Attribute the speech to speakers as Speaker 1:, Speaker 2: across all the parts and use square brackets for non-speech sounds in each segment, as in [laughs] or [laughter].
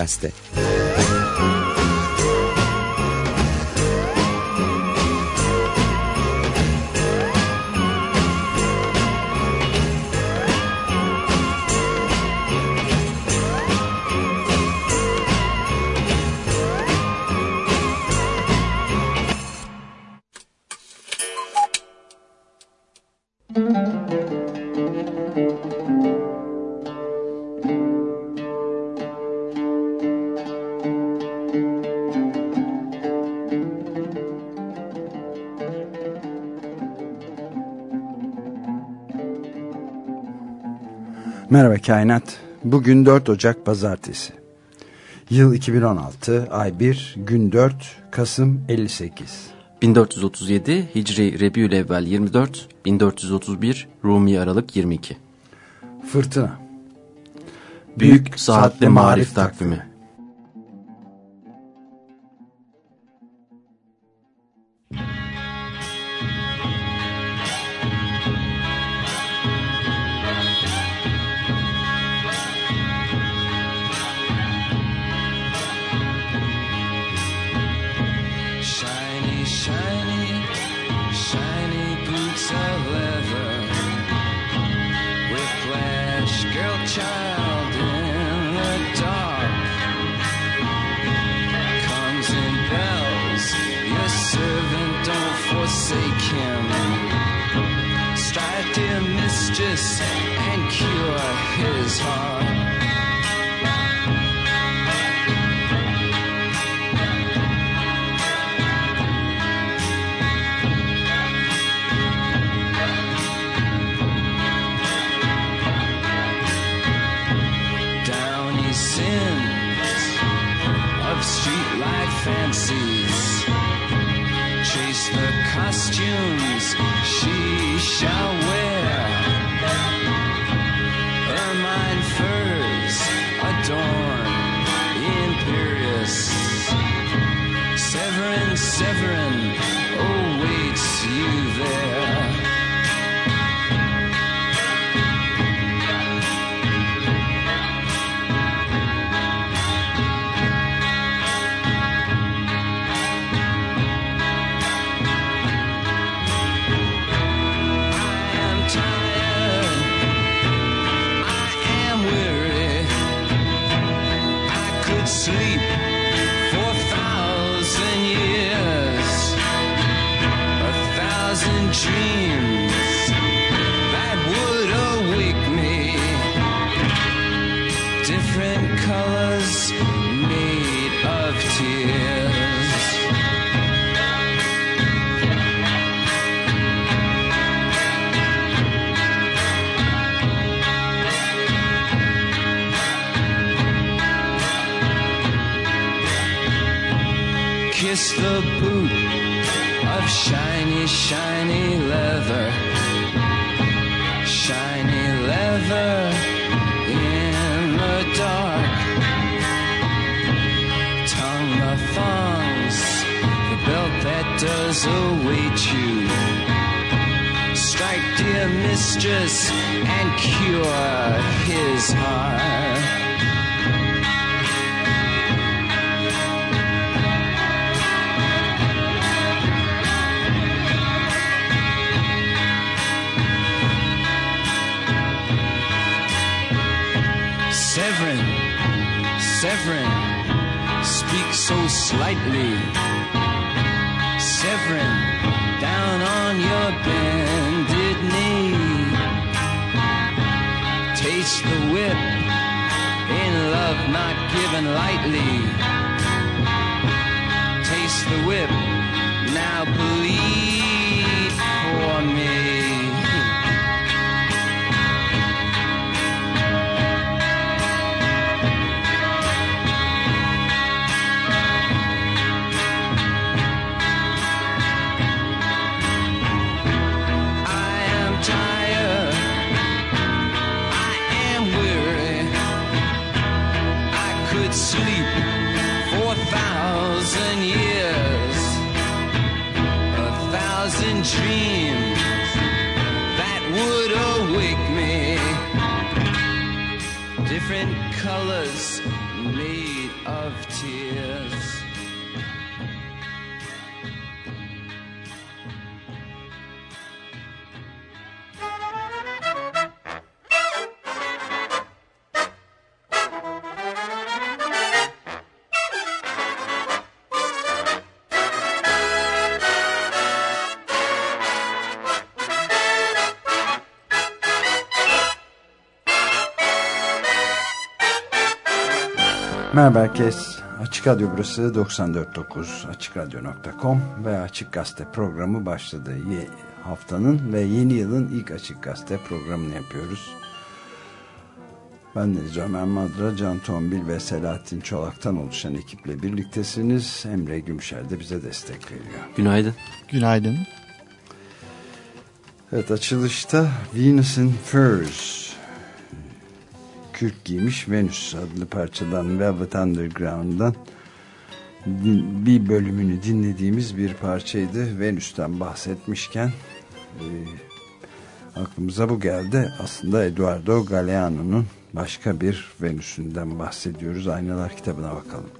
Speaker 1: Açık
Speaker 2: Merhaba Kainat. Bugün 4 Ocak Pazartesi. Yıl 2016, ay 1, gün 4, Kasım 58.
Speaker 3: 1437 Hicri Rebiülevvel 24, 1431 Rumi Aralık 22.
Speaker 2: Fırtına.
Speaker 3: Büyük Saatli Marif Takvimi
Speaker 4: shiny, shiny leather. Shiny leather in the dark. Tongue the thongs, the belt that does await you. Strike, dear mistress, and cure his heart. Severin, speak so slightly. Severin, down on your bended knee. Taste the whip in love not given lightly. Taste the whip, now bleed for me. Dreams that would awake me. different colors
Speaker 2: herkes. Açık Radyo burası 94.9 AçıkRadyo.com ve Açık Gazete programı başladı. Ye, haftanın ve yeni yılın ilk Açık Gazete programını yapıyoruz. Ben Deniz Ömer Madra, Can Tombil ve Selahattin Çolak'tan oluşan ekiple birliktesiniz. Emre Gümüşer de bize destek veriyor.
Speaker 3: Günaydın.
Speaker 1: Günaydın.
Speaker 2: Evet açılışta Venus in Furs kürk giymiş Venüs adlı parçadan Velvet Underground'dan bir bölümünü dinlediğimiz bir parçaydı. Venüs'ten bahsetmişken e, aklımıza bu geldi. Aslında Eduardo Galeano'nun başka bir Venüs'ünden bahsediyoruz. Aynalar kitabına bakalım.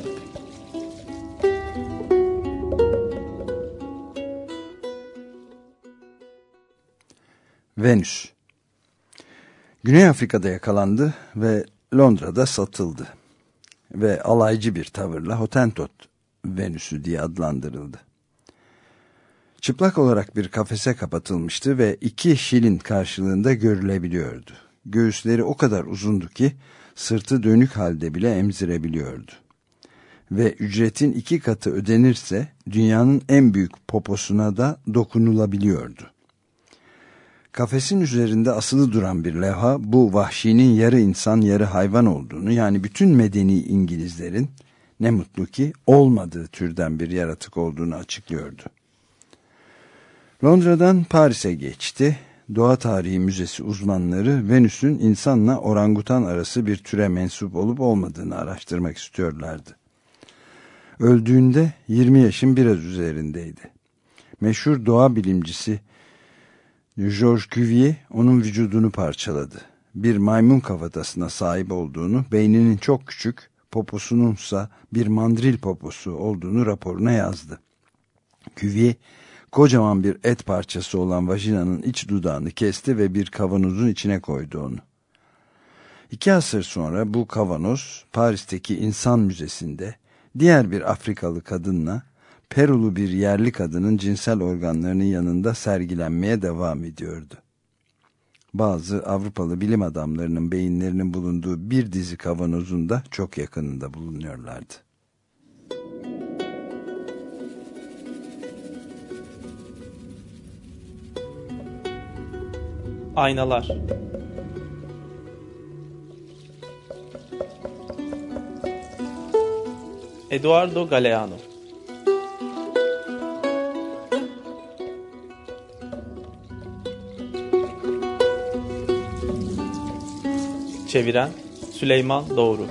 Speaker 2: Venüs Güney Afrika'da yakalandı ve Londra'da satıldı. Ve alaycı bir tavırla Hotentot Venüs'ü diye adlandırıldı. Çıplak olarak bir kafese kapatılmıştı ve iki şilin karşılığında görülebiliyordu. Göğüsleri o kadar uzundu ki sırtı dönük halde bile emzirebiliyordu. Ve ücretin iki katı ödenirse dünyanın en büyük poposuna da dokunulabiliyordu. Kafesin üzerinde asılı duran bir levha bu vahşinin yarı insan yarı hayvan olduğunu yani bütün medeni İngilizlerin ne mutlu ki olmadığı türden bir yaratık olduğunu açıklıyordu. Londra'dan Paris'e geçti. Doğa Tarihi Müzesi uzmanları Venüs'ün insanla orangutan arası bir türe mensup olup olmadığını araştırmak istiyorlardı. Öldüğünde 20 yaşın biraz üzerindeydi. Meşhur doğa bilimcisi Georges Cuvier onun vücudunu parçaladı. Bir maymun kafatasına sahip olduğunu, beyninin çok küçük, poposununsa bir mandril poposu olduğunu raporuna yazdı. Cuvier, kocaman bir et parçası olan vajinanın iç dudağını kesti ve bir kavanozun içine koydu onu. İki asır sonra bu kavanoz Paris'teki İnsan Müzesi'nde diğer bir Afrikalı kadınla Perulu bir yerli kadının cinsel organlarının yanında sergilenmeye devam ediyordu. Bazı Avrupalı bilim adamlarının beyinlerinin bulunduğu bir dizi kavanozun da çok yakınında bulunuyorlardı.
Speaker 5: Aynalar Eduardo Galeano Çeviren Süleyman Doğru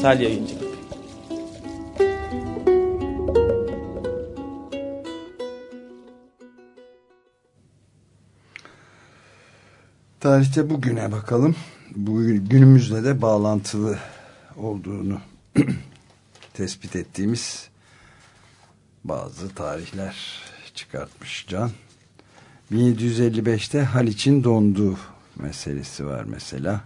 Speaker 5: Sel Yayıncı
Speaker 2: Tarihte bugüne bakalım. Bugün günümüzle de bağlantılı olduğunu [clears throat] tespit ettiğimiz bazı tarihler çıkartmış Can. 1755'te Haliç'in donduğu meselesi var mesela.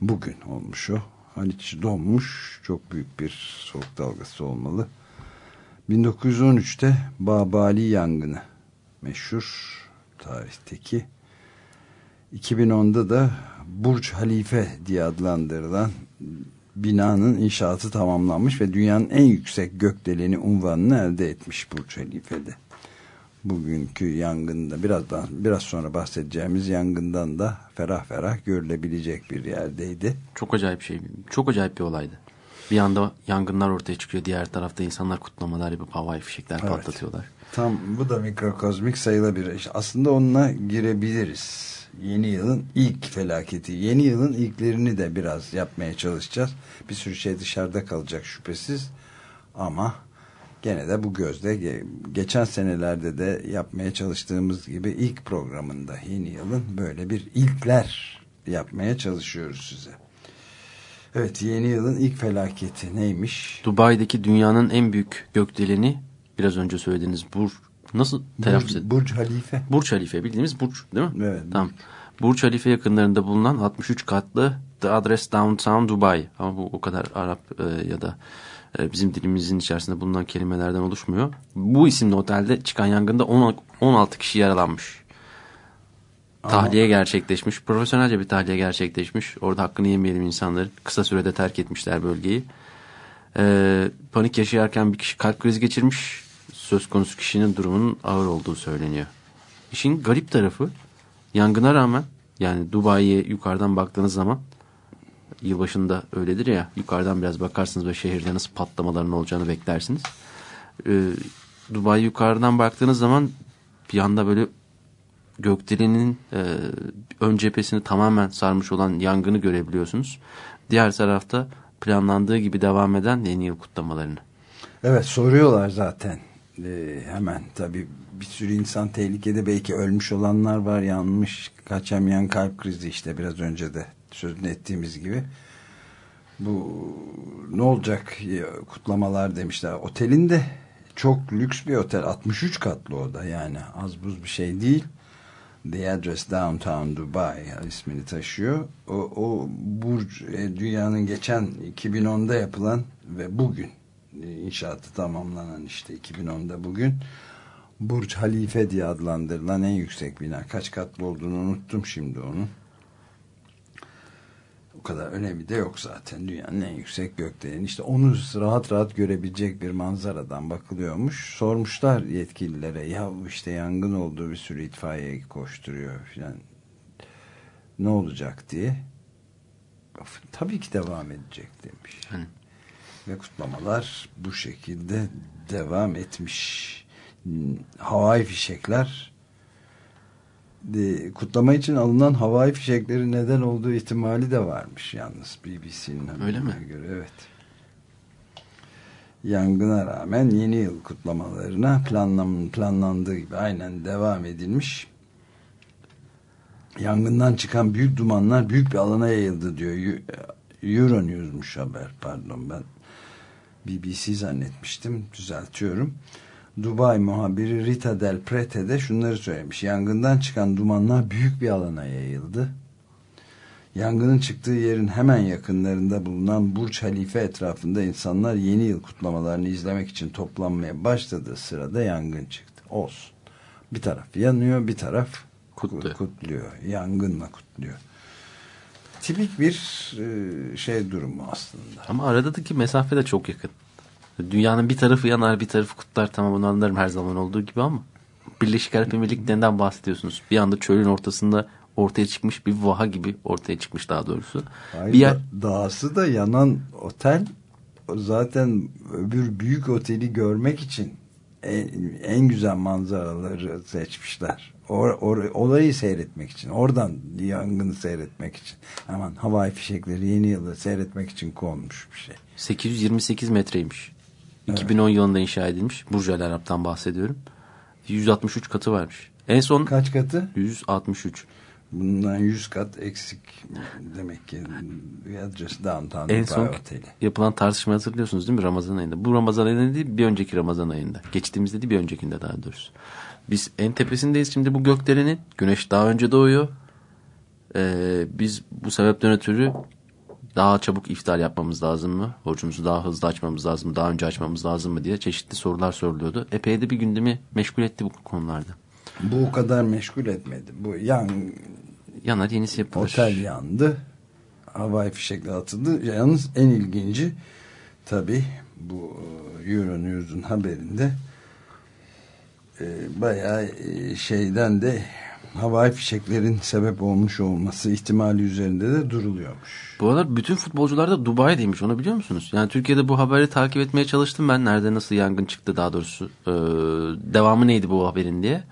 Speaker 2: Bugün olmuş o. Haliç donmuş. Çok büyük bir soğuk dalgası olmalı. 1913'te Babali yangını meşhur tarihteki 2010'da da Burç Halife diye adlandırılan binanın inşaatı tamamlanmış ve dünyanın en yüksek gökdeleni unvanını elde etmiş Burç Halife'de. Bugünkü yangında birazdan biraz sonra bahsedeceğimiz yangından da ferah ferah görülebilecek bir yerdeydi.
Speaker 3: Çok acayip şey. Çok acayip bir olaydı. Bir anda yangınlar ortaya çıkıyor. Diğer tarafta insanlar kutlamalar yapıp havai fişekler
Speaker 2: Evet.
Speaker 3: patlatıyorlar.
Speaker 2: Tam bu da mikrokozmik sayılabilir. Aslında onunla girebiliriz. Yeni yılın ilk felaketi. Yeni yılın ilklerini de biraz yapmaya çalışacağız. Bir sürü şey dışarıda kalacak şüphesiz. Ama gene de bu gözde ge- geçen senelerde de yapmaya çalıştığımız gibi ilk programında yeni yılın böyle bir ilkler yapmaya çalışıyoruz size. Evet yeni yılın ilk felaketi neymiş?
Speaker 3: Dubai'deki dünyanın en büyük gökdeleni biraz önce söylediğiniz Burj nasıl telaffuz
Speaker 2: Burj,
Speaker 3: edilir?
Speaker 2: Burj Halife.
Speaker 3: Burç Halife bildiğimiz Burç değil mi?
Speaker 2: Evet.
Speaker 3: Tamam. Burç Halife yakınlarında bulunan 63 katlı The Address Downtown Dubai. Ama bu o kadar Arap e, ya da bizim dilimizin içerisinde bulunan kelimelerden oluşmuyor. Bu isimli otelde çıkan yangında 10 16 kişi yaralanmış. Tahliye gerçekleşmiş. Profesyonelce bir tahliye gerçekleşmiş. Orada hakkını yemeyelim insanların. Kısa sürede terk etmişler bölgeyi. E, panik yaşayarken bir kişi kalp krizi geçirmiş. Söz konusu kişinin durumunun ağır olduğu söyleniyor. İşin garip tarafı yangına rağmen yani Dubai'ye yukarıdan baktığınız zaman yılbaşında öyledir ya yukarıdan biraz bakarsınız ve şehirde nasıl patlamaların olacağını beklersiniz. Ee, Dubai yukarıdan baktığınız zaman bir anda böyle gökdelenin e, ön cephesini tamamen sarmış olan yangını görebiliyorsunuz. Diğer tarafta planlandığı gibi devam eden yeni yıl kutlamalarını.
Speaker 2: Evet soruyorlar zaten Ee, hemen tabii bir sürü insan tehlikede belki ölmüş olanlar var yanmış kaçamayan kalp krizi işte biraz önce de sözünü ettiğimiz gibi bu ne olacak kutlamalar demişler otelin de çok lüks bir otel 63 katlı o da yani az buz bir şey değil The Address Downtown Dubai ismini taşıyor. O, o burç e, dünyanın geçen 2010'da yapılan ve bugün e, inşaatı tamamlanan işte 2010'da bugün Burç Halife diye adlandırılan en yüksek bina. Kaç katlı olduğunu unuttum şimdi onun. O kadar önemi de yok zaten. Dünyanın en yüksek gökdeleni. İşte onu rahat rahat görebilecek bir manzaradan bakılıyormuş. Sormuşlar yetkililere. Ya işte yangın oldu bir sürü itfaiye koşturuyor filan. Ne olacak diye. Tabii ki devam edecek demiş.
Speaker 3: Hani
Speaker 2: Ve kutlamalar bu şekilde devam etmiş. Havai fişekler kutlama için alınan havai fişeklerin neden olduğu ihtimali de varmış yalnız BBC'nin
Speaker 3: Öyle mi?
Speaker 2: haberine göre. Evet. Yangına rağmen yeni yıl kutlamalarına planlan, planlandığı gibi aynen devam edilmiş. Yangından çıkan büyük dumanlar büyük bir alana yayıldı diyor. Eu- Euronews'muş haber pardon ben BBC zannetmiştim düzeltiyorum. Dubai muhabiri Rita Del Prete de şunları söylemiş. Yangından çıkan dumanlar büyük bir alana yayıldı. Yangının çıktığı yerin hemen yakınlarında bulunan Burç Halife etrafında insanlar yeni yıl kutlamalarını izlemek için toplanmaya başladığı sırada yangın çıktı. Olsun. Bir taraf yanıyor, bir taraf
Speaker 3: Kutluyor.
Speaker 2: kutluyor. Yangınla kutluyor. Tipik bir e, şey durumu aslında.
Speaker 3: Ama aradaki mesafe de çok yakın. Dünyanın bir tarafı yanar bir tarafı kutlar tamam onu anlarım her zaman olduğu gibi ama Birleşik Arap Emirlikleri'nden bahsediyorsunuz. Bir anda çölün ortasında ortaya çıkmış bir vaha gibi ortaya çıkmış daha doğrusu.
Speaker 2: Hayır,
Speaker 3: bir yer,
Speaker 2: da- dahası da yanan otel zaten öbür büyük oteli görmek için en, en güzel manzaraları seçmişler. Or, or- olayı seyretmek için. Oradan yangını seyretmek için. Aman havai fişekleri yeni yılı seyretmek için konmuş bir şey.
Speaker 3: 828 metreymiş. 2010 yılında inşa edilmiş. Burj Al Arab'tan bahsediyorum. 163 katı varmış. En son
Speaker 2: Kaç katı?
Speaker 3: 163.
Speaker 2: Bundan 100 kat eksik demek ki Address Downtown
Speaker 3: En son
Speaker 2: Oteli.
Speaker 3: yapılan tartışma hatırlıyorsunuz değil mi Ramazan ayında? Bu Ramazan ayında değil bir önceki Ramazan ayında. Geçtiğimizde değil bir öncekinde daha doğrusu. Biz en tepesindeyiz şimdi bu gökdelenin. Güneş daha önce doğuyor. Ee, biz bu sebepten ötürü daha çabuk iftar yapmamız lazım mı? Orucumuzu daha hızlı açmamız lazım mı? Daha önce açmamız lazım mı diye çeşitli sorular soruluyordu. Epey de bir gündemi meşgul etti bu konularda.
Speaker 2: Bu kadar meşgul etmedi. Bu yan
Speaker 3: Yanar yenisi yapılır.
Speaker 2: Otel yandı. havai fişekler atıldı. Yalnız en ilginci tabi bu e, Euronews'un haberinde e, bayağı e, şeyden de havai fişeklerin sebep olmuş olması ihtimali üzerinde de duruluyormuş.
Speaker 3: Bu aralar bütün futbolcular da Dubai'deymiş onu biliyor musunuz? Yani Türkiye'de bu haberi takip etmeye çalıştım ben. Nerede nasıl yangın çıktı daha doğrusu. Ee, devamı neydi bu haberin diye.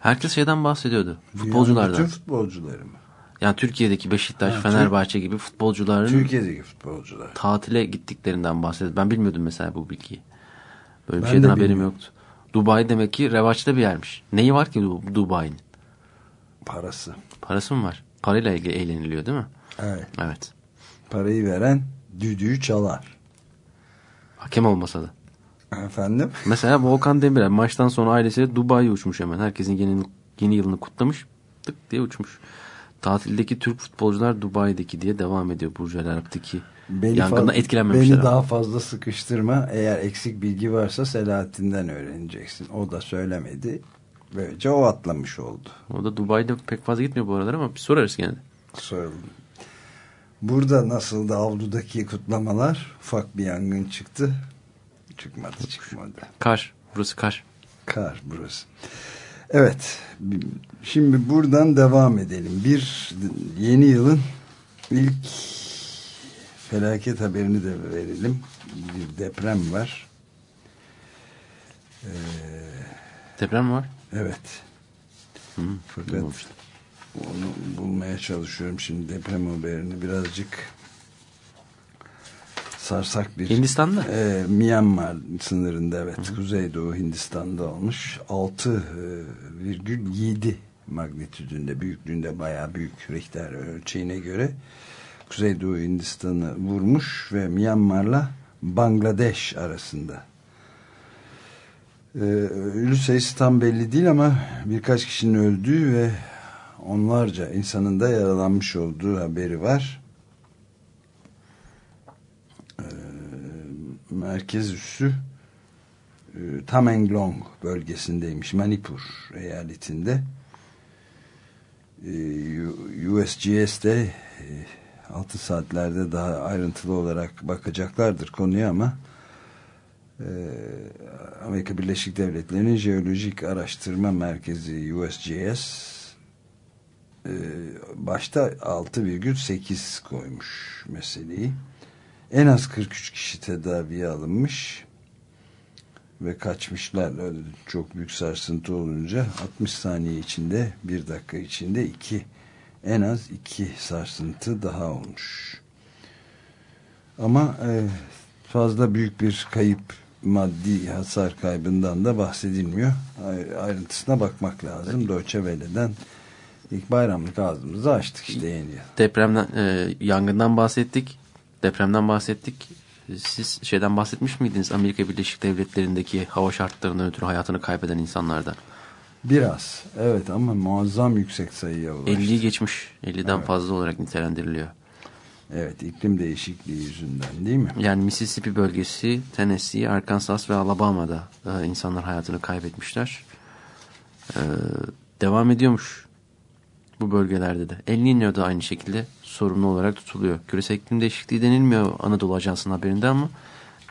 Speaker 3: Herkes şeyden bahsediyordu. Futbolculardan.
Speaker 2: Yani bütün futbolcuları mı?
Speaker 3: Yani Türkiye'deki Beşiktaş,
Speaker 2: Ha,
Speaker 3: Fenerbahçe gibi futbolcuların
Speaker 2: Türkiye'deki futbolcular.
Speaker 3: tatile gittiklerinden bahsediyor. Ben bilmiyordum mesela bu bilgiyi. Böyle bir
Speaker 2: Ben
Speaker 3: şeyden
Speaker 2: de
Speaker 3: haberim
Speaker 2: bilmiyorum.
Speaker 3: yoktu. Dubai demek ki revaçta bir yermiş. Neyi var ki du- Dubai'nin?
Speaker 2: Parası.
Speaker 3: Parası mı var? Parayla ilgili eğleniliyor değil mi?
Speaker 2: Evet.
Speaker 3: Evet.
Speaker 2: Parayı veren düdüğü çalar.
Speaker 3: Hakem olmasa da.
Speaker 2: Efendim?
Speaker 3: Mesela Volkan Demirel maçtan sonra ailesiyle Dubai'ye uçmuş hemen. Herkesin yeni, yeni yılını kutlamış. Tık diye uçmuş. Tatildeki Türk futbolcular Dubai'deki diye devam ediyor Burcu El Arap'taki
Speaker 2: Beni,
Speaker 3: yangından
Speaker 2: fa-
Speaker 3: etkilenmemişler.
Speaker 2: beni daha fazla sıkıştırma. Eğer eksik bilgi varsa Selahattin'den öğreneceksin. O da söylemedi. Böylece o atlamış oldu.
Speaker 3: O da Dubai'de pek fazla gitmiyor bu aralar ama bir sorarız gene.
Speaker 2: Soralım. Burada nasıl da avludaki kutlamalar ufak bir yangın çıktı. Çıkmadı çıkmadı.
Speaker 3: Kar. Burası kar.
Speaker 2: Kar burası. Evet. Şimdi buradan devam edelim. Bir yeni yılın ilk felaket haberini de verelim. Bir deprem var. Ee,
Speaker 3: Deprem var?
Speaker 2: Evet.
Speaker 3: Hı,
Speaker 2: Fakat onu bulmaya çalışıyorum şimdi deprem haberini. Birazcık sarsak bir
Speaker 3: Hindistan'da.
Speaker 2: Ee, Myanmar sınırında evet. Kuzeydoğu Hindistan'da olmuş. 6,7 magnitüdünde büyüklüğünde bayağı büyük Richter ölçeğine göre Kuzeydoğu Hindistan'ı vurmuş ve Myanmar'la Bangladeş arasında ölü sayısı tam belli değil ama birkaç kişinin öldüğü ve onlarca insanın da yaralanmış olduğu haberi var. Ee, merkez üssü e, Tamenglong bölgesindeymiş. Manipur eyaletinde. Ee, USGS de 6 saatlerde daha ayrıntılı olarak bakacaklardır konuya ama e, Amerika Birleşik Devletleri'nin Jeolojik Araştırma Merkezi USGS e, başta 6,8 koymuş meseleyi. En az 43 kişi tedaviye alınmış ve kaçmışlar. Öyle çok büyük sarsıntı olunca 60 saniye içinde, bir dakika içinde iki en az iki sarsıntı daha olmuş. Ama e, fazla büyük bir kayıp maddi hasar kaybından da bahsedilmiyor. Ay- Ayrıntısına bakmak lazım. Deutsche Welle'den ilk bayramlık ağzımızı açtık işte yeni yıl.
Speaker 3: Depremden, e, yangından bahsettik. Depremden bahsettik. Siz şeyden bahsetmiş miydiniz? Amerika Birleşik Devletleri'ndeki hava şartlarından ötürü hayatını kaybeden insanlardan.
Speaker 2: Biraz evet ama muazzam yüksek sayıya ulaştı.
Speaker 3: 50'yi geçmiş. 50'den
Speaker 2: Evet.
Speaker 3: fazla olarak nitelendiriliyor.
Speaker 2: Evet iklim değişikliği yüzünden değil mi?
Speaker 3: Yani Mississippi bölgesi, Tennessee, Arkansas ve Alabama'da e, insanlar hayatını kaybetmişler. E, devam ediyormuş bu bölgelerde de. El Niño da aynı şekilde sorumlu olarak tutuluyor. Küresel iklim değişikliği denilmiyor Anadolu Ajansı'nın haberinde ama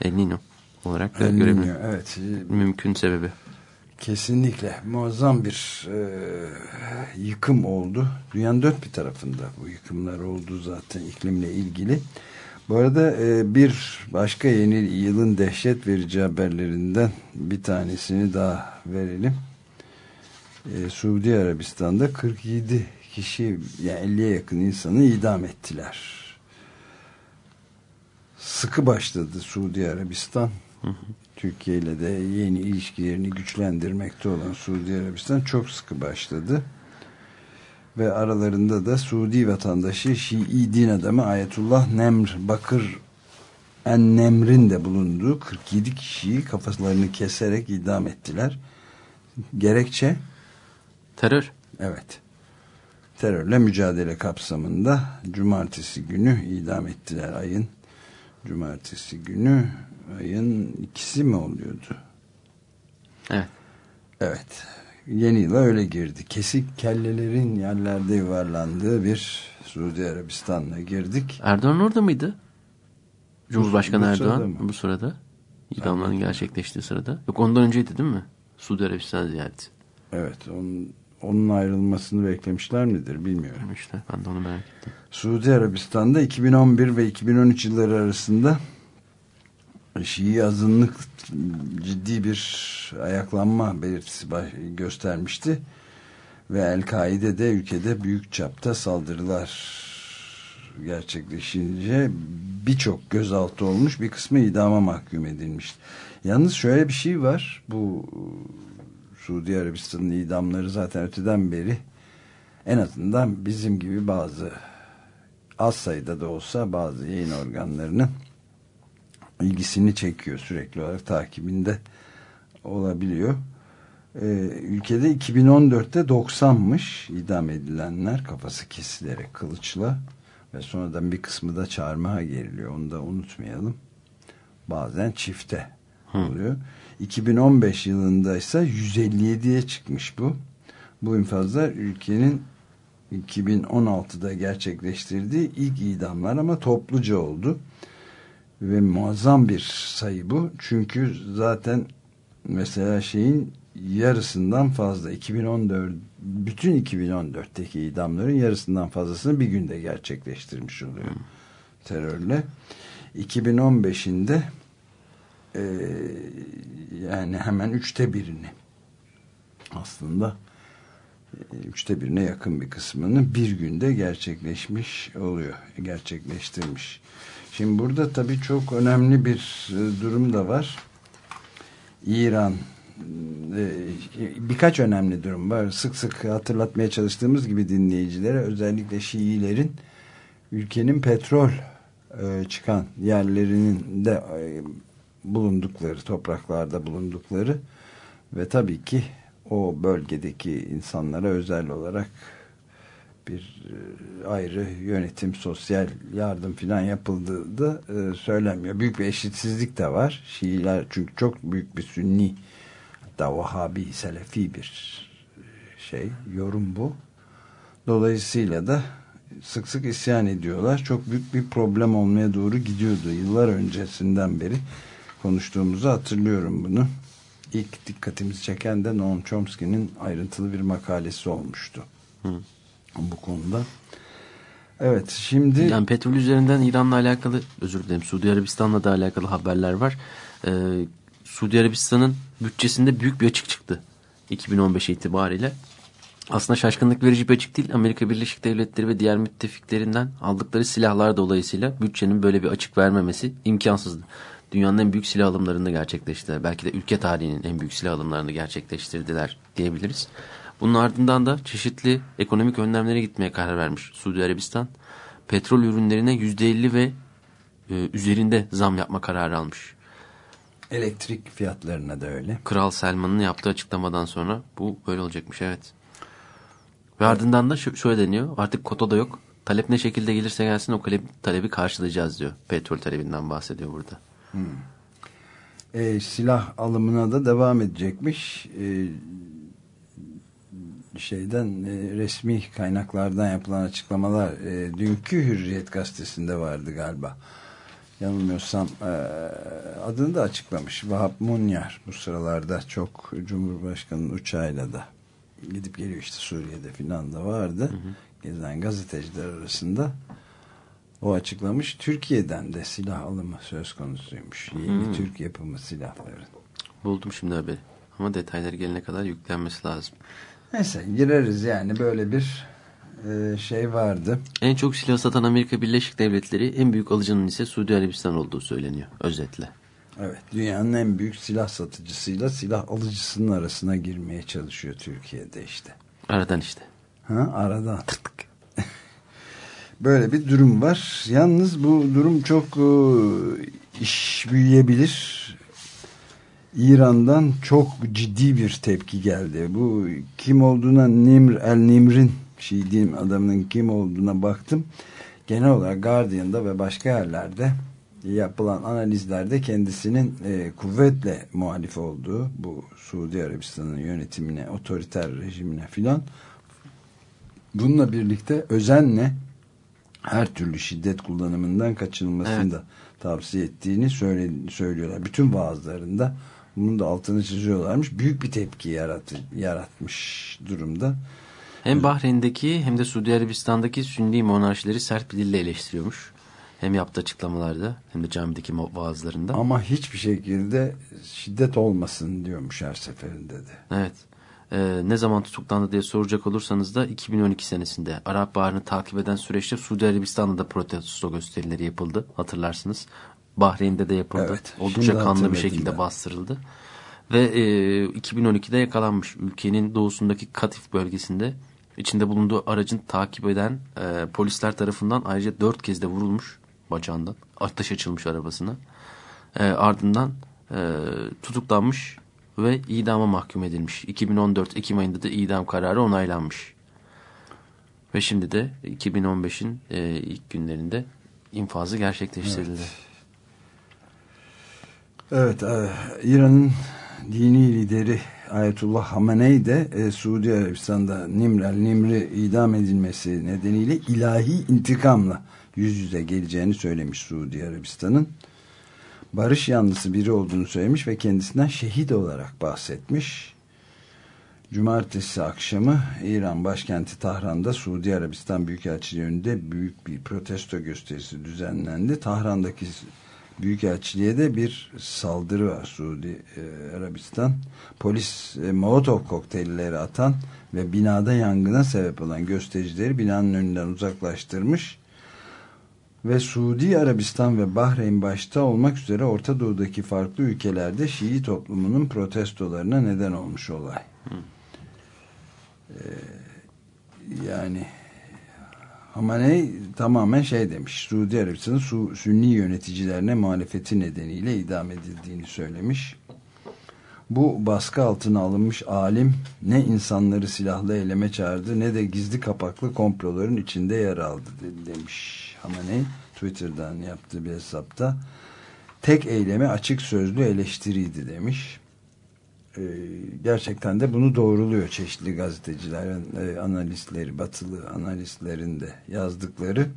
Speaker 3: El Niño olarak da.
Speaker 2: Niño, evet
Speaker 3: Mümkün sebebi.
Speaker 2: Kesinlikle muazzam bir e, yıkım oldu. Dünyanın dört bir tarafında bu yıkımlar oldu zaten iklimle ilgili. Bu arada e, bir başka yeni yılın dehşet verici haberlerinden bir tanesini daha verelim. E, Suudi Arabistan'da 47 kişi yani 50'ye yakın insanı idam ettiler. Sıkı başladı Suudi Arabistan. Türkiye ile de yeni ilişkilerini güçlendirmekte olan Suudi Arabistan çok sıkı başladı. Ve aralarında da Suudi vatandaşı Şii din adamı Ayetullah Nemr Bakır En Nemr'in de bulunduğu 47 kişiyi kafalarını keserek idam ettiler. Gerekçe
Speaker 3: Terör.
Speaker 2: Evet. Terörle mücadele kapsamında cumartesi günü idam ettiler ayın. Cumartesi günü ayın ikisi mi oluyordu?
Speaker 3: Evet.
Speaker 2: Evet. Yeni yıla öyle girdi. Kesik kellelerin yerlerde yuvarlandığı bir Suudi Arabistan'la girdik.
Speaker 3: Erdoğan orada mıydı? Cumhurbaşkanı
Speaker 2: bu
Speaker 3: Erdoğan
Speaker 2: sırada mı?
Speaker 3: bu sırada. İdamların gerçekleştiği sırada. Yok ondan önceydi değil mi? Suudi Arabistan ziyareti.
Speaker 2: Evet onun, onun ayrılmasını beklemişler midir bilmiyorum.
Speaker 3: İşte ben de onu merak ettim.
Speaker 2: Suudi Arabistan'da 2011 ve 2013 yılları arasında Şii azınlık ciddi bir ayaklanma belirtisi göstermişti. Ve El-Kaide de ülkede büyük çapta saldırılar gerçekleşince birçok gözaltı olmuş bir kısmı idama mahkum edilmişti. Yalnız şöyle bir şey var bu Suudi Arabistan'ın idamları zaten öteden beri en azından bizim gibi bazı az sayıda da olsa bazı yayın organlarının ilgisini çekiyor sürekli olarak takibinde olabiliyor. Ee, ülkede 2014'te 90'mış idam edilenler kafası kesilerek kılıçla ve sonradan bir kısmı da çarmıha geriliyor. Onu da unutmayalım. Bazen çifte oluyor. 2015 yılında ise 157'ye çıkmış bu. Bu infazlar ülkenin 2016'da gerçekleştirdiği ilk idamlar ama topluca oldu. Ve muazzam bir sayı bu. Çünkü zaten mesela şeyin yarısından fazla 2014 bütün 2014'teki idamların yarısından fazlasını bir günde gerçekleştirmiş oluyor terörle. 2015'inde e, yani hemen üçte birini aslında e, üçte birine yakın bir kısmını bir günde gerçekleşmiş oluyor. Gerçekleştirmiş. Şimdi burada tabii çok önemli bir e, durum da var. İran e, birkaç önemli durum var. Sık sık hatırlatmaya çalıştığımız gibi dinleyicilere özellikle Şiilerin ülkenin petrol e, çıkan yerlerinin de bulundukları topraklarda bulundukları ve tabii ki o bölgedeki insanlara özel olarak bir e, ayrı yönetim, sosyal yardım filan yapıldığı da e, söylenmiyor. Büyük bir eşitsizlik de var. Şiiler çünkü çok büyük bir sünni hatta Vahabi, Selefi bir şey, yorum bu. Dolayısıyla da sık sık isyan ediyorlar. Çok büyük bir problem olmaya doğru gidiyordu. Yıllar öncesinden beri konuştuğumuzu hatırlıyorum bunu. İlk dikkatimizi çeken de Noam Chomsky'nin ayrıntılı bir makalesi olmuştu. Bu konuda. Evet şimdi...
Speaker 3: Yani petrol üzerinden İran'la alakalı özür dilerim Suudi Arabistan'la da alakalı haberler var. Ee, Suudi Arabistan'ın bütçesinde büyük bir açık çıktı 2015 itibariyle. Aslında şaşkınlık verici bir açık değil. Amerika Birleşik Devletleri ve diğer müttefiklerinden aldıkları silahlar dolayısıyla bütçenin böyle bir açık vermemesi imkansızdı. Dünyanın en büyük silah alımlarını gerçekleştirdiler. Belki de ülke tarihinin en büyük silah alımlarını gerçekleştirdiler diyebiliriz. Bunun ardından da çeşitli ekonomik önlemlere gitmeye karar vermiş Suudi Arabistan. Petrol ürünlerine %50 ve e, üzerinde zam yapma kararı almış.
Speaker 2: Elektrik fiyatlarına da öyle.
Speaker 3: Kral Selman'ın yaptığı açıklamadan sonra bu böyle olacakmış evet. Ve ardından da şöyle deniyor artık kota da yok. Talep ne şekilde gelirse gelsin o talebi, karşılayacağız diyor. Petrol talebinden bahsediyor burada.
Speaker 2: E, silah alımına da devam edecekmiş. E, şeyden e, resmi kaynaklardan yapılan açıklamalar e, dünkü Hürriyet gazetesinde vardı galiba. Yanılmıyorsam e, adını da açıklamış. Vahap Munyar bu sıralarda çok Cumhurbaşkanı'nın uçağıyla da gidip geliyor işte Suriye'de filan da vardı. Gezen gazeteciler arasında o açıklamış. Türkiye'den de silah alımı söz konusuymuş. Yeni Türk yapımı silahların.
Speaker 3: Buldum şimdi haberi. Ama detayları gelene kadar yüklenmesi lazım.
Speaker 2: Neyse gireriz yani böyle bir e, şey vardı.
Speaker 3: En çok silah satan Amerika Birleşik Devletleri en büyük alıcının ise Suudi Arabistan olduğu söyleniyor özetle.
Speaker 2: Evet dünyanın en büyük silah satıcısıyla silah alıcısının arasına girmeye çalışıyor Türkiye'de işte.
Speaker 3: Aradan işte.
Speaker 2: Ha, aradan. [laughs] Böyle bir durum var. Yalnız bu durum çok e, iş büyüyebilir. İran'dan çok ciddi bir tepki geldi. Bu kim olduğuna Nimr El Nimr'in Şii din adamının kim olduğuna baktım. Genel olarak Guardian'da ve başka yerlerde yapılan analizlerde kendisinin e, kuvvetle muhalif olduğu bu Suudi Arabistan'ın yönetimine, otoriter rejimine filan bununla birlikte özenle her türlü şiddet kullanımından kaçınılmasını
Speaker 3: Evet.
Speaker 2: da tavsiye ettiğini söyle, söylüyorlar. Bütün vaazlarında bunun da altını çiziyorlarmış. Büyük bir tepki yaratı, yaratmış durumda.
Speaker 3: Hem Bahreyn'deki hem de Suudi Arabistan'daki Sünni monarşileri sert bir dille eleştiriyormuş. Hem yaptığı açıklamalarda hem de camideki vaazlarında.
Speaker 2: Ama hiçbir şekilde şiddet olmasın diyormuş her seferinde de.
Speaker 3: Evet. Ee, ne zaman tutuklandı diye soracak olursanız da 2012 senesinde Arap Baharı'nı takip eden süreçte Suudi Arabistan'da da protesto gösterileri yapıldı. Hatırlarsınız. Bahreyn'de de yapıldı.
Speaker 2: Evet,
Speaker 3: Oldukça kanlı bir şekilde
Speaker 2: ben.
Speaker 3: bastırıldı. Ve e, 2012'de yakalanmış. Ülkenin doğusundaki Katif bölgesinde içinde bulunduğu aracın takip eden e, polisler tarafından ayrıca dört kez de vurulmuş bacağından. Ateş açılmış arabasına. E, ardından e, tutuklanmış ve idama mahkum edilmiş. 2014 Ekim ayında da idam kararı onaylanmış. Ve şimdi de 2015'in e, ilk günlerinde infazı gerçekleştirildi.
Speaker 2: Evet, e, İran'ın dini lideri Ayetullah Hamenei de e, Suudi Arabistan'da Nimrel Nimri idam edilmesi nedeniyle ilahi intikamla yüz yüze geleceğini söylemiş Suudi Arabistan'ın. Barış yanlısı biri olduğunu söylemiş ve kendisinden şehit olarak bahsetmiş. Cumartesi akşamı İran başkenti Tahran'da Suudi Arabistan Büyükelçiliği önünde büyük bir protesto gösterisi düzenlendi. Tahran'daki Büyükelçiliğe de bir saldırı var Suudi e, Arabistan. Polis e, Molotov kokteylleri atan ve binada yangına sebep olan göstericileri binanın önünden uzaklaştırmış. Ve Suudi Arabistan ve Bahreyn başta olmak üzere Orta Doğu'daki farklı ülkelerde Şii toplumunun protestolarına neden olmuş olay. Ee, yani Hamaney tamamen şey demiş. Suudi Arabistan'ın Su, Sünni yöneticilerine muhalefeti nedeniyle idam edildiğini söylemiş. Bu baskı altına alınmış alim ne insanları silahlı eyleme çağırdı ne de gizli kapaklı komploların içinde yer aldı de- demiş Hamaney Twitter'dan yaptığı bir hesapta. Tek eylemi açık sözlü eleştiriydi demiş. Ee, gerçekten de bunu doğruluyor çeşitli gazetecilerin, e, analistleri, batılı analistlerin de yazdıkları.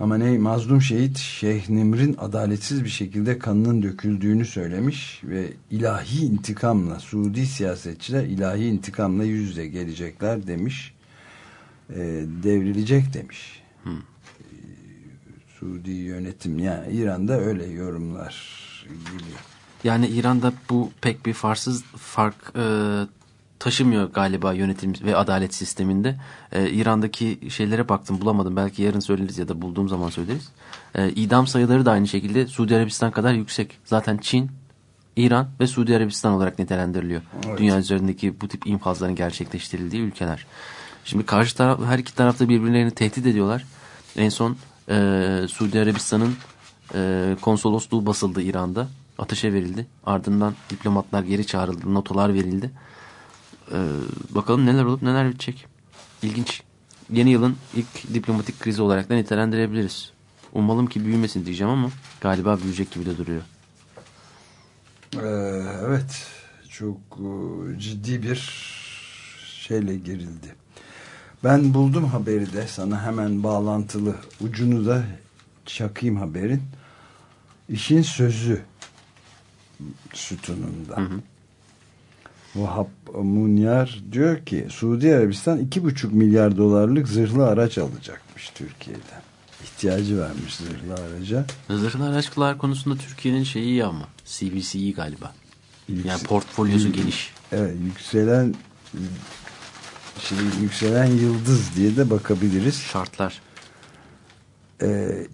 Speaker 2: Ama ne mazlum şehit Şeyh Nimr'in adaletsiz bir şekilde kanının döküldüğünü söylemiş ve ilahi intikamla Suudi siyasetçiler ilahi intikamla yüz yüze gelecekler demiş. Ee, devrilecek demiş. Ee, Suudi yönetim yani İran'da öyle yorumlar geliyor.
Speaker 3: Yani İran'da bu pek bir farsız fark e, taşımıyor galiba yönetim ve adalet sisteminde. E, İran'daki şeylere baktım bulamadım. Belki yarın söyleriz ya da bulduğum zaman söyleriz. E, idam sayıları da aynı şekilde Suudi Arabistan kadar yüksek. Zaten Çin, İran ve Suudi Arabistan olarak nitelendiriliyor.
Speaker 2: Evet.
Speaker 3: Dünya üzerindeki bu tip infazların gerçekleştirildiği ülkeler. Şimdi karşı taraf her iki tarafta birbirlerini tehdit ediyorlar. En son e, Suudi Arabistan'ın e, konsolosluğu basıldı İran'da. Ateşe verildi. Ardından diplomatlar geri çağrıldı. Notalar verildi. E, bakalım neler olup neler bitecek. İlginç. Yeni yılın ilk diplomatik krizi olarak da nitelendirebiliriz. Umalım ki büyümesin diyeceğim ama galiba büyüyecek gibi de duruyor.
Speaker 2: Ee, evet çok e, ciddi bir şeyle girildi. Ben buldum haberi de sana hemen bağlantılı ucunu da çakayım haberin. İşin sözü sütununda. Vahap Munyar diyor ki Suudi Arabistan iki buçuk milyar dolarlık zırhlı araç alacakmış Türkiye'den. İhtiyacı varmış zırhlı araca.
Speaker 3: Zırhlı araçlar konusunda Türkiye'nin şeyi iyi ama. CBC iyi galiba. Yani
Speaker 2: Yüksek-
Speaker 3: portfolyosu geniş.
Speaker 2: Evet yükselen şey, yükselen yıldız diye de bakabiliriz.
Speaker 3: Şartlar.
Speaker 2: Ee,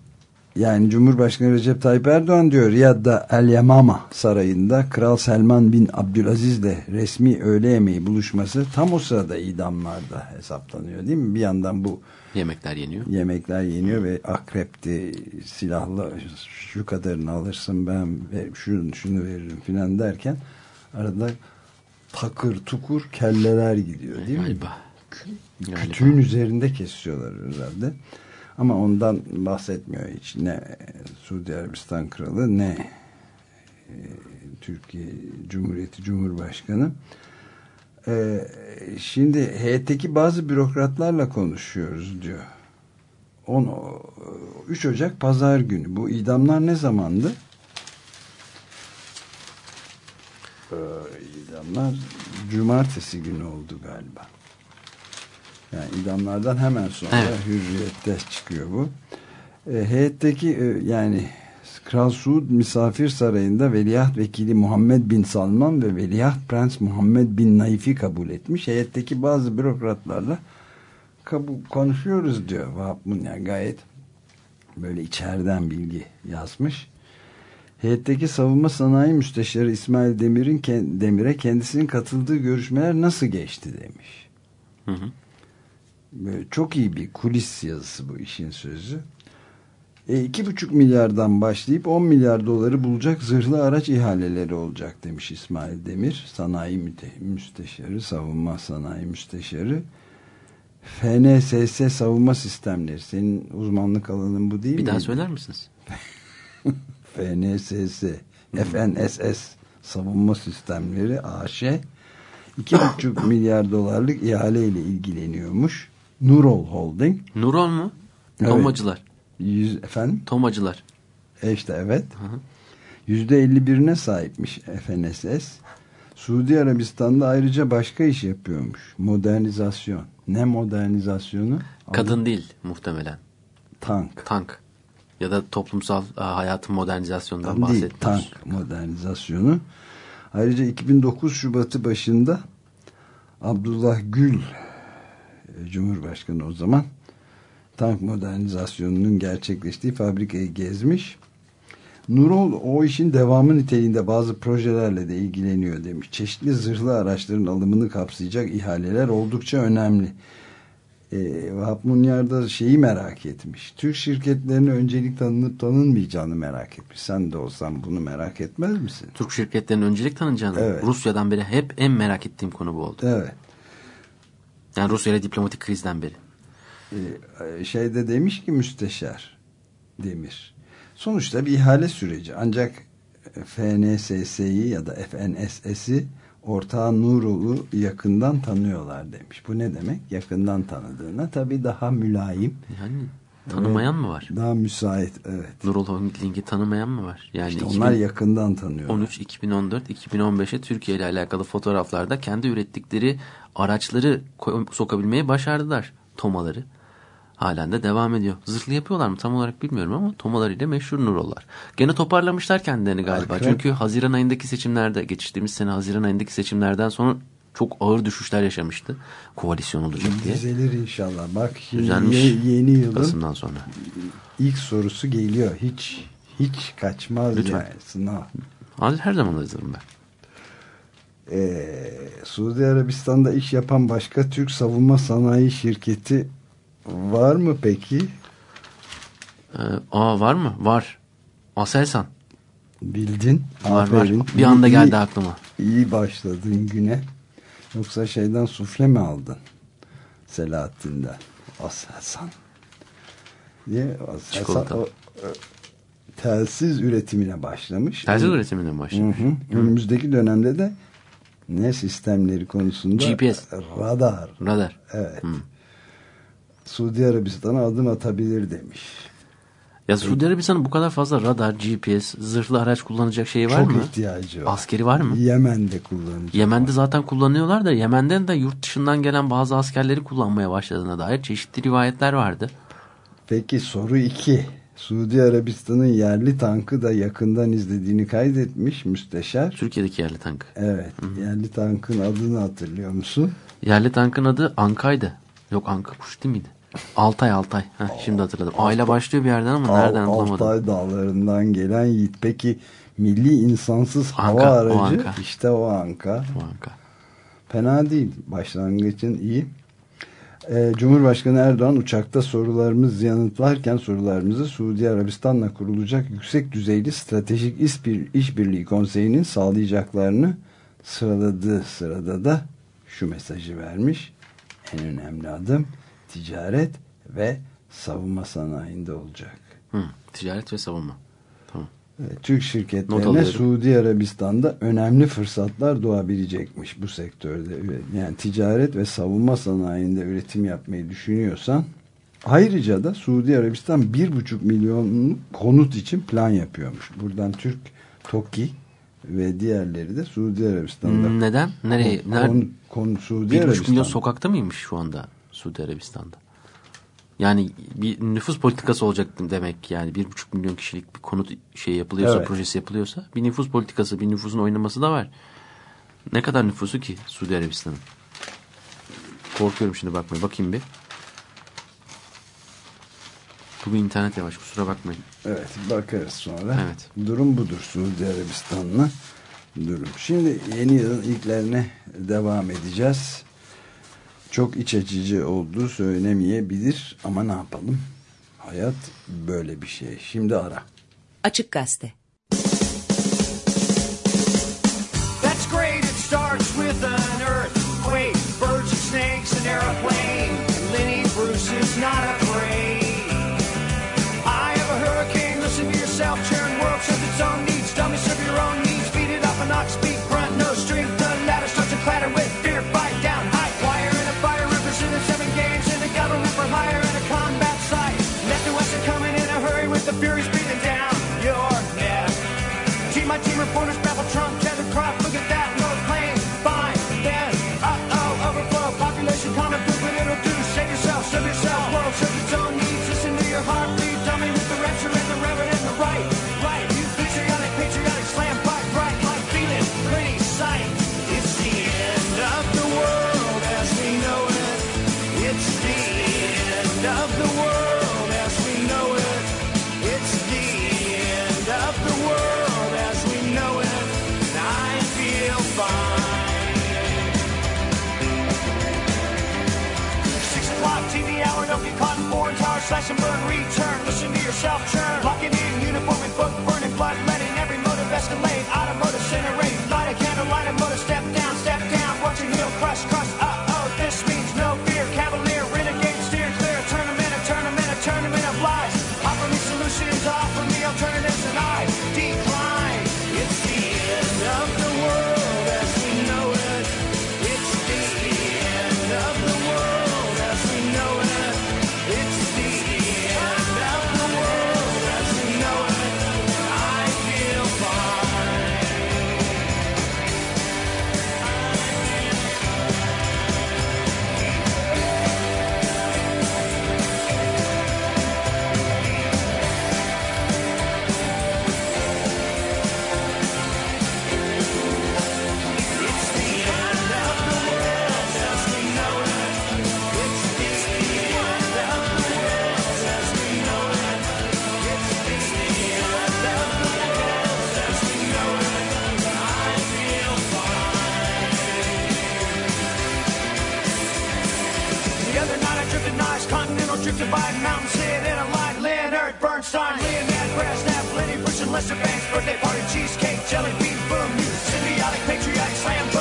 Speaker 2: yani Cumhurbaşkanı Recep Tayyip Erdoğan diyor Riyad'da El Yamama sarayında Kral Selman bin Abdülaziz ile resmi öğle yemeği buluşması tam o sırada idamlarda hesaplanıyor değil mi? Bir yandan bu
Speaker 3: Yemekler yeniyor.
Speaker 2: yemekler yeniyor ve akrepti silahlı şu kadarını alırsın ben şunu, şunu veririm filan derken arada takır tukur kelleler gidiyor değil mi?
Speaker 3: Galiba. Galiba.
Speaker 2: Kütüğün üzerinde kesiyorlar herhalde. Ama ondan bahsetmiyor hiç. Ne Suudi Arabistan Kralı ne e, Türkiye Cumhuriyeti Cumhurbaşkanı. E, şimdi heyetteki bazı bürokratlarla konuşuyoruz diyor. 10, 3 Ocak Pazar günü. Bu idamlar ne zamandı? Ee, idamlar Cumartesi günü oldu galiba. Yani idamlardan hemen sonra
Speaker 3: Evet.
Speaker 2: hürriyette çıkıyor bu. E, heyetteki e, yani Kral Suud Misafir Sarayı'nda Veliaht Vekili Muhammed Bin Salman ve Veliaht Prens Muhammed Bin Naif'i kabul etmiş. Heyetteki bazı bürokratlarla kabul, konuşuyoruz diyor Vahap Munya gayet böyle içeriden bilgi yazmış. Heyetteki savunma sanayi müsteşarı İsmail Demir'in Demir'e kendisinin katıldığı görüşmeler nasıl geçti demiş.
Speaker 3: Hı hı.
Speaker 2: Böyle çok iyi bir kulis yazısı bu işin sözü. E, iki buçuk milyardan başlayıp 10 milyar doları bulacak zırhlı araç ihaleleri olacak demiş İsmail Demir. Sanayi müte- müsteşarı, savunma sanayi müsteşarı. FNSS savunma sistemleri. Senin uzmanlık alanın bu değil mi?
Speaker 3: Bir daha söyler misiniz? [laughs]
Speaker 2: FNSS, FNSS savunma sistemleri AŞ 2,5 milyar dolarlık ihaleyle ilgileniyormuş. Nurol Holding
Speaker 3: Nurol mu?
Speaker 2: Evet.
Speaker 3: Tomacılar.
Speaker 2: yüz, efendim
Speaker 3: Tomacılar.
Speaker 2: e işte evet yüzde 51'ine sahipmiş FNSS. Suudi Arabistan'da ayrıca başka iş yapıyormuş. Modernizasyon. Ne modernizasyonu?
Speaker 3: Kadın değil muhtemelen.
Speaker 2: Tank.
Speaker 3: Tank. Ya da toplumsal e, hayatın modernizasyonundan
Speaker 2: Değil,
Speaker 3: bahsetmiyoruz.
Speaker 2: tank modernizasyonu. Ayrıca 2009 Şubat'ı başında Abdullah Gül Cumhurbaşkanı o zaman tank modernizasyonunun gerçekleştiği fabrikayı gezmiş. Nurol o işin devamı niteliğinde bazı projelerle de ilgileniyor demiş. Çeşitli zırhlı araçların alımını kapsayacak ihaleler oldukça önemli. E, Vahap Munyar da şeyi merak etmiş. Türk şirketlerine öncelik tanınıp tanınmayacağını merak etmiş. Sen de olsan bunu merak etmez misin?
Speaker 3: Türk şirketlerinin öncelik tanınacağını
Speaker 2: Evet.
Speaker 3: Rusya'dan beri hep en merak ettiğim konu bu oldu.
Speaker 2: Evet.
Speaker 3: Yani Rusya ile diplomatik krizden beri.
Speaker 2: Ee, şeyde demiş ki müsteşar Demir. Sonuçta bir ihale süreci. Ancak FNSS'yi ya da FNSS'i ortağı Nurul'u yakından tanıyorlar demiş. Bu ne demek? Yakından tanıdığına tabii daha mülayim,
Speaker 3: Yani tanımayan mı var?
Speaker 2: daha müsait. Evet.
Speaker 3: Nurul Holding'i tanımayan mı var? Yani
Speaker 2: İşte onlar yakından tanıyorlar.
Speaker 3: 2013, 2014, 2015'e Türkiye ile alakalı fotoğraflarda kendi ürettikleri araçları sokabilmeyi başardılar. Tomaları. Halen de devam ediyor. Zırhlı yapıyorlar mı tam olarak bilmiyorum ama tomalarıyla meşhur Nurollar. Gene toparlamışlar kendilerini galiba.
Speaker 2: Akrep.
Speaker 3: Çünkü Haziran ayındaki seçimlerde geçtiğimiz sene Haziran ayındaki seçimlerden sonra çok ağır düşüşler yaşamıştı. Koalisyon olacak diye.
Speaker 2: Düzelir inşallah. Bak
Speaker 3: Düzelmiş.
Speaker 2: ye- yeni yılın
Speaker 3: Kasım'dan sonra.
Speaker 2: ilk sorusu geliyor. Hiç hiç kaçmaz
Speaker 3: Lütfen.
Speaker 2: yani sınav.
Speaker 3: Her zaman hazırım ben.
Speaker 2: Ee, Suudi Arabistan'da iş yapan başka Türk savunma sanayi şirketi var mı peki?
Speaker 3: Ee, aa var mı? Var. Aselsan.
Speaker 2: Bildin.
Speaker 3: Var
Speaker 2: Aferin.
Speaker 3: var. Bir anda
Speaker 2: İyi-
Speaker 3: geldi aklıma.
Speaker 2: İyi başladın güne. Yoksa şeyden sufle mi aldın? Selahattin'den. Aselsan. Diye Aselsan o, o, telsiz üretimine başlamış.
Speaker 3: Telsiz üretiminden başlamış.
Speaker 2: Hı hı. Önümüzdeki dönemde de ne sistemleri konusunda
Speaker 3: GPS.
Speaker 2: radar.
Speaker 3: Radar.
Speaker 2: Evet. Suudi Arabistan'a adım atabilir demiş.
Speaker 3: Ya Suudi Arabistan'ın bu kadar fazla radar, GPS, zırhlı araç kullanacak şeyi var
Speaker 2: Çok
Speaker 3: mı?
Speaker 2: ihtiyacı var.
Speaker 3: Askeri var mı?
Speaker 2: Yemen'de kullanacak.
Speaker 3: Yemen'de zaten kullanıyorlar da Yemen'den de yurt dışından gelen bazı askerleri kullanmaya başladığına dair çeşitli rivayetler vardı.
Speaker 2: Peki soru 2. Suudi Arabistan'ın yerli tankı da yakından izlediğini kaydetmiş müsteşar.
Speaker 3: Türkiye'deki yerli tank.
Speaker 2: Evet. Yerli tankın adını hatırlıyor musun?
Speaker 3: Yerli tankın adı Anka'ydı. Yok Anka kuş değil miydi? Altay Altay. Heh, şimdi hatırladım. Aile başlıyor bir yerden ama nereden
Speaker 2: Al-
Speaker 3: bulamadım.
Speaker 2: Altay dağlarından gelen yiğit. Peki milli insansız hava
Speaker 3: Anka, o
Speaker 2: aracı
Speaker 3: Anka.
Speaker 2: işte o Anka.
Speaker 3: O Anka.
Speaker 2: Fena değil. Başlangıcın iyi. Ee, Cumhurbaşkanı Erdoğan uçakta sorularımız yanıtlarken sorularımızı Suudi Arabistan'la kurulacak yüksek düzeyli stratejik işbir- işbirliği konseyinin sağlayacaklarını sıraladığı sırada da şu mesajı vermiş. En önemli adım ticaret ve savunma sanayinde olacak.
Speaker 3: Hı, ticaret ve savunma.
Speaker 2: Türk şirketlerine. Suudi Arabistan'da önemli fırsatlar doğabilecekmiş bu sektörde. Yani ticaret ve savunma sanayinde üretim yapmayı düşünüyorsan Ayrıca da Suudi Arabistan 1,5 milyon konut için plan yapıyormuş. Buradan Türk, TOKİ ve diğerleri de Suudi Arabistan'da.
Speaker 3: Neden? Nereye?
Speaker 2: Kon, kon, Suudi
Speaker 3: 1,5 milyon sokakta mıymış şu anda Suudi Arabistan'da? Yani bir nüfus politikası olacak demek yani bir buçuk milyon kişilik bir konut şey yapılıyorsa
Speaker 2: Evet.
Speaker 3: projesi yapılıyorsa bir nüfus politikası bir nüfusun oynaması da var. Ne kadar nüfusu ki Suudi Arabistan'ın? Korkuyorum şimdi bakmaya bakayım bir. Bugün internet yavaş kusura bakmayın.
Speaker 2: Evet bakarız sonra.
Speaker 3: Evet.
Speaker 2: Durum budur Suudi Arabistan'la durum. Şimdi yeni yılın ilklerine devam edeceğiz. Çok iç açıcı olduğu söylemeyebilir ama ne yapalım? Hayat böyle bir şey. Şimdi ara.
Speaker 1: Açık Gazete.
Speaker 6: self-churn. Locking Bernstein, Leonard Brasnap, Lenny Bruce and Lester Banks, birthday party, cheesecake, jelly bean, boom, symbiotic, patriotic, slam,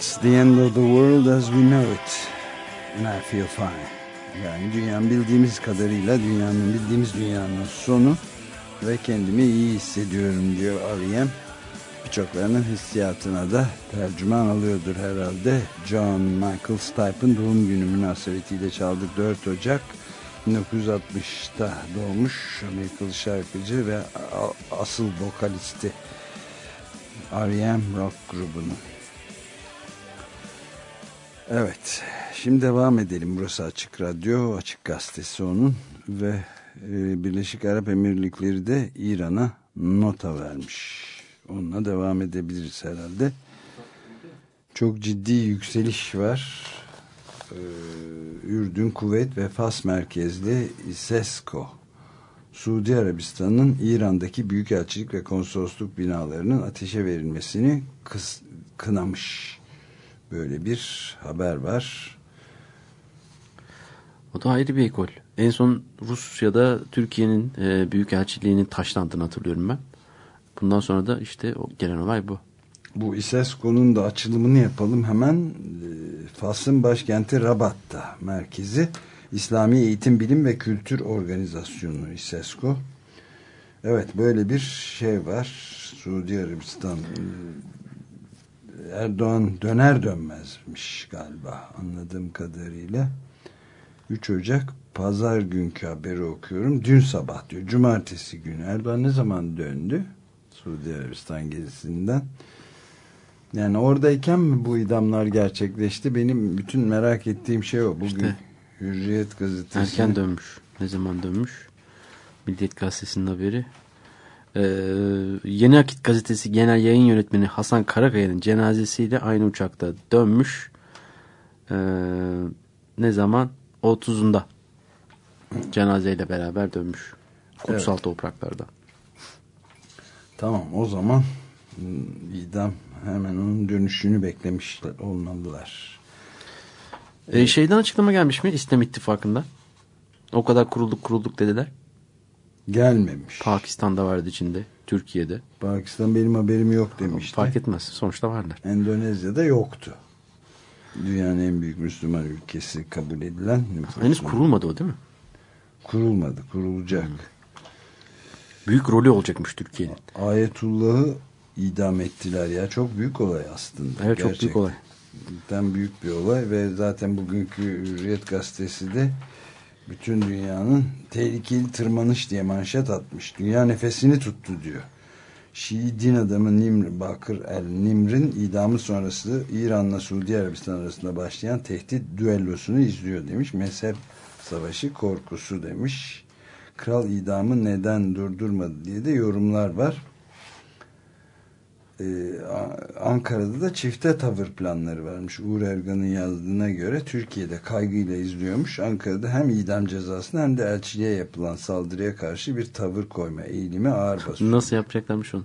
Speaker 6: It's the end of the world as we know it.
Speaker 2: And I feel fine. Yani dünyanın bildiğimiz kadarıyla dünyanın bildiğimiz dünyanın sonu ve kendimi iyi hissediyorum diyor R.E.M. Birçoklarının hissiyatına da tercüman alıyordur herhalde. John Michael Stipe'ın doğum günü münasebetiyle çaldık 4 Ocak 1960'ta doğmuş Amerikalı şarkıcı ve asıl vokalisti R.E.M. rock grubunun. Evet, şimdi devam edelim. Burası Açık Radyo, Açık Gazetesi onun ve e, Birleşik Arap Emirlikleri de İran'a nota vermiş. Onunla devam edebiliriz herhalde. Çok ciddi yükseliş var. Ee, Ürdün, Kuveyt ve Fas merkezli İSESCO Suudi Arabistan'ın İran'daki büyükelçilik ve konsolosluk binalarının ateşe verilmesini kınamış. Böyle bir haber var.
Speaker 3: O da ayrı bir ekol. En son Rusya'da Türkiye'nin e, büyükelçiliğinin taşlandığını hatırlıyorum ben. Bundan sonra da işte o gelen olay bu.
Speaker 2: Bu İSESCO'nun da açılımını yapalım hemen. E, Fas'ın başkenti Rabat'ta merkezi. İslami Eğitim Bilim ve Kültür Organizasyonu İSESCO. Evet böyle bir şey var. Suudi Arabistan e, Erdoğan döner dönmezmiş galiba anladığım kadarıyla. 3 Ocak pazar günkü haberi okuyorum. Dün sabah diyor. Cumartesi günü. Erdoğan ne zaman döndü? Suudi Arabistan gezisinden. Yani oradayken mi bu idamlar gerçekleşti? Benim bütün merak ettiğim şey o. Bugün
Speaker 3: İşte.
Speaker 2: Hürriyet gazetesi.
Speaker 3: Erken dönmüş. Ne zaman dönmüş? Milliyet Gazetesi'nin haberi. Ee, Yeni Akit Gazetesi Genel Yayın Yönetmeni Hasan Karakaya'nın cenazesiyle aynı uçakta dönmüş. Ee, ne zaman? 30'unda cenazeyle beraber dönmüş. Kutsal topraklarda.
Speaker 2: Tamam o zaman idam hemen onun dönüşünü beklemiş olmalılar.
Speaker 3: Ee, şeyden açıklama gelmiş mi İslam İttifakı'nda? O kadar kurulduk kurulduk dediler.
Speaker 2: Gelmemiş.
Speaker 3: Pakistan'da vardı içinde. Türkiye'de.
Speaker 2: Pakistan benim haberim yok demişti.
Speaker 3: Fark etmez. Sonuçta varlar.
Speaker 2: Endonezya'da yoktu. Dünyanın en büyük Müslüman ülkesi kabul edilen
Speaker 3: Henüz kurulmadı o değil mi?
Speaker 2: kurulmadı. Kurulacak.
Speaker 3: Büyük rolü olacakmış Türkiye'nin.
Speaker 2: Ayetullah'ı idam ettiler ya. Çok büyük olay aslında.
Speaker 3: Evet çok büyük olay.
Speaker 2: Gerçekten büyük bir olay ve zaten bugünkü Hürriyet gazetesi de bütün dünyanın tehlikeli tırmanış diye manşet atmış. Dünya nefesini tuttu diyor. Şii din adamı Nimr Bakır el Nimr'in idamı sonrası İran'la Suudi Arabistan arasında başlayan tehdit düellosunu izliyor demiş. Mezhep savaşı korkusu demiş. Kral idamı neden durdurmadı diye de yorumlar var. Ee, Ankara'da da çifte tavır planları varmış. Uğur Ergan'ın yazdığına göre Türkiye'de kaygıyla izliyormuş. Ankara'da hem idam cezasını hem de elçiliğe yapılan saldırıya karşı bir tavır koyma eğilimi ağır basıyor.
Speaker 3: Nasıl yapacaklarmış onu?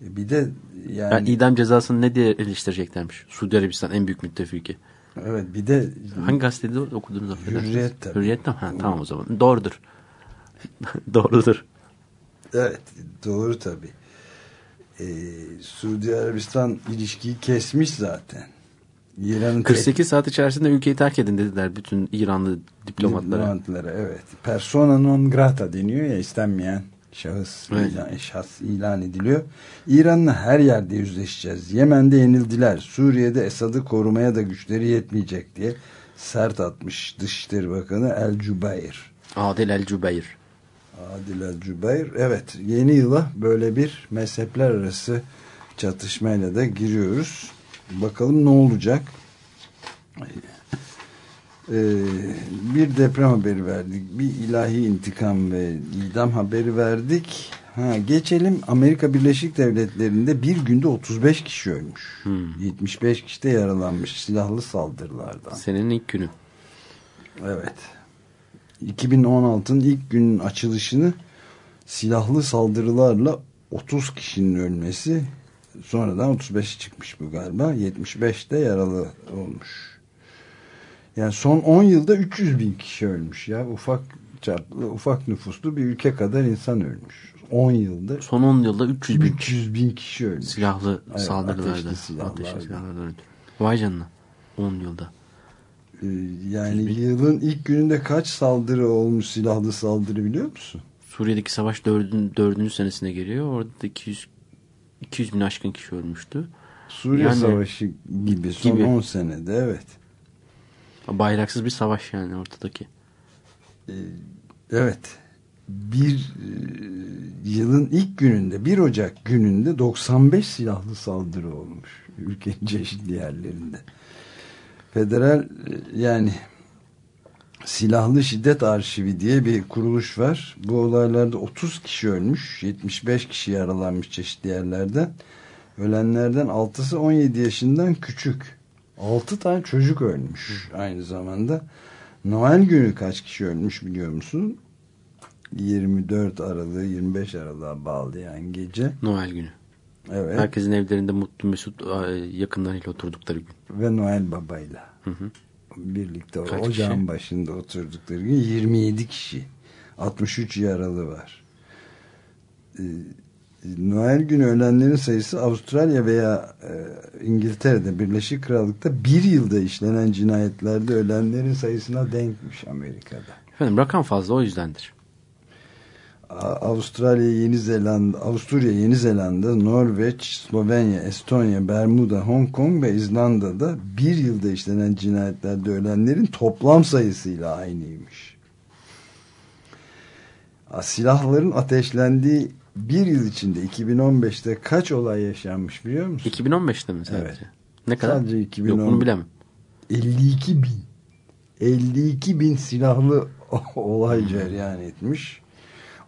Speaker 2: Bir de yani,
Speaker 3: Yani idam cezasını ne diye eleştireceklermiş? Suudi Arabistan en büyük müttefiki.
Speaker 2: evet bir de
Speaker 3: Hangi gazetede okudunuz?
Speaker 2: Hürriyet tabii.
Speaker 3: Hürriyet mi? Ha, tamam o zaman. Doğrudur. [laughs] Doğrudur.
Speaker 2: evet doğru tabii. Ee, Suudi Arabistan ilişkiyi kesmiş zaten. İran'ın
Speaker 3: 48 saat içerisinde ülkeyi terk edin dediler bütün İranlı diplomatlara.
Speaker 2: Diplomatlara evet. Persona non grata deniyor ya istenmeyen şahıs
Speaker 3: Evet.
Speaker 2: ilan, şahs ilan ediliyor. İran'la her yerde yüzleşeceğiz. Yemen'de yenildiler. Suriye'de Esad'ı korumaya da güçleri yetmeyecek diye sert atmış Dışişleri Bakanı El Cübeyr.
Speaker 3: Adil El Cübeyr.
Speaker 2: Adil El Cübeyr. Evet yeni yıla böyle bir mezhepler arası çatışmayla da giriyoruz. Bakalım ne olacak? Ee, bir deprem haberi verdik. Bir ilahi intikam ve idam haberi verdik. Ha, geçelim Amerika Birleşik Devletleri'nde bir günde 35 kişi ölmüş. 75 kişi de yaralanmış silahlı saldırılardan.
Speaker 3: Senenin ilk günü.
Speaker 2: Evet. 2016'ın ilk günün açılışını silahlı saldırılarla 30 kişinin ölmesi sonradan 35 çıkmış bu galiba. 75 de yaralı olmuş. Yani son 10 yılda 300 bin kişi ölmüş ya. Ufak çaplı, ufak nüfuslu bir ülke kadar insan ölmüş. 10 yılda
Speaker 3: Son 10 yılda 300 bin
Speaker 2: 300 bin kişi ölmüş.
Speaker 3: silahlı saldırılarda.
Speaker 2: ateşli
Speaker 3: öldü. Vay canına. 10 yılda.
Speaker 2: Ee, Yani yılın ilk gününde kaç saldırı olmuş silahlı saldırı biliyor musun?
Speaker 3: Suriye'deki savaş 4. 4. senesine geliyor. Orada da 200 200 bin aşkın kişi ölmüştü.
Speaker 2: Suriye
Speaker 3: Yani-
Speaker 2: Savaşı gibi son
Speaker 3: Gibi.
Speaker 2: 10 senede evet.
Speaker 3: Bayraksız bir savaş yani ortadaki.
Speaker 2: Ee, Evet. Bir e, yılın ilk gününde 1 Ocak gününde 95 silahlı saldırı olmuş ülkenin çeşitli yerlerinde. Federal e, yani Silahlı Şiddet Arşivi diye bir kuruluş var. Bu olaylarda 30 kişi ölmüş, 75 kişi yaralanmış çeşitli yerlerden. Ölenlerden 6'sı 17 yaşından küçük. 6 tane çocuk ölmüş aynı zamanda. Noel günü kaç kişi ölmüş biliyor musun? 24 Aralık'ı 25 Aralık'a bağlayan gece.
Speaker 3: Noel günü.
Speaker 2: Evet.
Speaker 3: Herkesin evlerinde mutlu mesut yakınlarıyla oturdukları gün.
Speaker 2: Ve Noel Baba'yla. Birlikte
Speaker 3: Kaç
Speaker 2: ocağın
Speaker 3: kişi?
Speaker 2: başında oturdukları gün 27 kişi. 63 yaralı var. Ee, Noel günü ölenlerin sayısı Avustralya veya e, İngiltere'de Birleşik Krallık'ta bir yılda işlenen cinayetlerde ölenlerin sayısına denkmiş Amerika'da.
Speaker 3: Efendim rakam fazla o yüzdendir.
Speaker 2: Avustralya, Yeni Zelanda, Avusturya, Yeni Zelanda, Norveç, Slovenya, Estonya, Bermuda, Hong Kong ve İzlanda'da bir yılda işlenen cinayetlerde ölenlerin toplam sayısıyla aynıymış. Silahların ateşlendiği bir yıl içinde 2015'te kaç olay yaşanmış biliyor musun?
Speaker 3: 2015'te mi sadece?
Speaker 2: Evet.
Speaker 3: Ne kadar?
Speaker 2: Sadece 2010.
Speaker 3: Yok bunu bilemem.
Speaker 2: 52 bin 52 bin silahlı [laughs] olay cereyan etmiş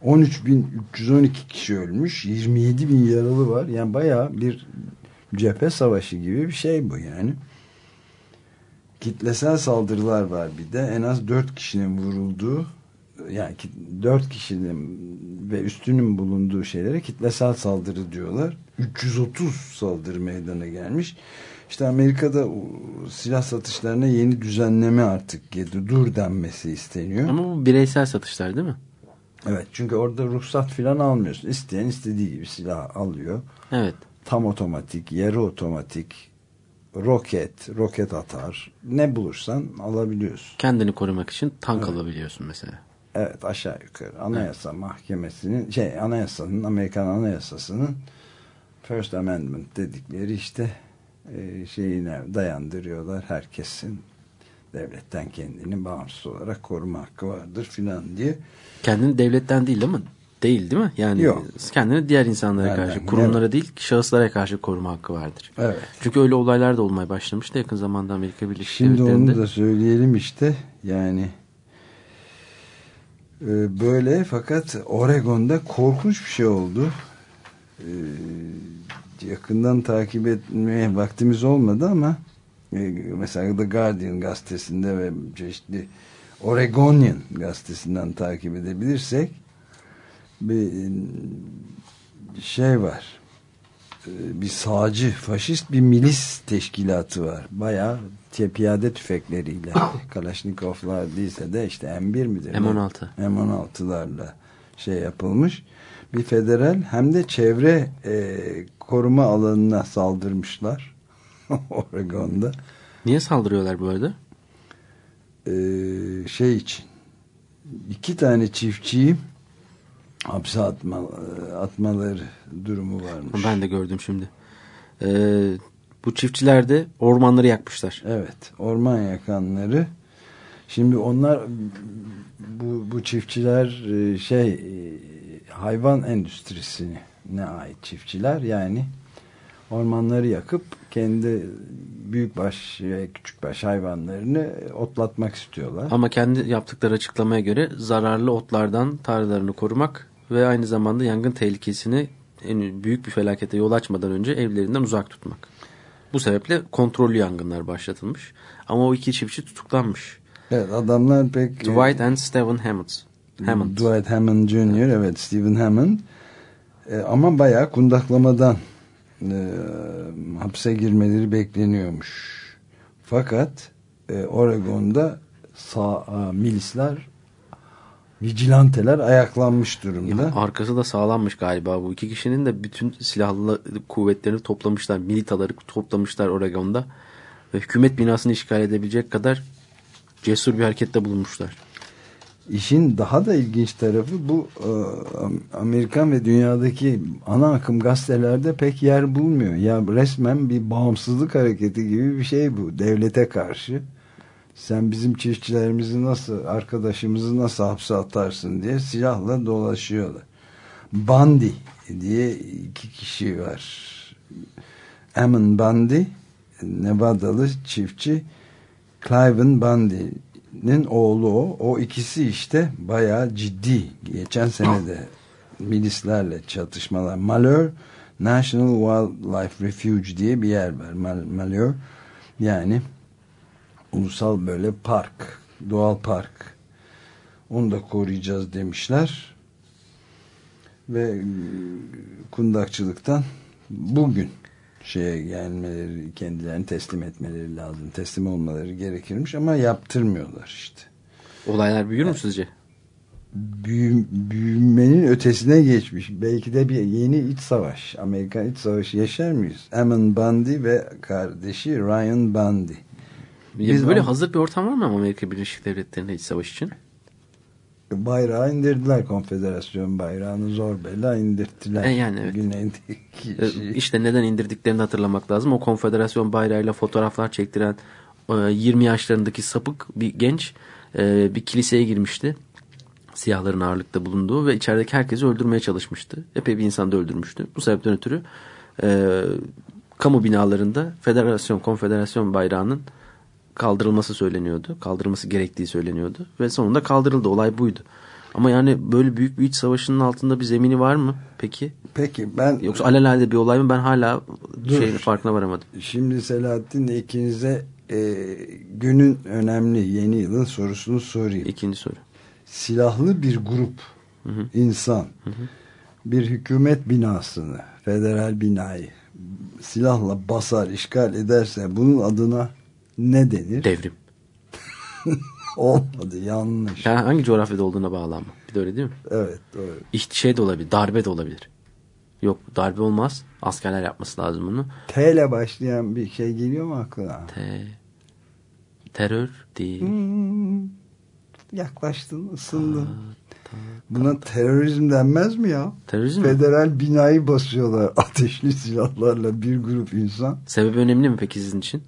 Speaker 2: 13.312 kişi ölmüş 27 bin yaralı var yani baya bir cephe savaşı gibi bir şey bu yani kitlesel saldırılar var bir de en az 4 kişinin vurulduğu yani 4 kişinin ve üstünün bulunduğu şeylere kitlesel saldırı diyorlar 330 saldırı meydana gelmiş işte Amerika'da silah satışlarına yeni düzenleme artık geldi. Dur denmesi isteniyor.
Speaker 3: Ama bu bireysel satışlar değil mi?
Speaker 2: Evet çünkü orada ruhsat falan almıyorsun. İsteyen istediği gibi silah alıyor.
Speaker 3: Evet.
Speaker 2: Tam otomatik, yarı otomatik, roket, roket atar. Ne bulursan alabiliyorsun.
Speaker 3: Kendini korumak için tank alabiliyorsun mesela.
Speaker 2: Evet aşağı yukarı. Anayasa mahkemesinin şey anayasanın Amerikan anayasasının First Amendment dedikleri işte e, şeyine dayandırıyorlar. Herkesin devletten kendini bağımsız olarak koruma hakkı vardır filan diye.
Speaker 3: Kendini devletten değil ama değil değil mi? Yani
Speaker 2: Yok.
Speaker 3: kendini diğer insanlara
Speaker 2: Nereden?
Speaker 3: karşı, kurumlara
Speaker 2: Evet.
Speaker 3: değil şahıslara karşı koruma hakkı vardır.
Speaker 2: Evet.
Speaker 3: Çünkü öyle olaylar da olmaya başlamıştı yakın zamanda Amerika Birleşik
Speaker 2: Şimdi
Speaker 3: Devletleri'nde.
Speaker 2: onu da söyleyelim işte. Yani e, böyle fakat Oregon'da korkunç bir şey oldu. E, yakından takip etmeye vaktimiz olmadı ama mesela The Guardian gazetesinde ve çeşitli Oregonian gazetesinden takip edebilirsek bir şey var e, bir sağcı, faşist bir milis teşkilatı var. Bayağı piyade tüfekleriyle [coughs] Kalaşnikovlar değilse de işte M1 midir?
Speaker 3: M16.
Speaker 2: M16'larla şey yapılmış. Bir federal hem de çevre e, koruma alanına saldırmışlar. [laughs] Oregon'da.
Speaker 3: Niye saldırıyorlar bu arada?
Speaker 2: E, şey için iki tane çiftçiyi hapse atma, atmaları durumu varmış.
Speaker 3: Ben de gördüm şimdi. Ee, bu çiftçiler de ormanları yakmışlar.
Speaker 2: Evet, orman yakanları. Şimdi onlar bu, bu çiftçiler e, şey e, hayvan endüstrisine ne ait çiftçiler yani ormanları yakıp kendi büyükbaş ve küçükbaş hayvanlarını otlatmak istiyorlar.
Speaker 3: Ama kendi yaptıkları açıklamaya göre zararlı otlardan tarlalarını korumak ve aynı zamanda yangın tehlikesini en büyük bir felakete yol açmadan önce evlerinden uzak tutmak. Bu sebeple kontrollü yangınlar başlatılmış. Ama o iki çiftçi tutuklanmış.
Speaker 2: Evet, adamlar pek
Speaker 3: Dwight and Stephen Hammond. Hammond.
Speaker 2: Dwight Hammond Jr. evet Stephen Hammond E, ama bayağı kundaklamadan e, hapse girmeleri bekleniyormuş. Fakat e, Oregon'da sağ, a, milisler vigilanteler ayaklanmış durumda.
Speaker 3: Ya arkası da sağlammış galiba bu iki kişinin de bütün silahlı kuvvetlerini toplamışlar. Militaları toplamışlar Oregon'da. Ve hükümet binasını işgal edebilecek kadar cesur bir harekette bulunmuşlar.
Speaker 2: İşin daha da ilginç tarafı bu e, Am- Amerikan ve dünyadaki ana akım gazetelerde pek yer bulmuyor. Ya resmen bir bağımsızlık hareketi gibi bir şey bu devlete karşı. Sen bizim çiftçilerimizi nasıl, arkadaşımızı nasıl hapse atarsın diye silahla dolaşıyorlar. Bundy diye iki kişi var. Ammon Bundy, Nevadalı çiftçi, Cliven Bundy'nin oğlu o. O ikisi işte bayağı ciddi. Geçen sene de milislerle çatışmalar. Malheur National Wildlife Refuge diye bir yer var. Mal Malheur yani ulusal böyle park, doğal park. Onu da koruyacağız demişler. ve kundakçılıktan bugün şeye gelmeleri kendilerini teslim etmeleri lazım. Teslim olmaları gerekirmiş ama yaptırmıyorlar işte.
Speaker 3: Olaylar büyür mü sizce?
Speaker 2: Büyü, büyümenin ötesine geçmiş. Belki de bir yeni iç savaş. Amerikan iç savaşı yaşar mıyız? Ammon Bundy ve kardeşi Ryan Bundy. Biz
Speaker 3: böyle hazır bir ortam var mı Amerika Birleşik Devletleri'nde iç savaş için?
Speaker 2: Bayrağı indirdiler konfederasyon bayrağını zor bela indirttiler
Speaker 3: E yani evet.
Speaker 2: güneydeki.
Speaker 3: İşte neden indirdiklerini hatırlamak lazım. O konfederasyon bayrağıyla fotoğraflar çektiren e, 20 yaşlarındaki sapık bir genç e, bir kiliseye girmişti. Siyahların ağırlıkta bulunduğu ve içerideki herkesi öldürmeye çalışmıştı. Epey bir insan da öldürmüştü. Bu sebepten ötürü e, kamu binalarında federasyon, konfederasyon bayrağının kaldırılması söyleniyordu. Kaldırılması gerektiği söyleniyordu. Ve sonunda kaldırıldı. Olay buydu. Ama yani böyle büyük bir iç savaşının altında bir zemini var mı peki?
Speaker 2: peki ben
Speaker 3: Yoksa alelade bir olay mı? Ben hala
Speaker 2: Dur.
Speaker 3: şeyin farkına varamadım.
Speaker 2: Şimdi Selahattin ikinize e, günün önemli yeni yılın sorusunu sorayım.
Speaker 3: İkinci soru.
Speaker 2: Silahlı bir grup insan bir hükümet binasını, federal binayı silahla basar, işgal ederse bunun adına ne denir?
Speaker 3: Devrim. [laughs]
Speaker 2: Olmadı, yanlış.
Speaker 3: Yani hangi coğrafyada olduğuna bağlı ama. Bir de öyle değil mi?
Speaker 2: Evet, doğru.
Speaker 3: İşte şey de olabilir. Darbe de olabilir. Yok darbe olmaz. Askerler yapması lazım bunu.
Speaker 2: T ile başlayan bir şey geliyor mu aklına?
Speaker 3: Te terör değil.
Speaker 2: Hmm, yaklaştın, ısındın. Buna terörizm denmez mi ya?
Speaker 3: Terörizm mi?
Speaker 2: Federal binayı basıyorlar [laughs] ateşli silahlarla bir grup insan.
Speaker 3: Sebebi önemli mi peki sizin için?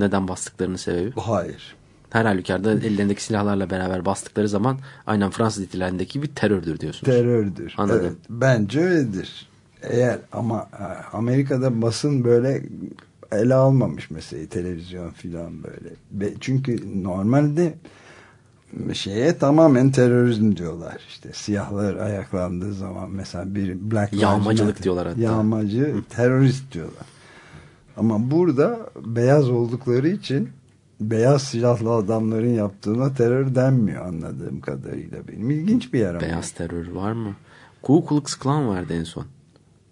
Speaker 3: Neden bastıklarının sebebi?
Speaker 2: Hayır.
Speaker 3: Her halükarda ellerindeki silahlarla beraber bastıkları zaman aynen Fransız ihtilalindeki bir terördür diyorsunuz.
Speaker 2: Terördür.
Speaker 3: Anladım.
Speaker 2: Evet, bence öyledir. Eğer ama e, Amerika'da basın böyle ele almamış meseleyi televizyon filan böyle. Ve çünkü normalde şeye tamamen terörizm diyorlar işte siyahlar ayaklandığı zaman mesela bir Black
Speaker 3: Yağmacılık diyorlar hatta.
Speaker 2: Yağmacı terörist diyorlar. Ama burada beyaz oldukları için beyaz silahlı adamların yaptığına terör denmiyor anladığım kadarıyla benim. İlginç bir yer ama.
Speaker 3: Beyaz terör var mı? Ku Klux Klan vardı en son.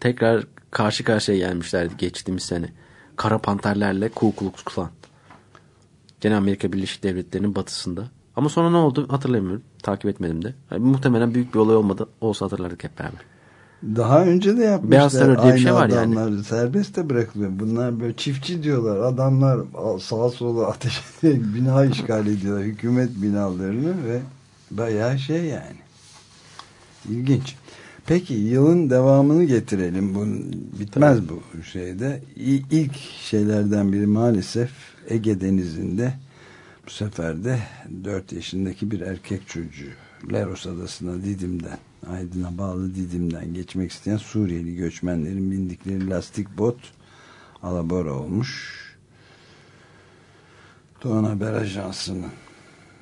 Speaker 3: Tekrar karşı karşıya gelmişlerdi geçtiğimiz sene. Kara panterlerle Ku Klux Klan. Gene Amerika Birleşik Devletleri'nin batısında. Ama sonra ne oldu hatırlamıyorum. Takip etmedim de. Yani muhtemelen büyük bir olay olmadı. Olsa hatırlardık hep beraber.
Speaker 2: Daha önce de yapmışlar.
Speaker 3: Beyaz terör diye bir
Speaker 2: Aynı
Speaker 3: şey var yani.
Speaker 2: adamlar serbest de bırakılıyor. Bunlar böyle çiftçi diyorlar. Adamlar sağa sola ateş [laughs] ederek bina işgal ediyorlar. Hükümet binalarını ve bayağı şey yani. İlginç. Peki yılın devamını getirelim. Bu bitmez bu şeyde. İlk şeylerden biri maalesef Ege Denizi'nde bu sefer de 4 yaşındaki bir erkek çocuğu Leros Adası'na Didim'den Aydın'a bağlı Didim'den geçmek isteyen Suriyeli göçmenlerin bindikleri lastik bot alabora olmuş. Doğan Haber Ajansı'nın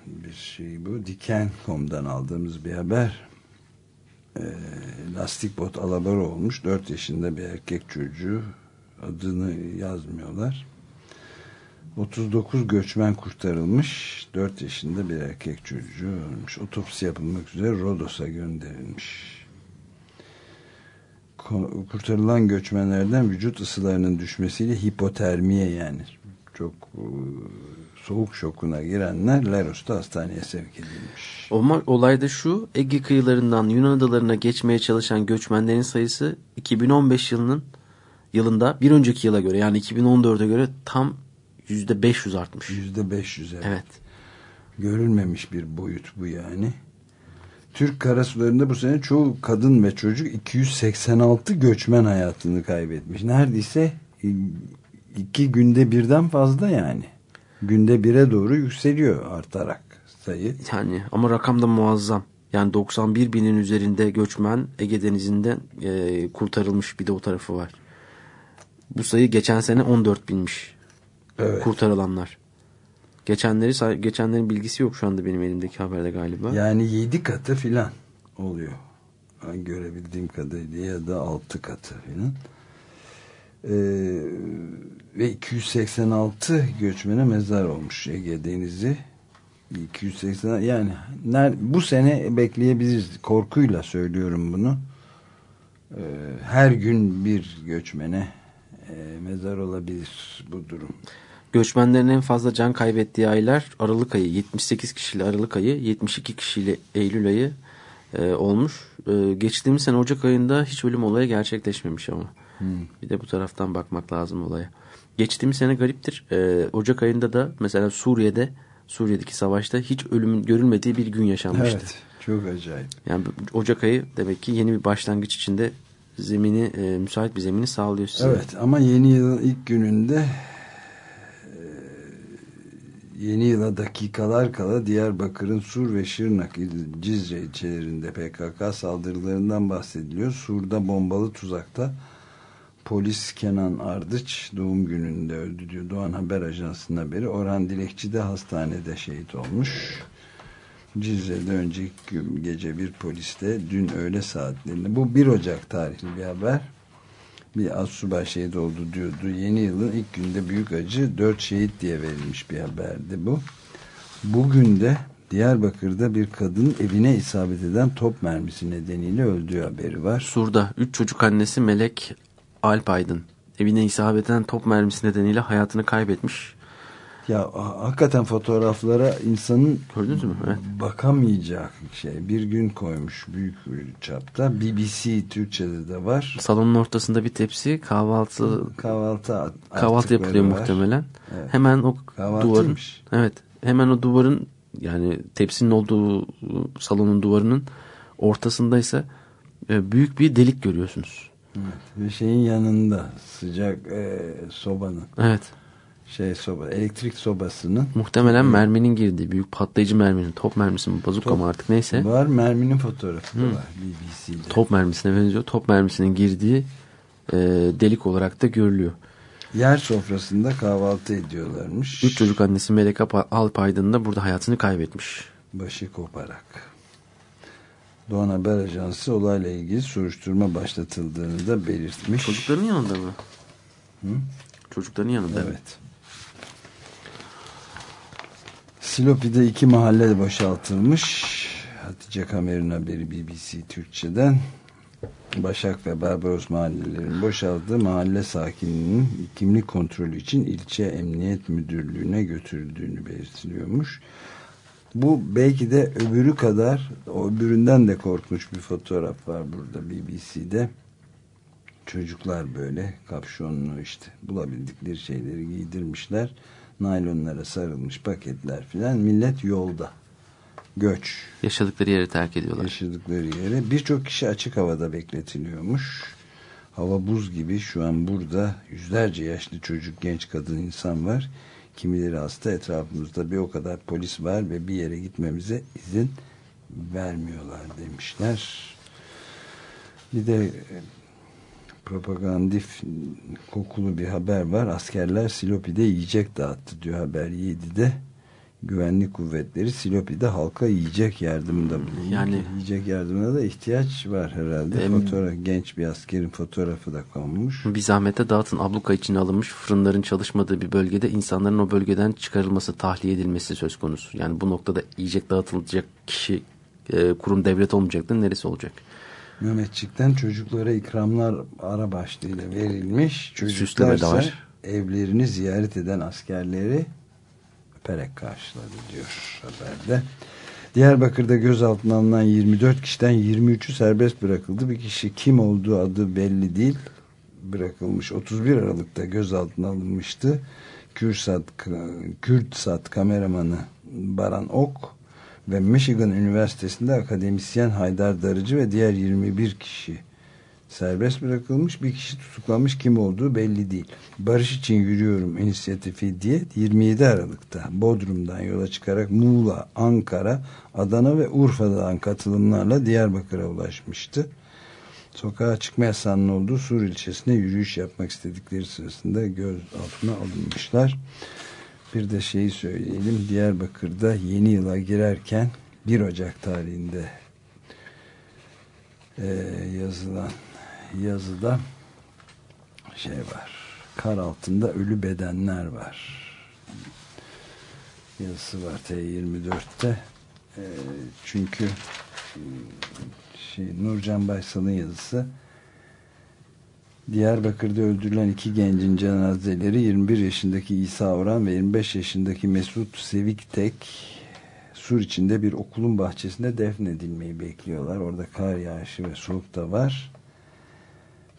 Speaker 2: bir şey bu. Diken.com'dan aldığımız bir haber. Ee, lastik bot alabora olmuş. 4 yaşında bir erkek çocuğu. Adını yazmıyorlar. 39 göçmen kurtarılmış. 4 yaşında bir erkek çocuğu ölmüş. Otopsi yapılmak üzere Rodos'a gönderilmiş. Kurtarılan göçmenlerden vücut ısılarının düşmesiyle hipotermiye yani çok e, soğuk şokuna girenler Leros'ta hastaneye sevk edilmiş.
Speaker 3: Olma, olay da şu. Ege kıyılarından Yunan adalarına geçmeye çalışan göçmenlerin sayısı 2015 yılının yılında bir önceki yıla göre yani 2014'e göre tam %500 artmış.
Speaker 2: Yüzde 500 evet.
Speaker 3: Evet.
Speaker 2: Görülmemiş bir boyut bu yani. Türk karasularında bu sene çoğu kadın ve çocuk 286 göçmen hayatını kaybetmiş. Neredeyse iki günde birden fazla yani. Günde bire doğru yükseliyor artarak sayı.
Speaker 3: Yani ama rakam da muazzam. Yani 91 binin üzerinde göçmen Ege Denizi'nden e, kurtarılmış bir de o tarafı var. Bu sayı geçen sene 14 binmiş
Speaker 2: Evet.
Speaker 3: kurtarılanlar. Geçenleri geçenlerin bilgisi yok şu anda benim elimdeki haberde galiba.
Speaker 2: Yani 7 katı filan oluyor. Ben görebildiğim kadarıyla ya da 6 katı filan. Ee, ve 286 göçmene mezar olmuş Ege Denizi. 280 yani ner, bu sene bekleyebiliriz. Korkuyla söylüyorum bunu. e, her gün bir göçmene e, mezar olabilir bu durum.
Speaker 3: Göçmenlerin en fazla can kaybettiği aylar Aralık ayı 78 kişiyle Aralık ayı 72 kişiyle Eylül ayı e, olmuş. E, geçtiğimiz sene Ocak ayında hiç ölüm olayı gerçekleşmemiş ama. Bir de bu taraftan bakmak lazım olaya. Geçtiğimiz sene gariptir. E, Ocak ayında da mesela Suriye'de Suriye'deki savaşta hiç ölümün görülmediği bir gün yaşanmıştı.
Speaker 2: Evet çok acayip.
Speaker 3: Yani Ocak ayı demek ki yeni bir başlangıç içinde zemini e, müsait bir zemini sağlıyor size.
Speaker 2: Evet ama yeni yılın ilk gününde yeni yıla dakikalar kala Diyarbakır'ın Sur ve Şırnak Cizre ilçelerinde PKK saldırılarından bahsediliyor. Sur'da bombalı tuzakta polis Kenan Ardıç doğum gününde öldü diyor. Doğan Haber Ajansı'nın haberi. Orhan Dilekçi de hastanede şehit olmuş. Cizre'de önceki gün gece bir poliste dün öğle saatlerinde bu 1 Ocak tarihli bir haber bir asubay şehit oldu diyordu. Yeni yılın ilk günde büyük acı 4 şehit diye verilmiş bir haberdi bu. Bugün de Diyarbakır'da bir kadın evine isabet eden top mermisi nedeniyle öldüğü haberi var.
Speaker 3: Sur'da 3 çocuk annesi Melek Alpaydın evine isabet eden top mermisi nedeniyle hayatını kaybetmiş.
Speaker 2: Ya ha- hakikaten fotoğraflara insanın
Speaker 3: Gördünüz mü? Evet.
Speaker 2: bakamayacak şey. Bir gün koymuş büyük bir çapta. BBC Türkçe'de de var.
Speaker 3: Salonun ortasında bir tepsi kahvaltı
Speaker 2: Kahvaltı
Speaker 3: kahvaltı yapılıyor
Speaker 2: var.
Speaker 3: muhtemelen.
Speaker 2: Evet.
Speaker 3: Hemen o duvarın evet hemen o duvarın yani tepsinin olduğu salonun duvarının ortasındaysa e, büyük bir delik görüyorsunuz.
Speaker 2: Ve şeyin yanında sıcak e, sobanın
Speaker 3: Evet.
Speaker 2: Şey soba elektrik sobasının
Speaker 3: Muhtemelen merminin girdiği büyük patlayıcı merminin top mermisi mi bazuka
Speaker 2: Top-
Speaker 3: mı artık neyse
Speaker 2: var merminin fotoğrafı da var BBC'de.
Speaker 3: top mermisine benziyor. Top mermisinin girdiği e, delik olarak da görülüyor.
Speaker 2: Yer sofrasında kahvaltı ediyorlarmış.
Speaker 3: Üç çocuk annesi Melek Alp- Alpaydın da burada hayatını kaybetmiş.
Speaker 2: Başı koparak. Doğan Haber Ajansı olayla ilgili soruşturma başlatıldığını da belirtmiş.
Speaker 3: Çocukların yanında mı? Çocukların yanında.
Speaker 2: Evet. Silopi'de iki mahalle boşaltılmış. Hatice Kamer'in haberi BBC Türkçe'den. Başak ve Barbaros mahallelerinin boşaldığı mahalle sakininin kimlik kontrolü için ilçe emniyet müdürlüğüne götürüldüğünü belirtiliyormuş. Bu belki de öbürü kadar, o öbüründen de korkmuş bir fotoğraf var burada BBC'de. Çocuklar böyle kapşonlu işte bulabildikleri şeyleri giydirmişler. Naylonlara sarılmış paketler filan. Millet yolda. Göç.
Speaker 3: Yaşadıkları yeri terk ediyorlar.
Speaker 2: Yaşadıkları yere. Birçok kişi açık havada bekletiliyormuş. Hava buz gibi şu an burada yüzlerce yaşlı çocuk, genç kadın insan var. Kimileri hasta etrafımızda bir o kadar polis var ve bir yere gitmemize izin vermiyorlar demişler. Bir de propagandif kokulu bir haber var. Askerler Silopi'de yiyecek dağıttı diyor haber 7'de. Güvenlik kuvvetleri Silopi'de halka yiyecek yardımında bulundu.
Speaker 3: Yani-
Speaker 2: yiyecek yardımına da ihtiyaç var herhalde.
Speaker 3: Em-
Speaker 2: Fotoğraf, genç bir askerin fotoğrafı da konmuş.
Speaker 3: Bir zahmete dağıtın abluka içine alınmış fırınların çalışmadığı bir bölgede insanların o bölgeden çıkarılması, tahliye edilmesi söz konusu. Yani bu noktada yiyecek dağıtılacak kişi e, kurum devlet olmayacaktır. Neresi olacak?
Speaker 2: Mehmetçik'ten çocuklara ikramlar ara başlığıyla verilmiş.
Speaker 3: Süsleme
Speaker 2: Çocuklar
Speaker 3: de var.
Speaker 2: ise evlerini ziyaret eden askerleri öperek karşıladı diyor haberde. Diyarbakır'da gözaltına alınan 24 kişiden 23'ü serbest bırakıldı. Bir kişi kim olduğu adı belli değil bırakılmış. 31 Aralık'ta gözaltına alınmıştı. Kürsat, Kürtsat kameramanı Baran Ok ve Michigan Üniversitesi'nde akademisyen Haydar Darıcı ve diğer 21 kişi serbest bırakılmış. Bir kişi tutuklanmış kim olduğu belli değil. Barış için yürüyorum inisiyatifi diye 27 Aralık'ta Bodrum'dan yola çıkarak Muğla, Ankara, Adana ve Urfa'dan katılımlarla Diyarbakır'a ulaşmıştı. Sokağa çıkma yasağının olduğu Sur ilçesine yürüyüş yapmak istedikleri sırasında gözaltına alınmışlar. Bir de şeyi söyleyelim. Diyarbakır'da yeni yıla girerken 1 Ocak tarihinde e, yazılan yazıda şey var. Kar altında ölü bedenler var. Yazısı var T24'te. E, çünkü e, şey Nurcan Baysal'ın yazısı Diyarbakır'da öldürülen iki gencin cenazeleri 21 yaşındaki İsa Orhan ve 25 yaşındaki Mesut Seviktek sur içinde bir okulun bahçesinde defnedilmeyi bekliyorlar. Orada kar yağışı ve soğuk da var.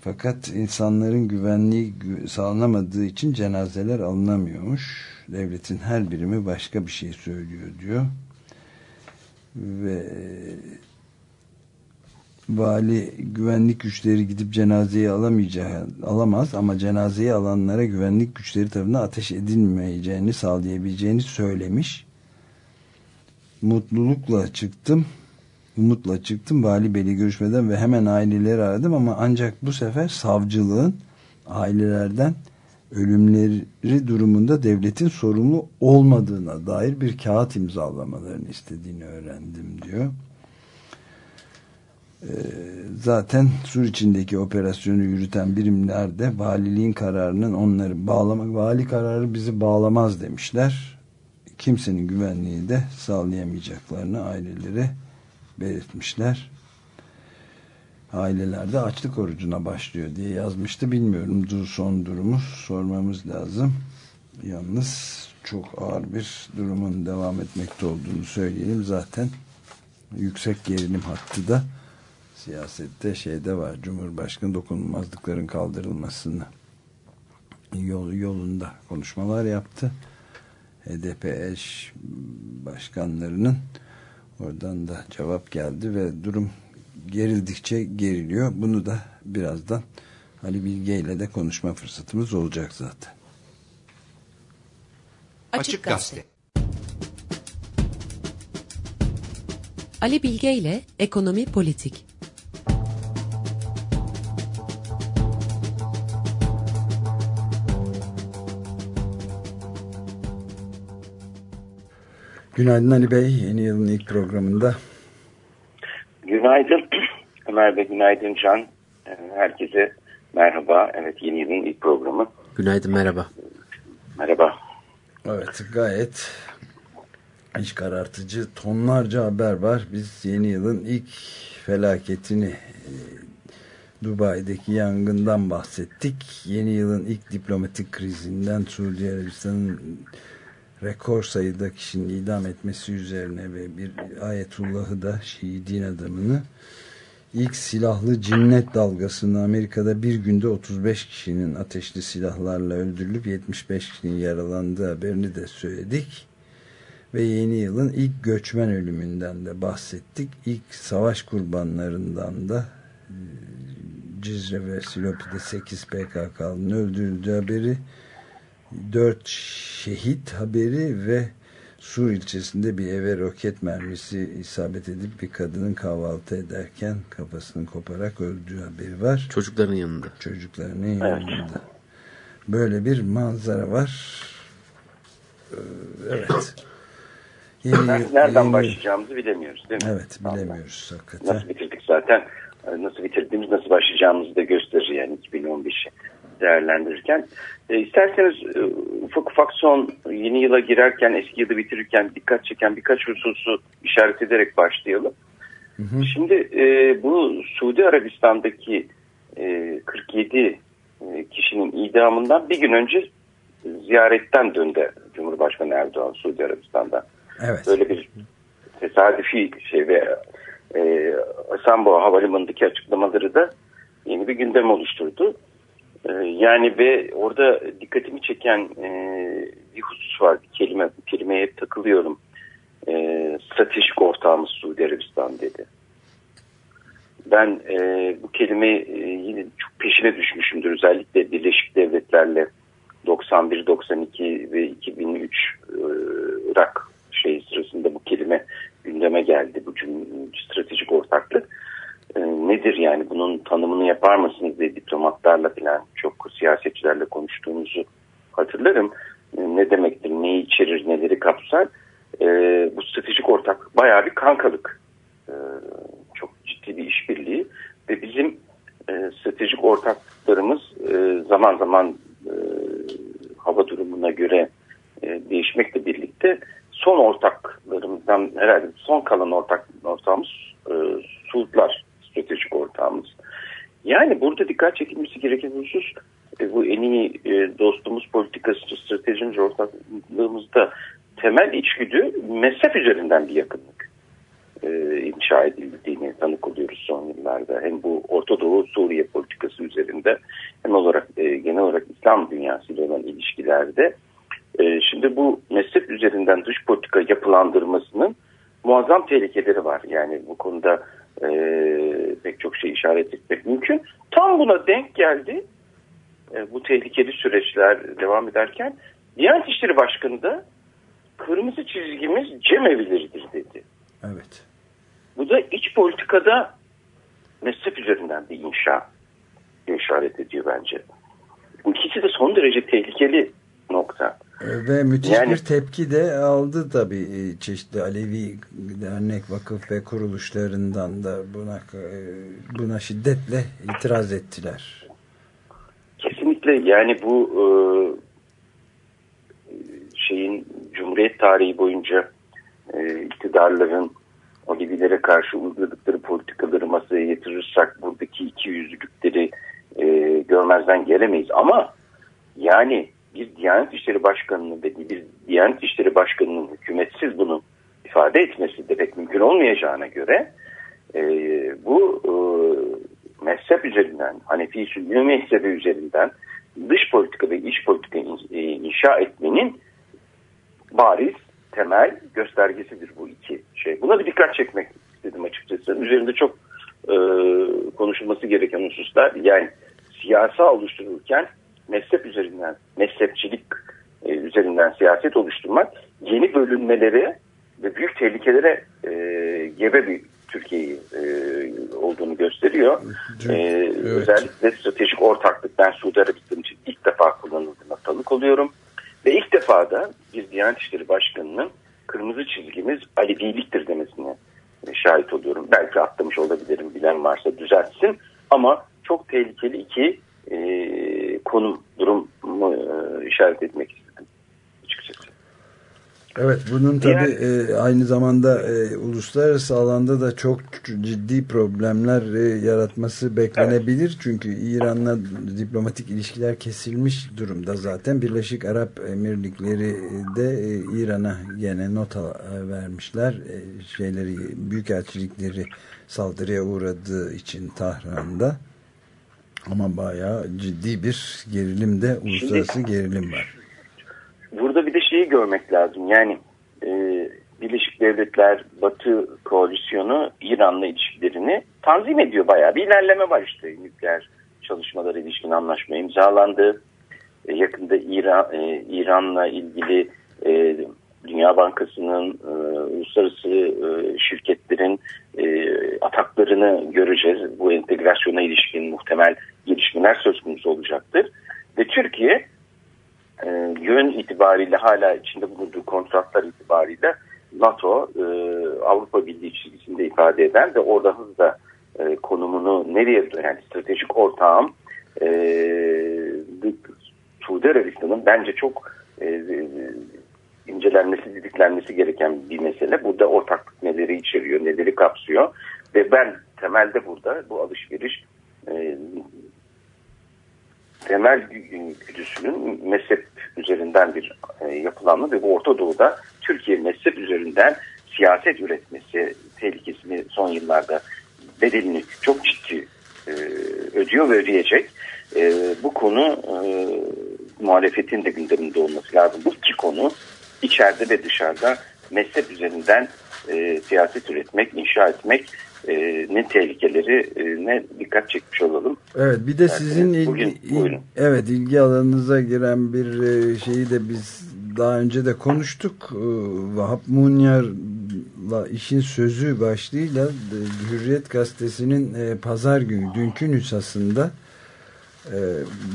Speaker 2: Fakat insanların güvenliği gü- sağlanamadığı için cenazeler alınamıyormuş. Devletin her birimi başka bir şey söylüyor diyor. Ve vali güvenlik güçleri gidip cenazeyi alamayacağı alamaz ama cenazeyi alanlara güvenlik güçleri tarafından ateş edilmeyeceğini sağlayabileceğini söylemiş. Mutlulukla çıktım. Umutla çıktım vali beyle görüşmeden ve hemen aileleri aradım ama ancak bu sefer savcılığın ailelerden ölümleri durumunda devletin sorumlu olmadığına dair bir kağıt imzalamalarını istediğini öğrendim diyor. Zaten sur içindeki operasyonu yürüten birimler de valiliğin kararının onları bağlamak, vali kararı bizi bağlamaz demişler. Kimsenin güvenliği de sağlayamayacaklarını ailelere belirtmişler. Ailelerde açlık orucuna başlıyor diye yazmıştı. Bilmiyorum du- son durumu sormamız lazım. Yalnız çok ağır bir durumun devam etmekte olduğunu söyleyelim. Zaten yüksek gerilim hattı da siyasette şeyde var. Cumhurbaşkanı dokunulmazlıkların kaldırılmasını yol, yolunda konuşmalar yaptı. HDP eş başkanlarının oradan da cevap geldi ve durum gerildikçe geriliyor. Bunu da birazdan Ali Bilge ile de konuşma fırsatımız olacak zaten.
Speaker 1: Açık Gazete. Ali Bilge ile Ekonomi Politik.
Speaker 2: Günaydın Ali Bey. Yeni yılın ilk programında.
Speaker 7: Günaydın [clears throat] Ömer Bey, günaydın Can. Ee, Herkese merhaba. Evet yeni yılın ilk programı.
Speaker 3: Günaydın merhaba.
Speaker 7: Merhaba.
Speaker 2: Evet gayet iç karartıcı tonlarca haber var. Biz yeni yılın ilk felaketini e, Dubai'deki yangından bahsettik. Yeni yılın ilk diplomatik krizinden Suudi Arabistan'ın rekor sayıda kişinin idam etmesi üzerine ve bir ayetullahı da Şii din adamını ilk silahlı cinnet dalgasını Amerika'da bir günde 35 kişinin ateşli silahlarla öldürülüp 75 kişinin yaralandığı haberini de söyledik. Ve yeni yılın ilk göçmen ölümünden de bahsettik. İlk savaş kurbanlarından da e, Cizre ve Silopi'de 8 PKK'nın öldürüldüğü haberi 4 şehit haberi ve Sur ilçesinde bir eve roket mermisi isabet edip bir kadının kahvaltı ederken kafasını koparak öldüğü haberi var.
Speaker 3: Çocukların yanında.
Speaker 2: Çocuklarının yanında. Böyle bir manzara var. Ee, Evet. Yeni,
Speaker 7: Nereden
Speaker 2: yeni-
Speaker 7: başlayacağımızı bilemiyoruz değil mi?
Speaker 2: Evet bilemiyoruz hakikaten.
Speaker 7: Nasıl bitirdik zaten. Ee, Nasıl bitirdiğimiz, nasıl başlayacağımızı da gösterir yani 2015'i değerlendirirken. E, isterseniz e, ufak ufak son yeni yıla girerken, eski yılı bitirirken dikkat çeken birkaç hususu işaret ederek başlayalım. Şimdi e, bu Suudi Arabistan'daki e, 47 e, kişinin idamından bir gün önce ziyaretten döndü Cumhurbaşkanı Erdoğan Suudi Arabistan'dan.
Speaker 2: Evet.
Speaker 7: Böyle bir tesadüfi şey ve e, Asambo Havalimanı'ndaki açıklamaları da yeni bir gündem oluşturdu. E, yani ve orada dikkatimi çeken e, bir husus var, bir kelime, bu kelimeye hep takılıyorum. E, stratejik ortağımız Suudi Arabistan dedi. Ben e, bu kelimeyi e, yine çok peşine düşmüşümdür. Özellikle Birleşik Devletler'le 91, 92 ve 2003 e, Irak şey sırasında bu kelime gündeme geldi. Bu cüm- stratejik ortaklık. E, nedir yani bunun tanımını yapar mısınız diye diplomatlarla falan çok siyasetçilerle konuştuğumuzu hatırlarım. E, ne demektir, neyi içerir, neleri kapsar. E, bu stratejik ortaklık bayağı bir kankalık. E, çok ciddi bir işbirliği ve bizim e, stratejik ortaklarımız e, zaman zaman e, hava durumuna göre e, değişmekle birlikte son ortaklarımızdan herhalde son kalan ortak ortağımız e, Suudlar stratejik ortağımız. Yani burada dikkat çekilmesi gereken husus e, bu en iyi e, dostumuz politikası stratejimiz ortaklığımızda temel içgüdü mezhep üzerinden bir yakınlık e, inşa edildiğini tanık oluyoruz son yıllarda. Hem bu Orta Doğu Suriye politikası üzerinde hem olarak genel olarak İslam dünyasıyla olan ilişkilerde şimdi bu mezhep üzerinden dış politika yapılandırmasının muazzam tehlikeleri var. Yani bu konuda e, pek çok şey işaret etmek mümkün. Tam buna denk geldi e, bu tehlikeli süreçler devam ederken Diyanet İşleri Başkanı da kırmızı çizgimiz cemevileridir dedi.
Speaker 2: Evet.
Speaker 7: Bu da iç politikada mezhep üzerinden bir inşa işaret ediyor bence. Bu ikisi de son derece tehlikeli nokta.
Speaker 2: E, Ve müthiş
Speaker 7: Yani-
Speaker 2: bir tepki de aldı tabii e, çeşitli Alevi dernek, vakıf ve kuruluşlarından da buna e, buna şiddetle itiraz ettiler.
Speaker 7: Kesinlikle yani bu e, şeyin Cumhuriyet tarihi boyunca iktidarların Alevilere karşı uyguladıkları politikaları masaya yatırırsak buradaki iki yüzlülükleri görmezden gelemeyiz. Ama yani bir Diyanet İşleri Başkanı'nın ve bir Diyanet İşleri Başkanı'nın hükümetsiz bunu ifade etmesi de pek mümkün olmayacağına göre e, bu e, mezhep üzerinden, Hanefi Sünni mezhebi üzerinden dış politika ve iç politika e, inşa etmenin bariz temel göstergesidir bu iki şey. Buna bir dikkat çekmek istedim açıkçası. Üzerinde çok e, konuşulması gereken hususlar. Yani siyasa oluştururken mezhep üzerinden, mezhepçilik e, üzerinden siyaset oluşturmak yeni bölünmelere ve büyük tehlikelere e, gebe bir Türkiye'yi e, olduğunu gösteriyor. E,
Speaker 2: Evet.
Speaker 7: Özellikle stratejik ortaklık ben Suudi Arabistan için ilk defa kullanıldığına tanık oluyorum. Ve ilk defa da bir Diyanet İşleri Başkanı'nın kırmızı çizgimiz Aleviliktir demesine e, şahit oluyorum. Belki atlamış olabilirim bilen varsa düzeltsin. Ama çok tehlikeli iki e, konum, durumu e, işaret etmek istedim açıkçası.
Speaker 2: Evet bunun tabi aynı zamanda e, uluslararası alanda da çok ciddi problemler e, yaratması beklenebilir. Çünkü İran'la diplomatik ilişkiler kesilmiş durumda zaten. Birleşik Arap Emirlikleri de e, İran'a gene nota e, vermişler. E, şeyleri büyükelçilikleri saldırıya uğradığı için Tahran'da. Ama bayağı ciddi bir gerilim de uluslararası gerilim var.
Speaker 7: Burada bir de şeyi görmek lazım. Yani e, Birleşik Devletler Batı koalisyonu İran'la ilişkilerini tanzim ediyor. Bayağı bir ilerleme var işte. Nükleer çalışmalara ilişkin anlaşma imzalandı. E, yakında İran e, İran'la ilgili e, Dünya Bankası'nın e, uluslararası e, şirketlerin e, ataklarını göreceğiz. Bu entegrasyona ilişkin muhtemel gelişmeler söz konusu olacaktır. Ve Türkiye e, yön itibariyle hala içinde bulunduğu kontratlar itibariyle NATO e, Avrupa Birliği çizgisinde ifade eden ve orada hızla e, konumunu nereye yani stratejik ortağım e, Suudi Arabistan'ın bence çok e, incelenmesi, didiklenmesi gereken bir mesele. Burada ortaklık neleri içeriyor, neleri kapsıyor ve ben temelde burada bu alışveriş e, temel güdüsünün mezhep üzerinden bir e, yapılanma ve bu Orta Doğu'da Türkiye mezhep üzerinden siyaset üretmesi tehlikesini son yıllarda bedelini çok ciddi e, ödüyor ve ödeyecek. E, bu konu e, muhalefetin de gündeminde olması lazım. Bu iki konu içeride ve dışarıda mezhep üzerinden e, siyaset üretmek, inşa etmek e, ne tehlikeleri e, ne dikkat çekmiş olalım.
Speaker 2: Evet bir de
Speaker 7: Yani
Speaker 2: sizin ilgi,
Speaker 7: bugün-
Speaker 2: il- evet ilgi alanınıza giren bir e, şeyi de biz daha önce de konuştuk. E, Vahap Munyar'la işin sözü başlığıyla e, Hürriyet gazetesinin pazar günü dünkü nüshasında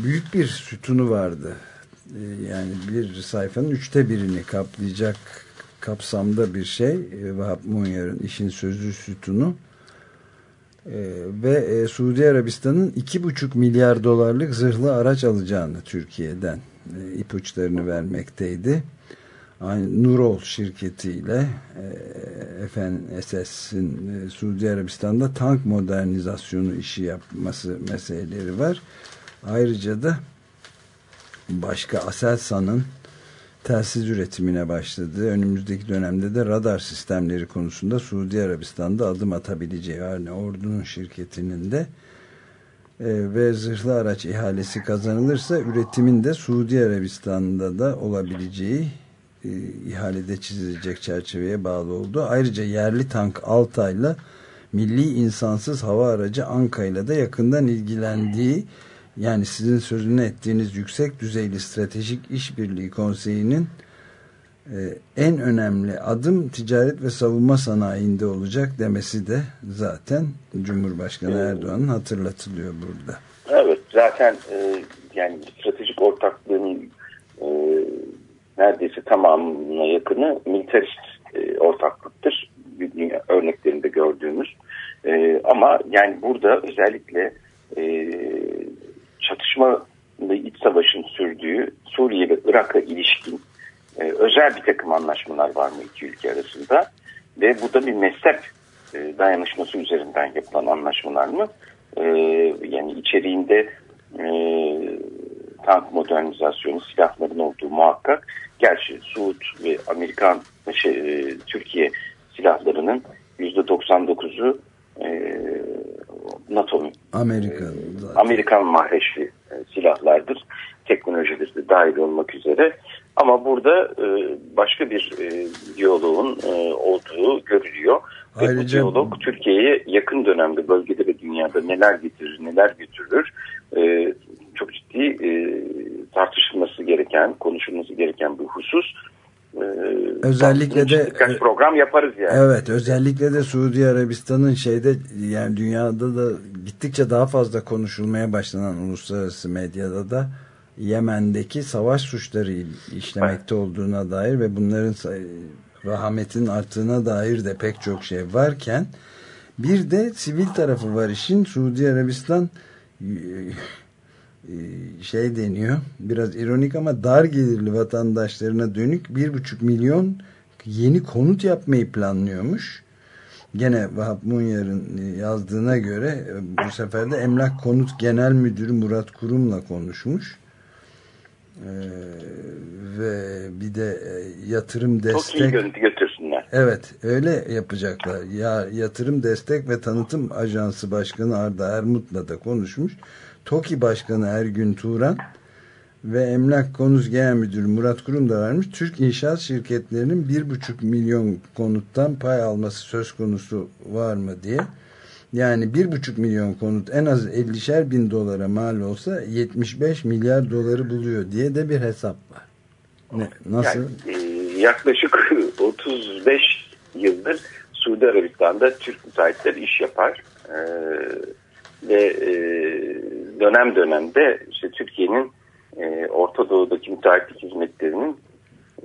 Speaker 2: büyük bir sütunu vardı. E, yani bir sayfanın üçte birini kaplayacak kapsamda bir şey. E, Vahap Munyar'ın işin sözü sütunu. Ee, ve e, Suudi Arabistan'ın iki buçuk milyar dolarlık zırhlı araç alacağını Türkiye'den e, ipuçlarını vermekteydi. Aynı Nurol şirketiyle FNSS'in Suudi Arabistan'da tank modernizasyonu işi yapması meseleleri var. Ayrıca da başka Aselsan'ın telsiz üretimine başladığı önümüzdeki dönemde de radar sistemleri konusunda Suudi Arabistan'da adım atabileceği yani ordunun şirketinin de e, ve zırhlı araç ihalesi kazanılırsa üretimin de Suudi Arabistan'da da olabileceği e, ihalede çizilecek çerçeveye bağlı oldu. Ayrıca yerli tank Altay'la milli insansız hava aracı Anka'yla da yakından ilgilendiği yani sizin sözünü ettiğiniz yüksek düzeyli stratejik işbirliği konseyinin e, en önemli adım ticaret ve savunma sanayinde olacak demesi de zaten Cumhurbaşkanı Erdoğan'ın hatırlatılıyor burada.
Speaker 7: Evet zaten e, yani stratejik ortaklığın e, neredeyse tamamına yakını militarist e, ortaklıktır. Dünya örneklerinde gördüğümüz. E, ama yani burada özellikle e, çatışma ve iç savaşın sürdüğü Suriye ve Irak'a ilişkin e, özel bir takım anlaşmalar var mı iki ülke arasında? Ve bu da bir mezhep e, dayanışması üzerinden yapılan anlaşmalar mı? E, yani içeriğinde e, tank modernizasyonu, silahların olduğu muhakkak. Gerçi Suud ve Amerikan, şey, e, Türkiye silahlarının %99'u e, NATO
Speaker 2: Amerika zaten.
Speaker 7: Amerikan mahreçli e, silahlardır. Teknolojidir de dahil olmak üzere. Ama burada e, başka bir e, diyaloğun e, olduğu görülüyor. Ve bu
Speaker 2: Ayrıca-
Speaker 7: diyalog Türkiye'ye yakın dönemde bölgede ve dünyada neler getirir, neler götürür e, çok ciddi e, tartışılması gereken, konuşulması gereken bir husus. E,
Speaker 2: Özellikle de-
Speaker 7: birkaç program yaparız yani.
Speaker 2: Evet özellikle de Suudi Arabistan'ın şeyde yani dünyada da gittikçe daha fazla konuşulmaya başlanan uluslararası medyada da Yemen'deki savaş suçları işlemekte olduğuna dair ve bunların vahametin arttığına dair de pek çok şey varken bir de sivil tarafı var işin Suudi Arabistan e, e, şey deniyor biraz ironik ama dar gelirli vatandaşlarına dönük bir buçuk milyon yeni konut yapmayı planlıyormuş. Gene Vahap Munyar'ın yazdığına göre e, bu sefer de Emlak Konut Genel Müdürü Murat Kurum'la konuşmuş. Ee, ve bir de e, yatırım
Speaker 7: Çok iyi
Speaker 2: destek
Speaker 7: görüntü götürsünler.
Speaker 2: Evet öyle yapacaklar. Ya Yatırım Destek ve Tanıtım Ajansı Başkanı Arda Ermut'la da konuşmuş. TOKİ Başkanı Ergün Turan ve Emlak Konut Genel Müdürü Murat Kurum da vermiş. Türk inşaat şirketlerinin bir buçuk milyon konuttan pay alması söz konusu var mı diye. Yani bir buçuk milyon konut en az 50'şer bin dolara mal olsa 75 milyar doları buluyor diye de bir hesap var. Ne, nasıl?
Speaker 7: Yani, e, yaklaşık [laughs] 35 yıldır Suudi Arabistan'da Türk müteahhitler iş yapar. E, ve e, dönem dönemde işte Türkiye'nin e, Orta Doğu'daki müteahhitlik hizmetlerinin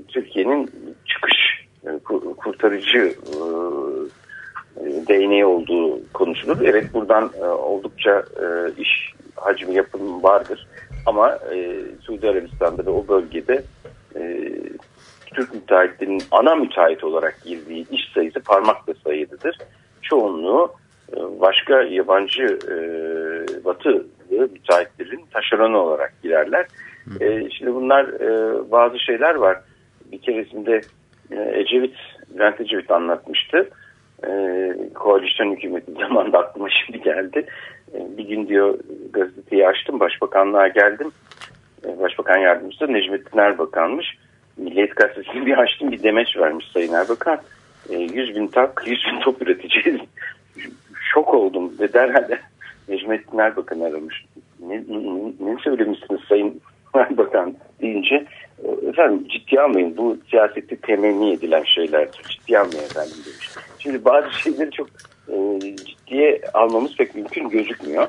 Speaker 7: Türkiye'nin çıkış e, ku- kurtarıcı e, e, değneği olduğu konuşulur. Evet buradan e, oldukça e, iş hacmi yapım vardır. Ama e, Suudi Arabistan'da ve o bölgede e, Türk müteahhitlerinin ana müteahhit olarak girdiği iş sayısı parmakla sayılıdır. Çoğunluğu e, başka yabancı e, batılı müteahhitlerin taşeronu olarak girerler. E, şimdi bunlar e, bazı şeyler var. Bir keresinde e, Ecevit, Bülent Ecevit anlatmıştı. E, koalisyon hükümeti [laughs] zamanında aklıma şimdi geldi. E, bir gün diyor gazeteyi açtım, başbakanlığa geldim. E, Başbakan yardımcısı Necmettin Erbakan'mış. Milliyet Gazetesi'ni bir açtım bir demeç vermiş Sayın Erbakan. E, 100 bin tak, 100 bin top üreteceğiz. [laughs] Şok oldum ve derhal Necmettin Erbakan aramış. Ne, ne, ne söylemişsiniz Sayın [laughs] Erbakan deyince e, efendim ciddiye almayın bu siyasette temenni edilen şeylerdir. Ciddiye almayın efendim demiş. Şimdi bazı şeyleri çok e, ciddiye almamız pek mümkün gözükmüyor.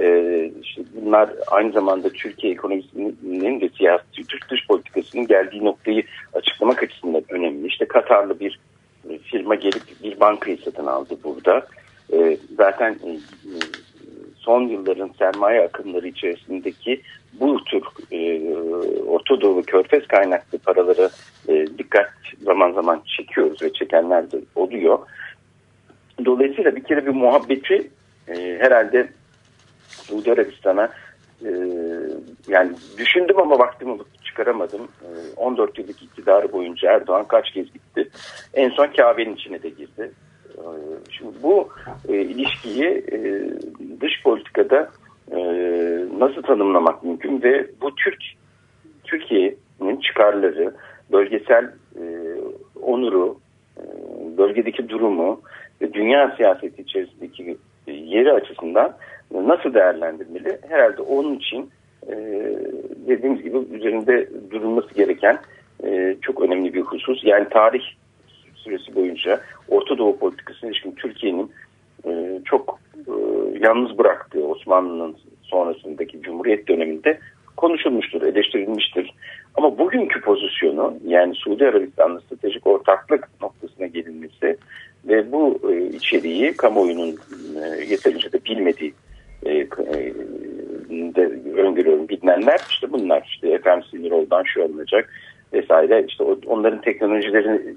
Speaker 7: Ee, işte bunlar aynı zamanda Türkiye ekonomisinin ve siyasi Türk dış politikasının geldiği noktayı açıklamak açısından önemli. İşte Katarlı bir firma gelip bir bankayı satın aldı burada. Ee, zaten e, son yılların sermaye akımları içerisindeki bu tür e, Orta Doğu Körfez kaynaklı paralara e, dikkat zaman zaman çekiyoruz ve çekenler de oluyor. Dolayısıyla bir kere bir muhabbeti e, herhalde Suudi Arabistan'a e, yani düşündüm ama vaktimi çıkaramadım. E, 14 yıllık iktidarı boyunca Erdoğan kaç kez gitti. En son Kabe'nin içine de girdi. Şimdi bu e, ilişkiyi e, dış politikada e, nasıl tanımlamak mümkün ve bu Türk Türkiye'nin çıkarları, bölgesel e, onuru, e, bölgedeki durumu ve dünya siyaseti içerisindeki e, yeri açısından nasıl değerlendirmeli? Herhalde onun için e, dediğimiz gibi üzerinde durulması gereken e, çok önemli bir husus. Yani tarih süresi boyunca Orta Doğu politikasına ilişkin Türkiye'nin e, çok e, yalnız bıraktığı Osmanlı'nın sonrasındaki Cumhuriyet döneminde konuşulmuştur, eleştirilmiştir. Ama bugünkü pozisyonu yani Suudi Arabistan'la stratejik ortaklık noktasına gelinmesi ve bu e, içeriği kamuoyunun e, yeterince de bilmediği e, e, de öngörüyorum bilinenler işte bunlar işte efendim Sinirol'dan şu alınacak vesaire. İşte onların teknolojilerini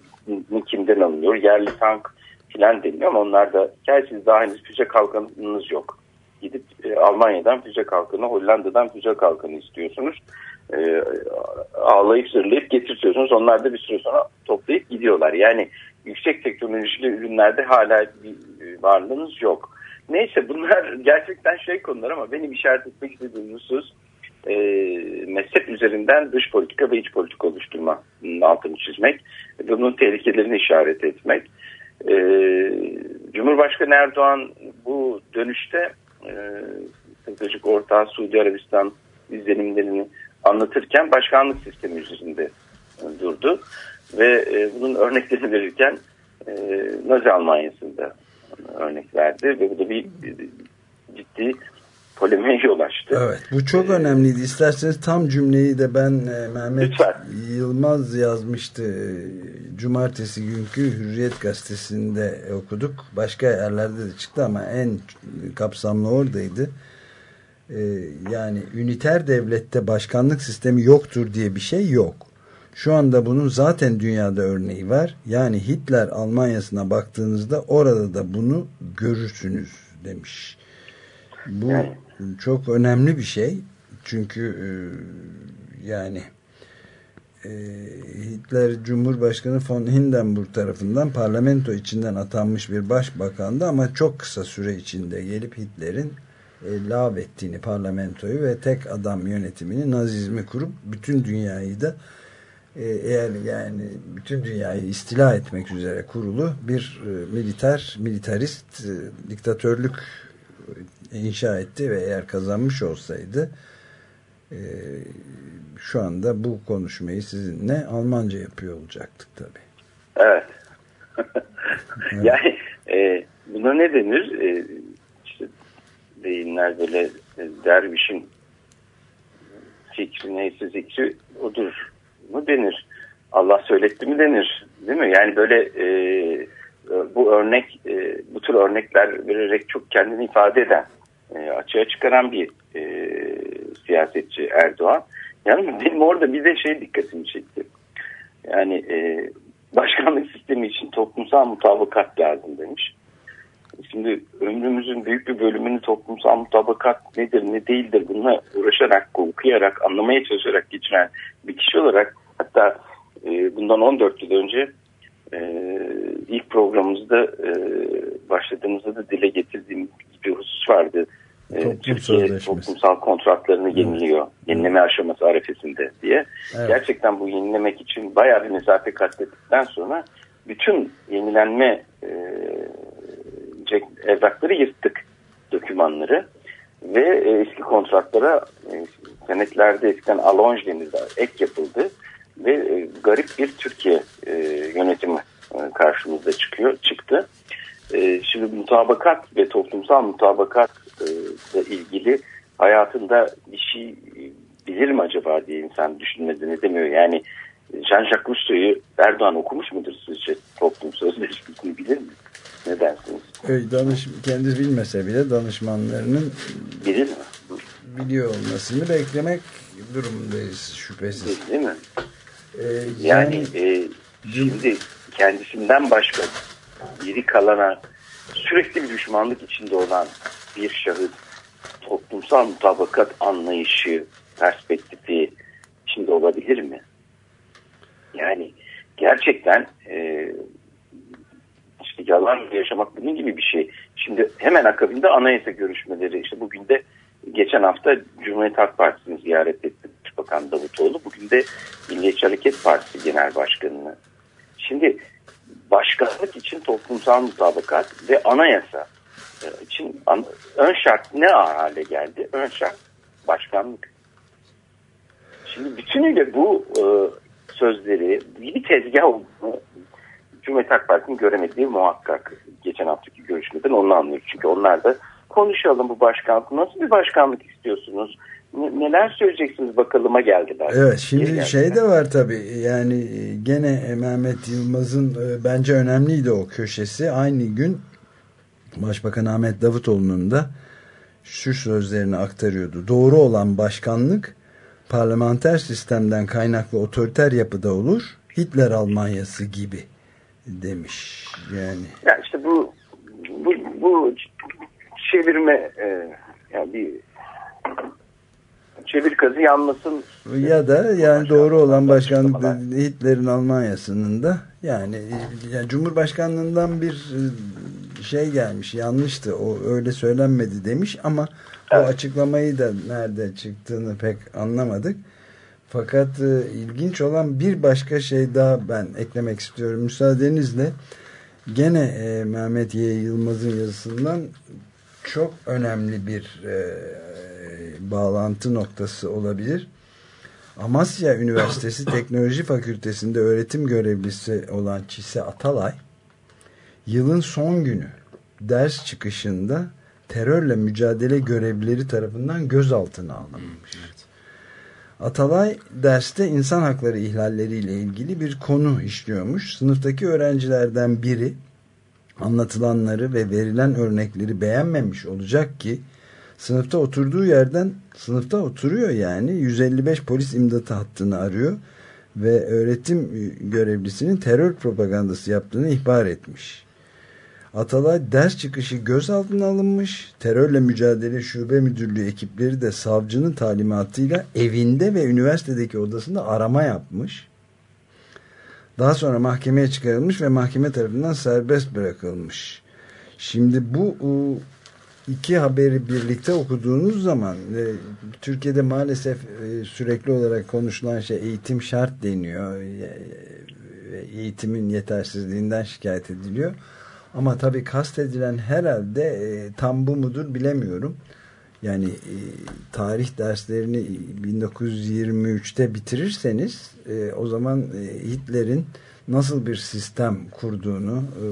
Speaker 7: kimden alınıyor? Yerli tank filan deniliyor ama onlar da gel siz daha henüz füze kalkanınız yok. Gidip e, Almanya'dan füze kalkanı Hollanda'dan füze kalkanı istiyorsunuz. E, ağlayıp zırlayıp getirtiyorsunuz onlar da bir süre sonra toplayıp gidiyorlar. Yani yüksek teknolojili ürünlerde hala bir e, varlığınız yok. Neyse bunlar [laughs] gerçekten şey konular ama benim işaret etmek istediğim husus e, mezhep üzerinden dış politika ve iç politika oluşturma altını çizmek ve bunun tehlikelerini işaret etmek. E, Cumhurbaşkanı Erdoğan bu dönüşte e, stratejik ortağı Suudi Arabistan izlenimlerini anlatırken başkanlık sistemi üzerinde durdu ve e, bunun örneklerini verirken e, Nazi Almanya'sında örnek verdi ve bu da bir e, ciddi polemiğe yol açtı.
Speaker 2: Evet bu çok önemliydi. İsterseniz tam cümleyi de ben e, Mehmet
Speaker 7: Lütfen.
Speaker 2: Yılmaz yazmıştı. Cumartesi günkü Hürriyet gazetesinde okuduk. Başka yerlerde de çıktı ama en kapsamlı oradaydı. E, yani üniter devlette başkanlık sistemi yoktur diye bir şey yok. Şu anda bunun zaten dünyada örneği var. Yani Hitler Almanya'sına baktığınızda orada da bunu görürsünüz demiş. Bu
Speaker 7: Yani.
Speaker 2: Çok önemli bir şey. Çünkü e, yani e, Hitler Cumhurbaşkanı von Hindenburg tarafından parlamento içinden atanmış bir başbakandı ama çok kısa süre içinde gelip Hitler'in e, lav ettiğini parlamentoyu ve tek adam yönetimini nazizmi kurup bütün dünyayı da e, eğer yani bütün dünyayı istila etmek üzere kurulu bir e, militer, militarist e, diktatörlük inşa etti ve eğer kazanmış olsaydı e, şu anda bu konuşmayı sizinle Almanca yapıyor olacaktık tabii.
Speaker 7: Evet. [laughs] yani e, buna ne denir? E, işte deyimler böyle e, dervişin fikri neyse zikri odur mu denir? Allah söyletti mi denir? Değil mi? Yani böyle e, bu örnek e, bu tür örnekler vererek çok kendini ifade eden e, açığa çıkaran bir e, siyasetçi Erdoğan. Yalnız benim orada bir de şey dikkatimi çekti. Yani e, başkanlık sistemi için toplumsal mutabakat lazım demiş. Şimdi ömrümüzün büyük bir bölümünü toplumsal mutabakat nedir ne değildir bununla uğraşarak, okuyarak, anlamaya çalışarak geçiren bir kişi olarak hatta e, bundan 14 yıl önce e, ilk programımızda e, başladığımızda da dile getirdiğim bir husus vardı.
Speaker 2: Toplum
Speaker 7: Türkiye
Speaker 2: sözleşmesi.
Speaker 7: toplumsal kontratlarını yeniliyor. Yenileme aşaması arifesinde diye.
Speaker 2: Evet.
Speaker 7: Gerçekten bu yenilemek için bayağı bir mesafe kat ettikten sonra bütün yenilenme e, evrakları yırttık dokümanları ve e, eski kontratlara e, senetlerde eskiden alonj denildi ek yapıldı ve e, garip bir Türkiye e, yönetimi e, karşımıza çıkıyor çıktı. E, şimdi mutabakat ve toplumsal mutabakat ile ilgili hayatında bir şey e, bilir mi acaba diye insan düşünmeden edemiyor. Yani Jean-Jacques Rousseau'yu Erdoğan okumuş mudur sizce toplum sözleşmesini bilir mi? Ne dersiniz?
Speaker 2: Öyle danış, kendisi bilmese bile danışmanlarının
Speaker 7: Bilir mi?
Speaker 2: biliyor olmasını beklemek durumundayız şüphesiz.
Speaker 7: Değil mi?
Speaker 2: Ee,
Speaker 7: Yani e, şimdi kendisinden başka geri kalana sürekli bir düşmanlık içinde olan bir şahıs toplumsal mutabakat anlayışı, perspektifi içinde olabilir mi? Yani gerçekten e, işte yalan yaşamak bunun gibi bir şey. Şimdi hemen akabinde anayasa görüşmeleri işte bugün de geçen hafta Cumhuriyet Halk Partisi'ni ziyaret etti Başbakan Davutoğlu. Bugün de Milliyetçi Hareket Partisi Genel Başkanı'nı. Şimdi başkanlık için toplumsal mutabakat ve anayasa e, için ön şart ne hale geldi? Ön şart başkanlık. Şimdi bütünüyle bu e, sözleri bir tezgah olduğunu Cumhuriyet Halk Partisi'nin göremediği muhakkak. Geçen haftaki görüşmeden onu anlıyoruz. Çünkü onlar da konuşalım bu başkanlık. Nasıl bir başkanlık istiyorsunuz? Ne- neler söyleyeceksiniz bakalıma geldiler.
Speaker 2: Evet şimdi
Speaker 7: geldiler.
Speaker 2: şey de var tabii yani e, gene Mehmet Yılmaz'ın e, bence önemliydi o köşesi. Aynı gün Başbakan Ahmet Davutoğlu'nun da şu sözlerini aktarıyordu. Doğru olan başkanlık parlamenter sistemden kaynaklı otoriter yapıda olur. Hitler Almanyası gibi demiş. Yani
Speaker 7: Ya işte bu bu, bu çevirme e, yani bir çevir kazı yanmasın
Speaker 2: ya da yani doğru olan başkanlık da Hitler'in Almanya'sının da yani, yani Cumhurbaşkanlığından bir e, şey gelmiş yanlıştı o öyle söylenmedi demiş ama o
Speaker 7: Evet.
Speaker 2: açıklamayı da nerede çıktığını pek anlamadık. Fakat e, ilginç olan bir başka şey daha ben eklemek istiyorum müsaadenizle. Gene e, Mehmet Y. Yılmaz'ın yazısından çok önemli bir e, bağlantı noktası olabilir. Amasya Üniversitesi Teknoloji Fakültesi'nde öğretim görevlisi olan Çise Atalay yılın son günü ders çıkışında terörle mücadele görevlileri tarafından gözaltına alınmış. Atalay derste insan hakları ihlalleriyle ilgili bir konu işliyormuş. Sınıftaki öğrencilerden biri anlatılanları ve verilen örnekleri beğenmemiş olacak ki sınıfta oturduğu yerden sınıfta oturuyor yani 155 polis imdatı hattını arıyor ve öğretim görevlisinin terör propagandası yaptığını ihbar etmiş. Atalay ders çıkışı gözaltına alınmış. Terörle mücadele şube müdürlüğü ekipleri de savcının talimatıyla evinde ve üniversitedeki odasında arama yapmış. Daha sonra mahkemeye çıkarılmış ve mahkeme tarafından serbest bırakılmış. Şimdi bu iki haberi birlikte okuduğunuz zaman e, Türkiye'de maalesef e, sürekli olarak konuşulan şey eğitim şart deniyor. E, ve eğitimin yetersizliğinden şikayet ediliyor. Ama tabii kastedilen herhalde e, tam bu mudur bilemiyorum. Yani e, tarih derslerini 1923'te bitirirseniz e, o zaman e, Hitler'in nasıl bir sistem kurduğunu e,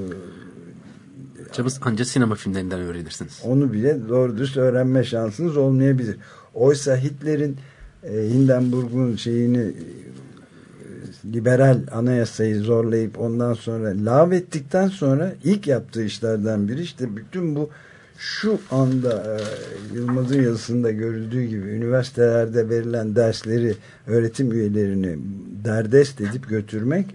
Speaker 3: Çabız ancak sinema filmlerinden öğrenirsiniz.
Speaker 2: onu bile doğru dürüst öğrenme şansınız olmayabilir. Oysa Hitler'in e, Hindenburg'un şeyini e, liberal anayasayı zorlayıp ondan sonra lağvettikten sonra ilk yaptığı işlerden biri işte bütün bu şu anda e, Yılmaz'ın yazısında görüldüğü gibi üniversitelerde verilen dersleri öğretim üyelerini derdest edip götürmek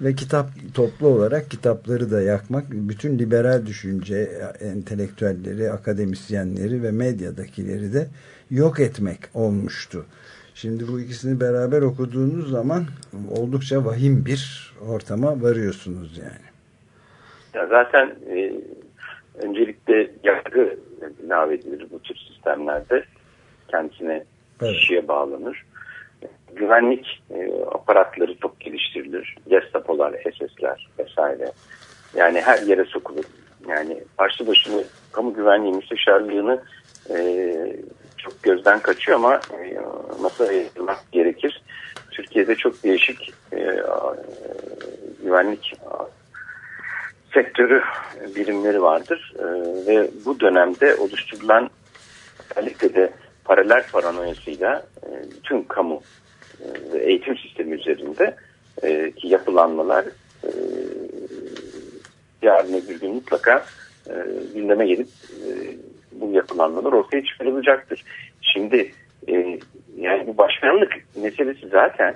Speaker 2: ve kitap toplu olarak kitapları da yakmak bütün liberal düşünce entelektüelleri, akademisyenleri ve medyadakileri de yok etmek olmuştu. Şimdi bu ikisini beraber okuduğunuz zaman oldukça vahim bir ortama varıyorsunuz yani.
Speaker 7: Ya zaten e, öncelikle yargı ilave edilir bu tür sistemlerde. Kendisine
Speaker 2: Evet.
Speaker 7: kişiye bağlanır. Güvenlik e, aparatları çok geliştirilir. Gestapolar, SS'ler vesaire. Yani her yere sokulur. Yani başlı başına kamu güvenliği müsteşarlığını e, çok gözden kaçıyor ama e, masaya yatırmak gerekir. Türkiye'de çok değişik e, e, güvenlik sektörü birimleri vardır E, ve bu dönemde oluşturulan özellikle de paralel paranoyasıyla e, bütün kamu eğitim sistemi üzerinde e, ki yapılanmalar e, yarın öbür gün mutlaka e, gündeme gelip e, bu yapılanmalar ortaya çıkarılacaktır. Şimdi yani bu başkanlık meselesi zaten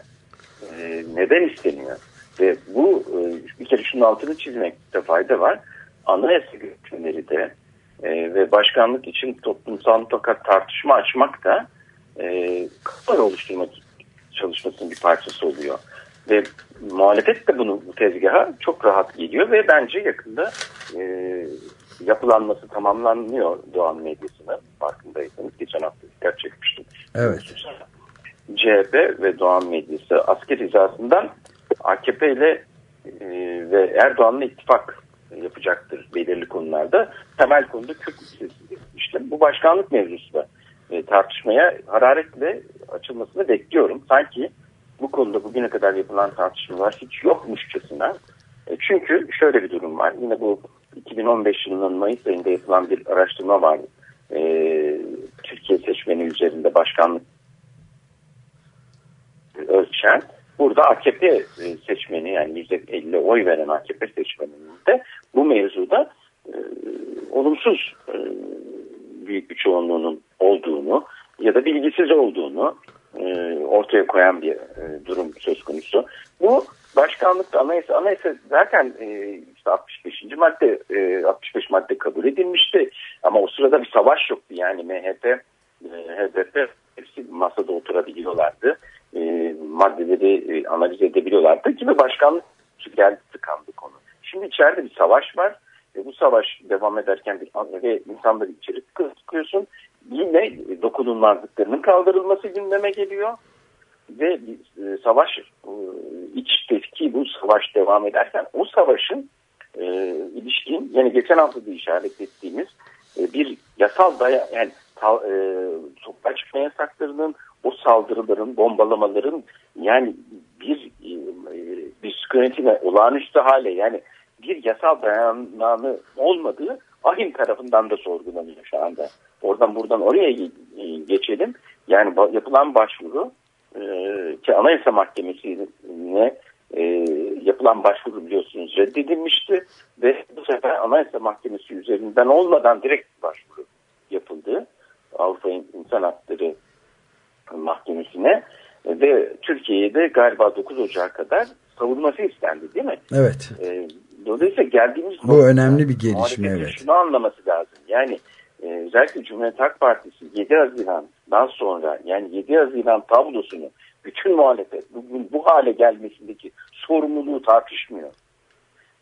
Speaker 7: neden isteniyor? Ve bu e, bir kere şunun altını çizmekte fayda var. Anayasa görüşmeleri de ve başkanlık için toplumsal mutlaka tartışma açmak da e, kamuoyu oluşturmak çalışmasının bir parçası oluyor. Ve muhalefet de bunu bu tezgaha çok rahat geliyor ve bence yakında e, yapılanması tamamlanıyor Doğan medyasına farkındaysanız. Geçen hafta dikkat çekmiştim.
Speaker 2: Evet.
Speaker 7: CHP ve Doğan medyası asker hizasından AKP ile e, ve Erdoğan'la ittifak yapacaktır belirli konularda. Temel konuda Kürt meselesi. İşte bu başkanlık mevzusu da e, tartışmaya hararetle açılmasını bekliyorum. Sanki bu konuda bugüne kadar yapılan tartışmalar hiç yokmuşçasına. E, çünkü şöyle bir durum var. Yine bu 2015 yılının Mayıs ayında yapılan bir araştırma var. E, Türkiye seçmeni üzerinde başkanlık ölçen. Burada AKP e, seçmeni yani %50 oy veren AKP seçmeninin de bu mevzuda e, olumsuz e, büyük bir çoğunluğunun olduğunu ya da bilgisiz olduğunu e, ortaya koyan bir e, durum söz konusu. Bu başkanlık anayasa, anayasa zaten e, işte 65. madde e, 65 madde kabul edilmişti ama o sırada bir savaş yoktu yani MHP e, HDP hepsi masada oturabiliyorlardı. E, maddeleri e, analiz edebiliyorlardı gibi başkanlık geldi tıkandı konu. Şimdi içeride bir savaş var ve bu savaş devam ederken bir, ve insanları içeri tıkıyorsun. Yine dokunulmazlıklarının kaldırılması gündeme geliyor ve e, savaş e, iç tepki bu savaş devam ederken o savaşın e, ilişkin yani geçen hafta da işaret ettiğimiz e, bir yasal daya yani ta, e, sokağa çıkma yasaklarının o saldırıların bombalamaların yani bir e, bir sıkıntı olağanüstü hale yani bir yasal dayanağını olmadığı ahim tarafından da sorgulanıyor şu anda. Oradan buradan oraya geçelim. Yani yapılan başvuru e, ki Anayasa Mahkemesi'ne e, yapılan başvuru biliyorsunuz reddedilmişti ve bu sefer Anayasa Mahkemesi üzerinden olmadan direkt başvuru yapıldı. Avrupa İnsan Hakları Mahkemesi'ne ve Türkiye'de galiba 9 Ocak'a kadar savunması istendi değil mi?
Speaker 2: Evet.
Speaker 7: E, dolayısıyla geldiğimiz
Speaker 2: bu önemli bir gelişme evet.
Speaker 7: Şunu anlaması lazım. Yani e, özellikle Cumhuriyet Halk Partisi 7 Haziran'dan sonra yani 7 Haziran tablosunu bütün muhalefet bugün bu hale gelmesindeki sorumluluğu tartışmıyor.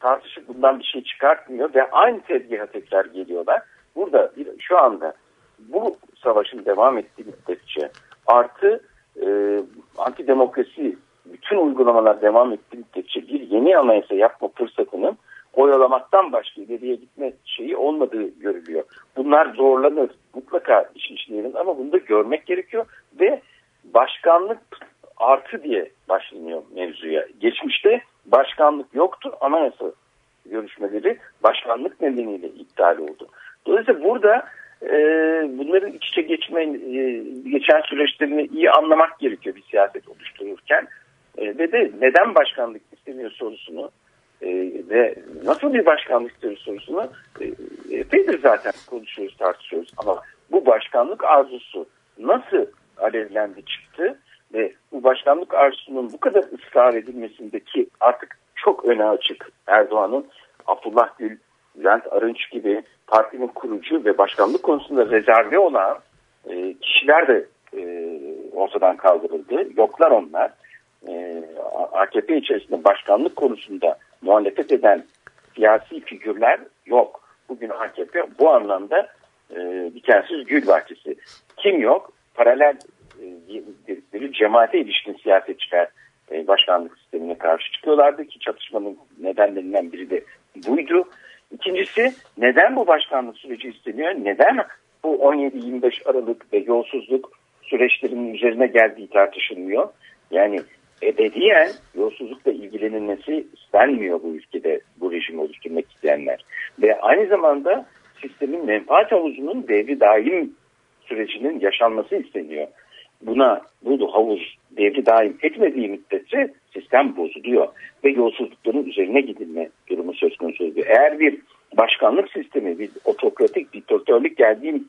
Speaker 7: Tartışıp bundan bir şey çıkartmıyor ve aynı tezgaha tekrar geliyorlar. Burada bir, şu anda bu savaşın devam ettiği müddetçe artı e, antidemokrasi bütün uygulamalar devam ettiği müddetçe bir yeni anayasa yapma fırsatının oyalamaktan başka ileriye gitme şeyi olmadığı görülüyor. Bunlar zorlanır. Mutlaka işin içinde ama bunu da görmek gerekiyor ve başkanlık artı diye başlanıyor mevzuya. Geçmişte başkanlık yoktu. Anayasa görüşmeleri başkanlık nedeniyle iptal oldu. Dolayısıyla burada e, bunların iç içe geçme, e, geçen süreçlerini iyi anlamak gerekiyor bir siyaset oluştururken. E, ve de neden başkanlık istemiyor sorusunu e, ve nasıl bir başkanlık istiyor sorusunu e, epeydir zaten konuşuyoruz, tartışıyoruz. Ama bu başkanlık arzusu nasıl alevlendi çıktı ve bu başkanlık arzusunun bu kadar ısrar edilmesindeki artık çok öne açık Erdoğan'ın Abdullah Gül, Bülent Arınç gibi partinin kurucu ve başkanlık konusunda rezerve olan e, kişiler de e, ortadan kaldırıldı. Yoklar onlar. AKP içerisinde başkanlık konusunda muhalefet eden siyasi figürler yok. Bugün AKP bu anlamda e, dikensiz gül bahçesi. Kim yok? Paralel dedikleri cemaate ilişkin siyasetçiler e, başkanlık sistemine karşı çıkıyorlardı ki çatışmanın nedenlerinden biri de buydu. İkincisi neden bu başkanlık süreci isteniyor? Neden bu 17-25 Aralık ve yolsuzluk süreçlerinin üzerine geldiği tartışılmıyor? Yani ebediyen yolsuzlukla ilgilenilmesi istenmiyor bu ülkede bu rejimi oluşturmak isteyenler. Ve aynı zamanda sistemin menfaat havuzunun devri daim sürecinin yaşanması isteniyor. buna bu havuz devri daim etmediği müddetçe sistem bozuluyor ve yolsuzlukların üzerine gidilme durumu söz konusu oluyor. Eğer bir başkanlık sistemi, bir otokratik diktatörlük geldiği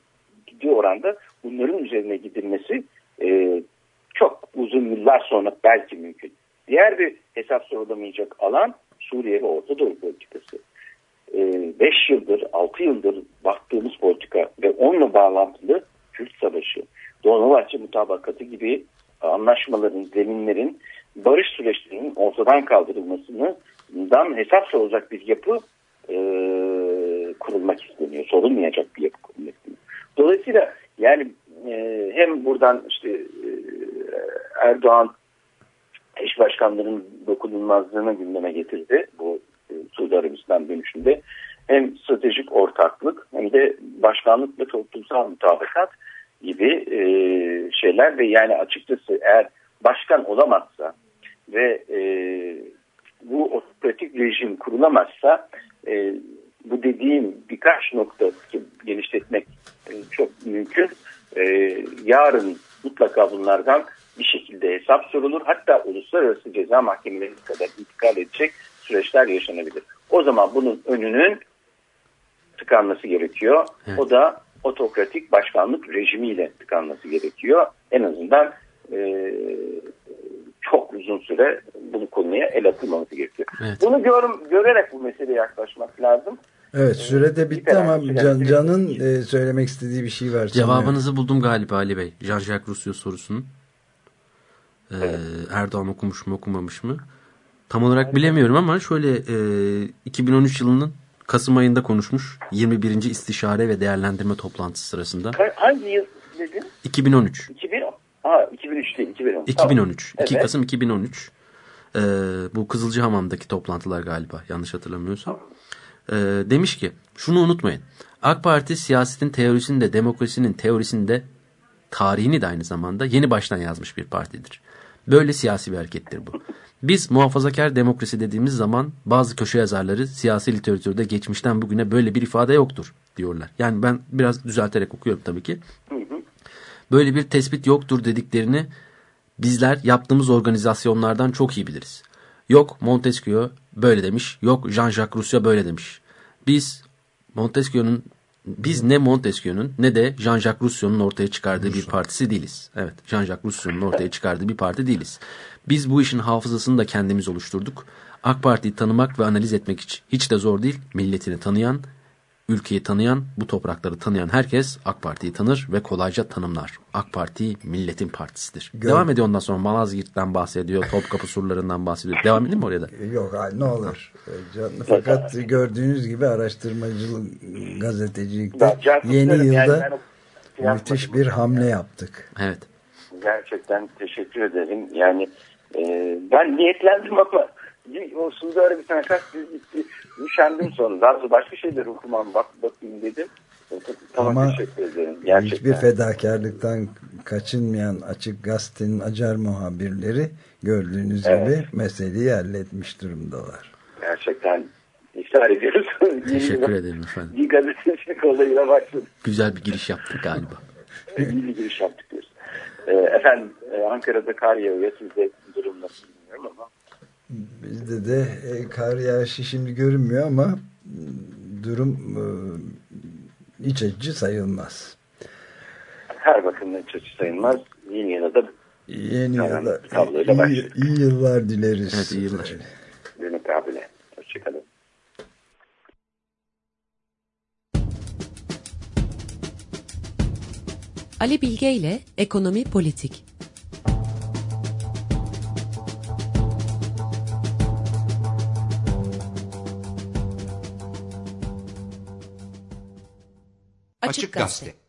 Speaker 7: ciddi oranda bunların üzerine gidilmesi e, çok uzun yıllar sonra belki mümkün. Diğer bir hesap sorulamayacak alan Suriye ve Orta Doğu politikası. 5 yıldır, 6 yıldır baktığımız politika ve onunla bağlantılı Kürt Savaşı, Dolmabahçe mutabakatı gibi anlaşmaların, zeminlerin, barış süreçlerinin ortadan kaldırılmasından hesap sorulacak bir yapı e, kurulmak isteniyor. Sorulmayacak bir yapı kurulmak isteniyor. Dolayısıyla yani e, hem buradan işte e, Erdoğan eş başkanlarının dokunulmazlığını gündeme getirdi bu e, Suudi Arabistan dönüşünde. Hem stratejik ortaklık hem de başkanlık ve toplumsal mutabakat gibi e, şeyler ve yani açıkçası eğer başkan olamazsa ve e, bu otokratik rejim kurulamazsa e, bu dediğim birkaç nokta genişletmek e, çok mümkün. E, yarın mutlaka bunlardan bir şekilde hesap sorulur. Hatta uluslararası ceza mahkemeleri kadar intikal edecek süreçler yaşanabilir. O zaman bunun önünün tıkanması gerekiyor.
Speaker 3: Evet.
Speaker 7: O da otokratik başkanlık rejimiyle tıkanması gerekiyor. En azından e, çok uzun süre bunu konuya el atılmaması gerekiyor.
Speaker 3: Evet.
Speaker 7: Bunu gör, görerek bu meseleye yaklaşmak lazım.
Speaker 2: Evet süre de bitti ama Can, Can'ın e, söylemek istediği bir şey var.
Speaker 3: Cevabınızı buldum galiba Ali Bey. Jean-Jacques Rousseau sorusunun. Ee, Erdoğan okumuş mu okumamış mı? Tam olarak bilemiyorum ama şöyle e, 2013 yılının Kasım ayında konuşmuş 21. istişare ve değerlendirme toplantısı sırasında.
Speaker 7: Ha- Hangi yıl dedin?
Speaker 3: 2013.
Speaker 7: 2010. Ha 2003 değil 2010.
Speaker 3: 2013.
Speaker 7: Tamam.
Speaker 3: 2
Speaker 7: Evet.
Speaker 3: Kasım 2013. Ee, bu Kızılcahamam'daki toplantılar galiba yanlış hatırlamıyorsam. Ee, demiş ki şunu unutmayın. AK Parti siyasetin teorisinde demokrasinin teorisinde tarihini de aynı zamanda yeni baştan yazmış bir partidir. Böyle siyasi bir harekettir bu. Biz muhafazakar demokrasi dediğimiz zaman bazı köşe yazarları siyasi literatürde geçmişten bugüne böyle bir ifade yoktur diyorlar. Yani ben biraz düzelterek okuyorum tabii ki. Böyle bir tespit yoktur dediklerini bizler yaptığımız organizasyonlardan çok iyi biliriz. Yok Montesquieu böyle demiş, yok Jean-Jacques Rousseau böyle demiş. Biz Montesquieu'nun biz ne Montesquieu'nun ne de Jean-Jacques Rousseau'nun ortaya çıkardığı bir partisi değiliz. Evet, Jean-Jacques Rousseau'nun ortaya çıkardığı bir parti değiliz. Biz bu işin hafızasını da kendimiz oluşturduk. AK Parti'yi tanımak ve analiz etmek hiç, hiç de zor değil. Milletini tanıyan, ülkeyi tanıyan, bu toprakları tanıyan herkes AK Parti'yi tanır ve kolayca tanımlar. AK Parti milletin partisidir.
Speaker 2: Gör-
Speaker 3: Devam ediyor ondan sonra Malazgirt'ten bahsediyor, Topkapı surlarından bahsediyor. Devam edeyim mi oraya da? [laughs]
Speaker 2: Yok ne olur. E, Can, fakat gördüğünüz gibi araştırmacılık, gazetecilikte yeni
Speaker 7: Kutlar'ım, yani
Speaker 2: yılda
Speaker 7: ben
Speaker 2: müthiş bir hamle yaptık.
Speaker 3: Evet.
Speaker 7: Gerçekten teşekkür ederim. Yani e, ben niyetlendim ama o Suudi Arabistan'a kaç gitti. Üşendim sonra. Daha başka şeyler okumam bak bakayım dedim. Tamam
Speaker 2: Ama
Speaker 7: teşekkür ederim. Gerçekten.
Speaker 2: Hiçbir fedakarlıktan kaçınmayan açık gazetenin acar muhabirleri gördüğünüz
Speaker 7: Evet.
Speaker 2: gibi meseleyi halletmiş durumdalar.
Speaker 7: Gerçekten iftar ediyoruz.
Speaker 3: Teşekkür ederim efendim.
Speaker 7: Bir gazetecilik olayına başladık.
Speaker 3: Güzel bir giriş yaptık galiba. [laughs]
Speaker 7: İyi bir giriş yaptık diyoruz. E, efendim e, Ankara'da kar yağıyor. Sizde durum nasıl bilmiyorum ama.
Speaker 2: Bizde de e, kar yağışı şimdi görünmüyor ama durum e, iç açıcı sayılmaz.
Speaker 7: Her bakımdan hiç açı sayılmaz. Yeni yıla da
Speaker 2: Yeni
Speaker 7: tabloyla
Speaker 2: iyi, iyi yıllar dileriz.
Speaker 3: Evet, iyi yıllar.
Speaker 7: bir mukabele. Hoşçakalın.
Speaker 1: Ali Bilge ile Ekonomi Politik. Açık Gazete.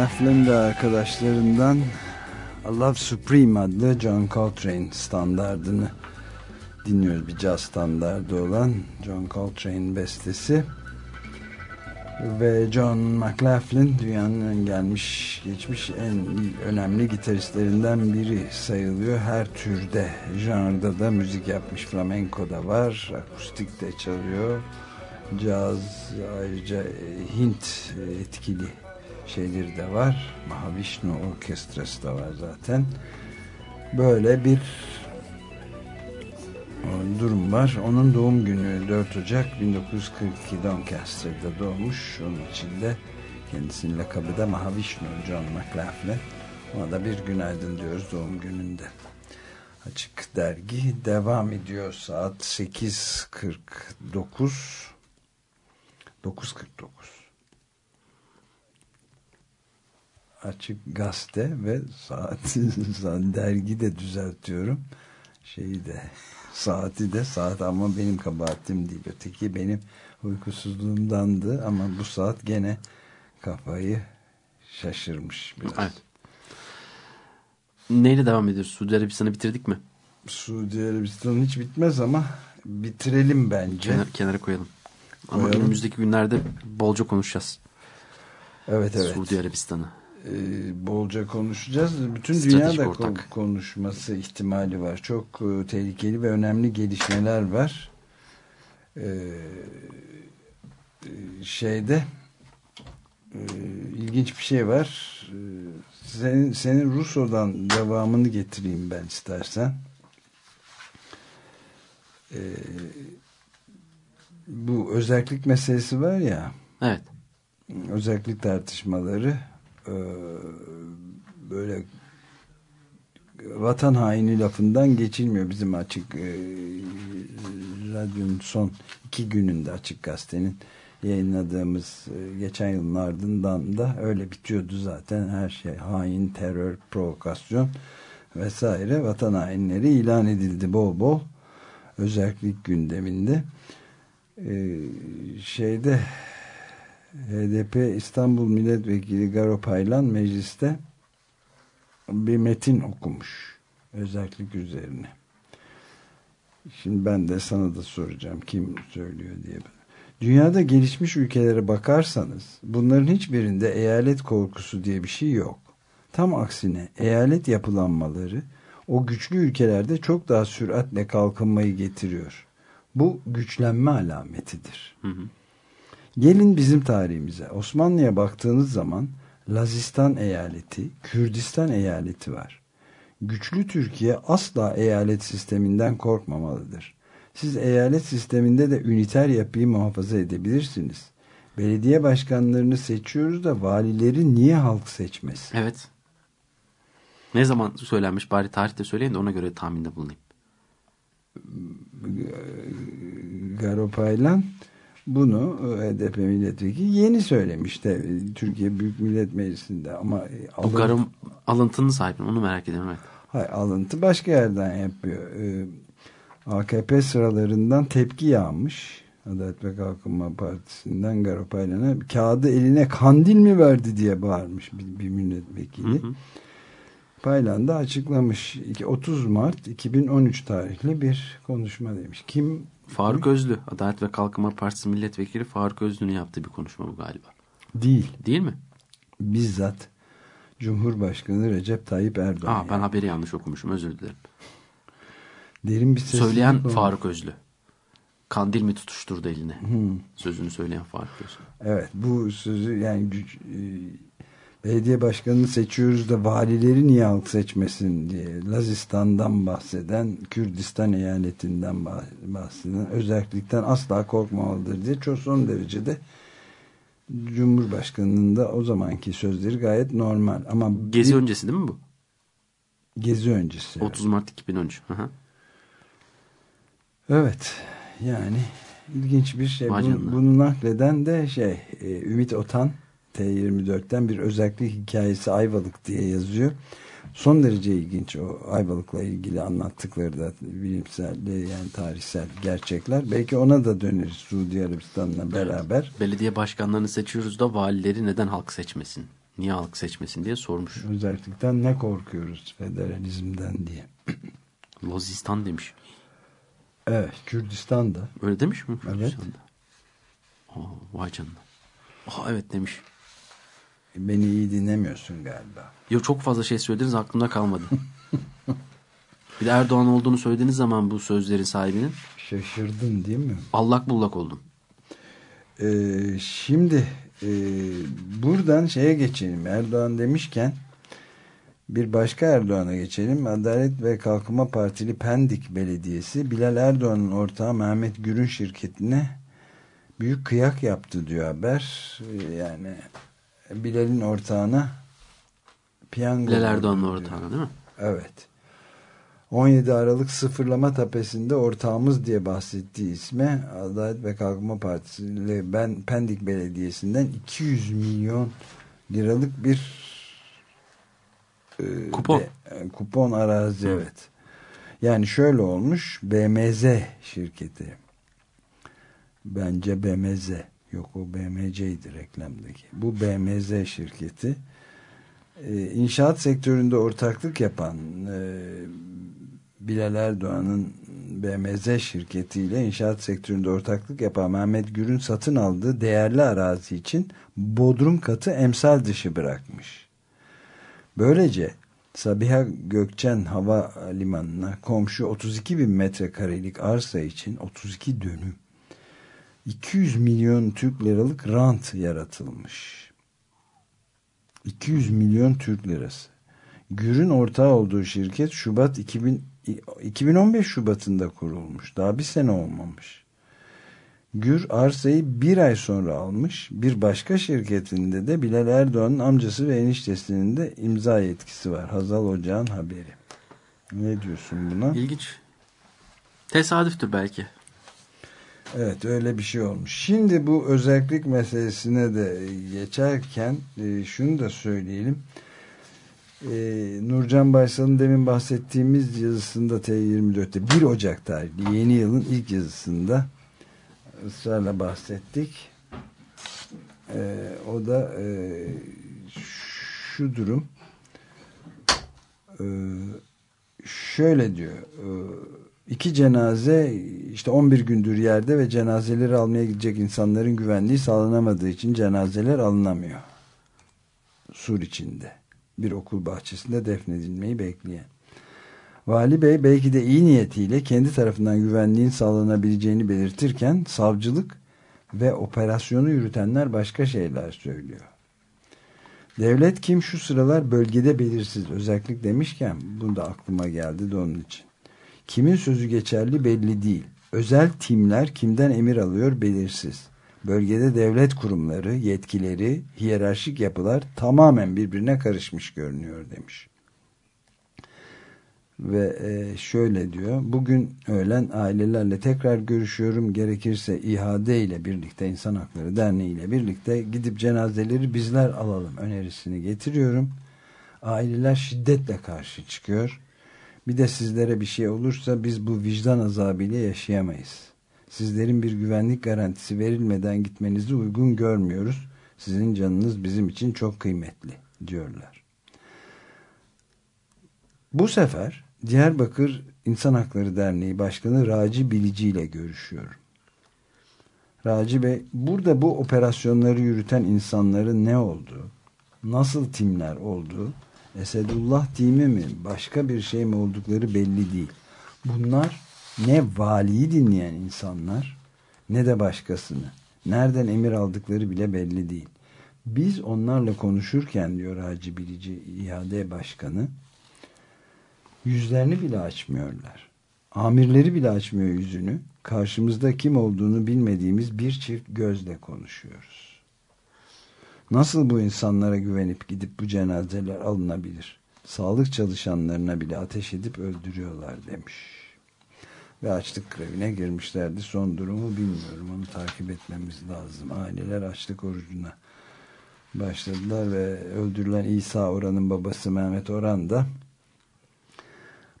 Speaker 2: McLaughlin ve arkadaşlarından A Love Supreme adlı John Coltrane standardını dinliyoruz. Bir caz standardı olan John Coltrane bestesi. Ve John McLaughlin dünyanın gelmiş geçmiş en önemli gitaristlerinden biri sayılıyor. Her türde, janrda da müzik yapmış. Flamenco da var, akustik de çalıyor. Caz ayrıca Hint etkili şeyleri de var. Mahavishnu Orkestrası da var zaten. Böyle bir o durum var. Onun doğum günü 4 Ocak 1942 Doncaster'da doğmuş. Onun için de kendisinin lakabı da Mahavishnu John McLaughlin. Ona da bir günaydın diyoruz doğum gününde. Açık Dergi devam ediyor saat 8.49 9.49 Açık Gazete ve saat [laughs] dergi de düzeltiyorum. Şeyi de saati de saat ama benim kabahatim değil. Öteki benim uykusuzluğumdandı ama bu saat gene kafayı şaşırmış biraz.
Speaker 3: Evet. Neyle devam ediyoruz? Suudi Arabistan'ı bitirdik mi?
Speaker 2: Suudi Arabistan hiç bitmez ama bitirelim bence.
Speaker 3: Kenar, kenara koyalım. Ama
Speaker 2: Koyalım.
Speaker 3: önümüzdeki günlerde bolca konuşacağız.
Speaker 2: Evet evet.
Speaker 3: Suudi Arabistan'ı.
Speaker 2: Ee, bolca konuşacağız. Bütün
Speaker 3: Stratejik
Speaker 2: dünyada
Speaker 3: ortak.
Speaker 2: konuşması ihtimali var. Çok e, tehlikeli ve önemli gelişmeler var. Ee, e, şeyde e, ilginç bir şey var. Ee, senin, senin Ruso'dan devamını getireyim ben istersen. Bu özellik meselesi var ya
Speaker 3: Evet.
Speaker 2: özellik tartışmaları e, böyle vatan haini lafından geçilmiyor bizim açık e, radyonun son iki gününde açık gazetenin yayınladığımız e, geçen yılın ardından da öyle bitiyordu zaten. Her şey hain terör provokasyon vesaire vatan hainleri ilan edildi bol bol özellik gündeminde. E, şeyde HDP İstanbul Milletvekili Garo Paylan mecliste bir metin okumuş. Özellik üzerine. Şimdi ben de sana da soracağım kim söylüyor diye. Dünyada gelişmiş ülkelere bakarsanız bunların hiçbirinde eyalet korkusu diye bir şey yok. Tam aksine eyalet yapılanmaları o güçlü ülkelerde çok daha süratle kalkınmayı getiriyor. Bu güçlenme alametidir. Gelin bizim tarihimize. Osmanlı'ya baktığınız zaman Lazistan eyaleti, Kürdistan eyaleti var. Güçlü Türkiye asla eyalet sisteminden korkmamalıdır. Siz eyalet sisteminde de üniter yapıyı muhafaza edebilirsiniz. Belediye başkanlarını seçiyoruz da valileri niye halk seçmesin?
Speaker 3: Evet. Ne zaman söylenmiş bari tarihte söyleyin de ona göre tahminde bulunayım.
Speaker 2: Garopaylan bunu e, HDP milletvekili yeni söylemiş de e, Türkiye Büyük Millet Meclisi'nde ama e,
Speaker 3: Bu
Speaker 2: alın-
Speaker 3: garım alıntının sahibi onu merak ediyorum. Evet.
Speaker 2: Hayır, alıntı başka yerden yapıyor. Ee, AKP sıralarından tepki yağmış. Adalet ve Kalkınma Partisi'nden Garopaylan'a kağıdı eline kandil mi verdi diye bağırmış bir, bir milletvekili. Paylan da açıklamış. İki- 30 Mart 2013 tarihli bir konuşma demiş. Kim?
Speaker 3: Faruk Özlü, Adalet ve Kalkınma Partisi milletvekili Faruk Özlü'nün yaptığı bir konuşma bu galiba.
Speaker 2: Değil.
Speaker 3: Değil mi?
Speaker 2: Bizzat Cumhurbaşkanı Recep Tayyip Erdoğan.
Speaker 3: Aa, ben haberi yanlış okumuşum özür dilerim.
Speaker 2: Derin bir
Speaker 3: Söyleyen
Speaker 2: olmuş.
Speaker 3: Faruk Özlü. Kandil mi tutuşturdu eline? Sözünü söyleyen Faruk Özlü.
Speaker 2: Evet bu sözü yani güç- e, belediye başkanını seçiyoruz da valileri niye halk seçmesin diye Lazistan'dan bahseden Kürdistan eyaletinden bah- bahseden özellikten asla korkmamalıdır diye çok son derecede Cumhurbaşkanının da o zamanki sözleri gayet normal ama
Speaker 3: Gezi
Speaker 2: bir-
Speaker 3: öncesi değil mi bu?
Speaker 2: gezi öncesi.
Speaker 3: 30 Mart 2013. Hı hı.
Speaker 2: Evet yani ilginç bir şey.
Speaker 3: Vay
Speaker 2: Bu-
Speaker 3: canına.
Speaker 2: bunu nakleden de şey e, Ümit Otan T24'ten bir özellik hikayesi Ayvalık diye yazıyor. Son derece ilginç o Ayvalık'la ilgili anlattıkları da bilimsel yani tarihsel gerçekler. Belki ona da döneriz Suudi Arabistan'la beraber.
Speaker 3: Belediye başkanlarını seçiyoruz da valileri neden halk seçmesin Niye halk seçmesin diye sormuş.
Speaker 2: Özellikten ne korkuyoruz federalizmden diye. [clears throat]
Speaker 3: Lozistan demiş.
Speaker 2: Evet Kürdistan'da.
Speaker 3: Öyle demiş mi?
Speaker 2: Evet.
Speaker 3: Aa, vay canına. Aa, evet demiş.
Speaker 2: Beni iyi dinlemiyorsun galiba.
Speaker 3: Ya çok fazla şey söylediniz aklımda kalmadı. [laughs] bir de Erdoğan olduğunu söylediğiniz zaman bu sözlerin sahibinin
Speaker 2: Şaşırdın değil mi?
Speaker 3: allak bullak oldum.
Speaker 2: Ee, şimdi e, buradan şeye geçelim. Erdoğan demişken bir başka Erdoğan'a geçelim. Adalet ve Kalkınma Partili Pendik Belediyesi Bilal Erdoğan'ın ortağı Mehmet Gürün şirketine büyük kıyak yaptı diyor haber. Ee, Yani Bilal'in ortağına piyango
Speaker 3: Bilal Erdoğan'ın ortağına değil mi?
Speaker 2: Evet. 17 Aralık sıfırlama tepesinde ortağımız diye bahsettiği isme Adalet ve Kalkınma Partisi ile ben Pendik Belediyesi'nden 200 milyon liralık bir e,
Speaker 3: Kupon.
Speaker 2: e, kupon arazi evet. Yani şöyle olmuş BMZ şirketi. Bence BMZ. Yok o BMC'ydi reklamdaki. Bu BMZ şirketi e, inşaat sektöründe ortaklık yapan e, Bilal Erdoğan'ın BMZ şirketiyle inşaat sektöründe ortaklık yapan Mehmet Gür'ün satın aldığı değerli arazi için bodrum katı emsal dışı bırakmış. Böylece Sabiha Gökçen Hava Limanı'na komşu 32 bin metrekarelik arsa için 32 dönüm 200 milyon Türk liralık rant yaratılmış. 200 milyon Türk lirası. Gür'ün ortağı olduğu şirket Şubat 2000, 2015 Şubat'ında kurulmuş. Daha bir sene olmamış. Gür arsayı bir ay sonra almış. Bir başka şirketinde de Bilal Erdoğan'ın amcası ve eniştesinin de imza yetkisi var. Hazal Ocağ'ın haberi. Ne diyorsun buna?
Speaker 3: İlginç. Tesadüftür belki.
Speaker 2: Evet öyle bir şey olmuş. Şimdi bu özellik meselesine de geçerken e, şunu da söyleyelim. E, Nurcan Baysal'ın demin bahsettiğimiz yazısında T24'te 1 Ocak tarihli yeni yılın ilk yazısında ısrarla bahsettik. E, o da e, şu durum e, şöyle diyor e, iki cenaze işte 11 gündür yerde ve cenazeleri almaya gidecek insanların güvenliği sağlanamadığı için cenazeler alınamıyor. Sur içinde. Bir okul bahçesinde defnedilmeyi bekleyen. Vali Bey belki de iyi niyetiyle kendi tarafından güvenliğin sağlanabileceğini belirtirken savcılık ve operasyonu yürütenler başka şeyler söylüyor. Devlet kim şu sıralar bölgede belirsiz özellik demişken bu da aklıma geldi de onun için. Kimin sözü geçerli belli değil. Özel timler kimden emir alıyor belirsiz. Bölgede devlet kurumları, yetkileri, hiyerarşik yapılar tamamen birbirine karışmış görünüyor demiş. Ve e, şöyle diyor. Bugün öğlen ailelerle tekrar görüşüyorum. Gerekirse İHAD ile birlikte İnsan Hakları Derneği ile birlikte gidip cenazeleri bizler alalım önerisini getiriyorum. Aileler şiddetle karşı çıkıyor. Bir de sizlere bir şey olursa biz bu vicdan azabıyla yaşayamayız. Sizlerin bir güvenlik garantisi verilmeden gitmenizi uygun görmüyoruz. Sizin canınız bizim için çok kıymetli diyorlar. Bu sefer Diyarbakır İnsan Hakları Derneği Başkanı Raci Bilici ile görüşüyorum. Raci Bey burada bu operasyonları yürüten insanların ne olduğu, nasıl timler olduğu, Esedullah timi mi başka bir şey mi oldukları belli değil. Bunlar ne valiyi dinleyen insanlar ne de başkasını. Nereden emir aldıkları bile belli değil. Biz onlarla konuşurken diyor Hacı Bilici İade Başkanı yüzlerini bile açmıyorlar. Amirleri bile açmıyor yüzünü. Karşımızda kim olduğunu bilmediğimiz bir çift gözle konuşuyoruz. Nasıl bu insanlara güvenip gidip bu cenazeler alınabilir? Sağlık çalışanlarına bile ateş edip öldürüyorlar demiş. Ve açlık grevine girmişlerdi. Son durumu bilmiyorum. Onu takip etmemiz lazım. Aileler açlık orucuna başladılar ve öldürülen İsa Oran'ın babası Mehmet Oran da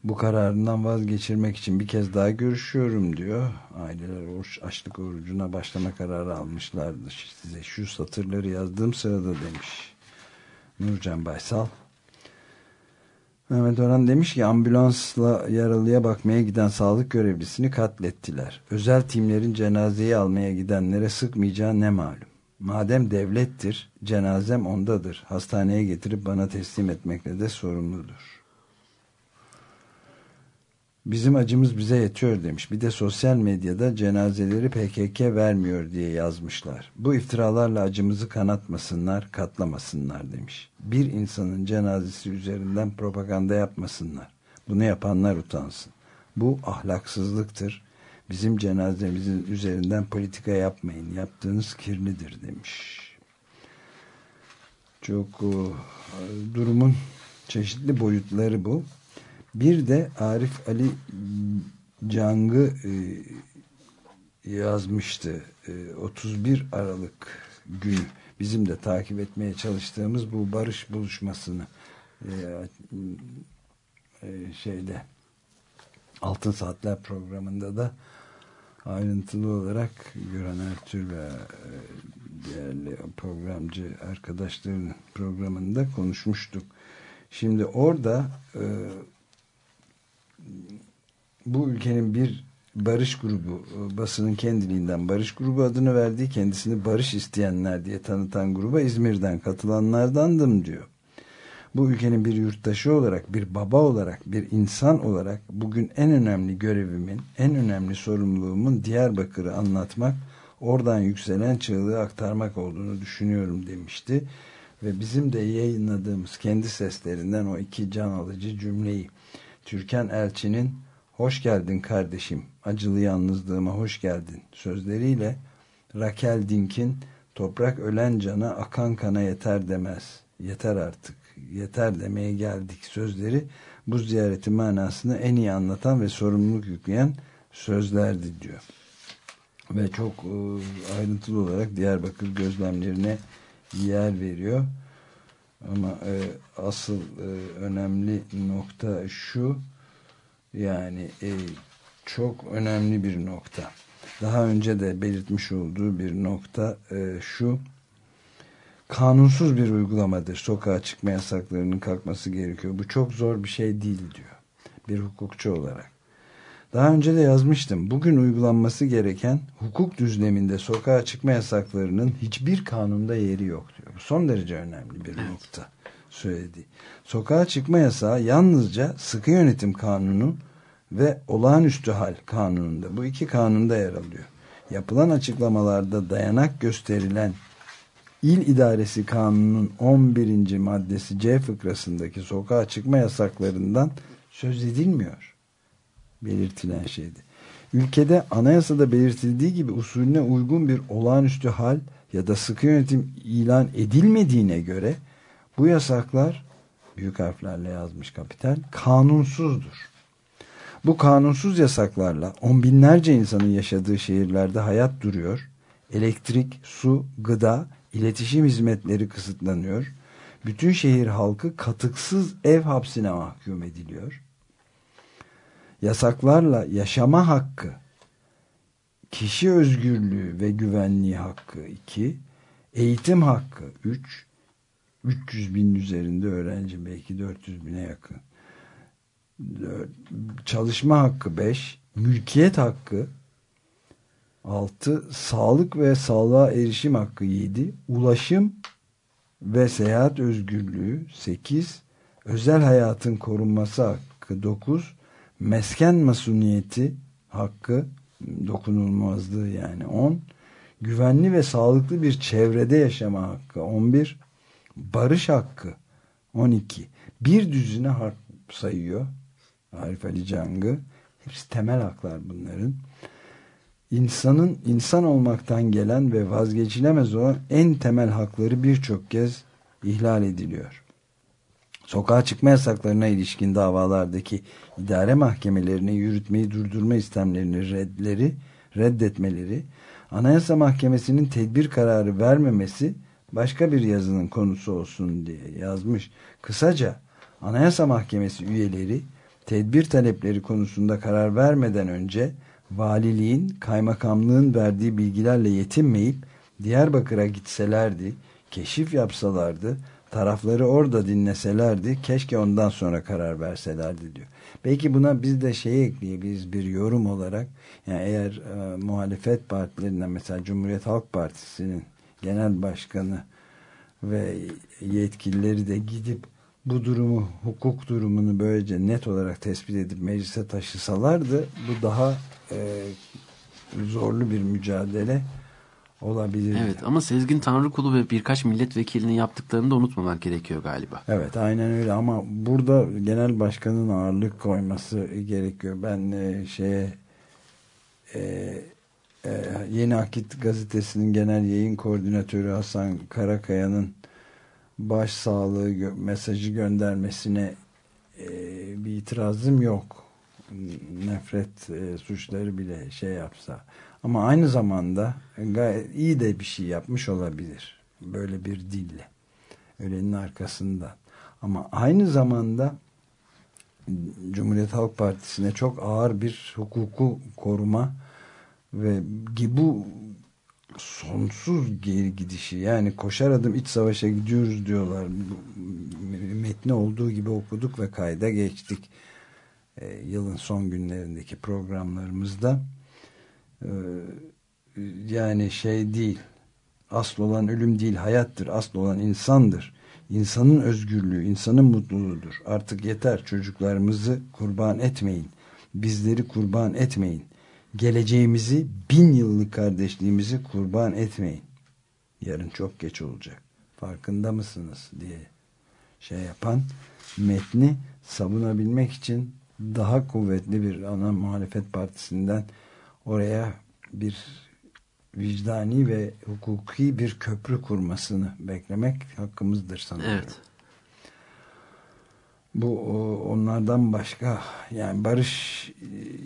Speaker 2: bu kararından vazgeçirmek için bir kez daha görüşüyorum diyor. Aileler oruç, açlık orucuna başlama kararı almışlardı. Size şu satırları yazdığım sırada demiş. Nurcan Baysal. Mehmet Orhan demiş ki ambulansla yaralıya bakmaya giden sağlık görevlisini katlettiler. Özel timlerin cenazeyi almaya gidenlere sıkmayacağı ne malum. Madem devlettir, cenazem ondadır. Hastaneye getirip bana teslim etmekle de sorumludur. Bizim acımız bize yetiyor demiş. Bir de sosyal medyada cenazeleri PKK vermiyor diye yazmışlar. Bu iftiralarla acımızı kanatmasınlar, katlamasınlar demiş. Bir insanın cenazesi üzerinden propaganda yapmasınlar. Bunu yapanlar utansın. Bu ahlaksızlıktır. Bizim cenazemizin üzerinden politika yapmayın. Yaptığınız kirlidir demiş. Çok o, durumun çeşitli boyutları bu. Bir de Arif Ali Cang'ı e, yazmıştı. E, 31 Aralık günü bizim de takip etmeye çalıştığımız bu barış buluşmasını e, e, şeyde Altın Saatler programında da ayrıntılı olarak Gören Ertür ve e, değerli programcı arkadaşların programında konuşmuştuk. Şimdi orada e, bu ülkenin bir barış grubu e, basının kendiliğinden barış grubu adını verdiği kendisini barış isteyenler diye tanıtan gruba İzmir'den katılanlardandım diyor. Bu ülkenin bir yurttaşı olarak, bir baba olarak, bir insan olarak bugün en önemli görevimin, en önemli sorumluluğumun Diyarbakır'ı anlatmak, oradan yükselen çığlığı aktarmak olduğunu düşünüyorum demişti. Ve bizim de yayınladığımız kendi seslerinden o iki can alıcı cümleyi Türkan Elçi'nin hoş geldin kardeşim, acılı yalnızlığıma hoş geldin sözleriyle Rakel Dink'in toprak ölen cana akan kana yeter demez. Yeter artık, yeter demeye geldik sözleri bu ziyaretin manasını en iyi anlatan ve sorumluluk yükleyen sözlerdi diyor. Ve çok e, ayrıntılı olarak Diyarbakır gözlemlerine yer veriyor. Ama e, asıl e, önemli nokta şu yani e, çok önemli bir nokta. Daha önce de belirtmiş olduğu bir nokta e, şu kanunsuz bir uygulamadır. Sokağa çıkma yasaklarının kalkması gerekiyor. Bu çok zor bir şey değil diyor. Bir hukukçu olarak. Daha önce de yazmıştım. Bugün uygulanması gereken hukuk düzleminde sokağa çıkma yasaklarının hiçbir kanunda yeri yok diyor. Son derece önemli bir evet. nokta söyledi. Sokağa çıkma yasağı yalnızca sıkı yönetim kanunu ve olağanüstü hal kanununda bu iki kanunda yer alıyor. Yapılan açıklamalarda dayanak gösterilen İl İdaresi Kanunu'nun 11. maddesi C fıkrasındaki sokağa çıkma yasaklarından söz edilmiyor. Belirtilen şeydi. Ülkede anayasada belirtildiği gibi usulüne uygun bir olağanüstü hal ya da sıkı yönetim ilan edilmediğine göre bu yasaklar büyük harflerle yazmış kapital kanunsuzdur. Bu kanunsuz yasaklarla on binlerce insanın yaşadığı şehirlerde hayat duruyor. Elektrik, su, gıda, iletişim hizmetleri kısıtlanıyor. Bütün şehir halkı katıksız ev hapsine mahkum ediliyor. Yasaklarla yaşama hakkı, kişi özgürlüğü ve güvenliği hakkı 2, eğitim hakkı 3, 300 bin üzerinde öğrenci belki 400 bine yakın. Çalışma hakkı 5, mülkiyet hakkı 6, sağlık ve sağlığa erişim hakkı 7, ulaşım ve seyahat özgürlüğü 8, özel hayatın korunması hakkı 9, mesken masuniyeti hakkı dokunulmazlığı yani. 10, güvenli ve sağlıklı bir çevrede yaşama hakkı. 11, barış hakkı. 12 bir düzine harf sayıyor. Arif Ali Cang'ı. Hepsi temel haklar bunların. İnsanın insan olmaktan gelen ve vazgeçilemez olan en temel hakları birçok kez ihlal ediliyor. Sokağa çıkma yasaklarına ilişkin davalardaki idare mahkemelerine yürütmeyi durdurma istemlerini redleri, reddetmeleri, Anayasa Mahkemesi'nin tedbir kararı vermemesi başka bir yazının konusu olsun diye yazmış. Kısaca Anayasa Mahkemesi üyeleri tedbir talepleri konusunda karar vermeden önce valiliğin, kaymakamlığın verdiği bilgilerle yetinmeyip Diyarbakır'a gitselerdi, keşif yapsalardı, tarafları orada dinleselerdi keşke ondan sonra karar verselerdi diyor. Belki buna biz de şey ekleyebiliriz bir yorum olarak. Yani eğer e, muhalefet partilerinden mesela Cumhuriyet Halk Partisi'nin genel başkanı ve yetkilileri de gidip bu durumu, hukuk durumunu böylece net olarak tespit edip meclise taşısalardı bu daha e, zorlu bir mücadele olabilir.
Speaker 3: Evet ama Sezgin Tanrıkulu ve birkaç milletvekilinin yaptıklarını da unutmamak gerekiyor galiba.
Speaker 2: Evet aynen öyle ama burada genel başkanın ağırlık koyması gerekiyor. Ben e, şeye e, e, Yeni Akit gazetesinin genel yayın koordinatörü Hasan Karakaya'nın baş sağlığı gö mesajı göndermesine e, bir itirazım yok. Nefret e, suçları bile şey yapsa. Ama aynı zamanda gayet iyi de bir şey yapmış olabilir. Böyle bir dille. Ölenin arkasında. Ama aynı zamanda Cumhuriyet Halk Partisi'ne çok ağır bir hukuku koruma ve bu sonsuz geri gidişi yani koşar adım iç savaşa gidiyoruz diyorlar metni olduğu gibi okuduk ve kayda geçtik ee, yılın son günlerindeki programlarımızda yani şey değil asıl olan ölüm değil hayattır asıl olan insandır. İnsanın özgürlüğü insanın mutluluğudur. Artık yeter çocuklarımızı kurban etmeyin. Bizleri kurban etmeyin. Geleceğimizi bin yıllık kardeşliğimizi kurban etmeyin. Yarın çok geç olacak. Farkında mısınız diye şey yapan metni savunabilmek için daha kuvvetli bir ana muhalefet partisinden oraya bir vicdani ve hukuki bir köprü kurmasını beklemek hakkımızdır sanırım.
Speaker 3: Evet.
Speaker 2: Bu onlardan başka yani barış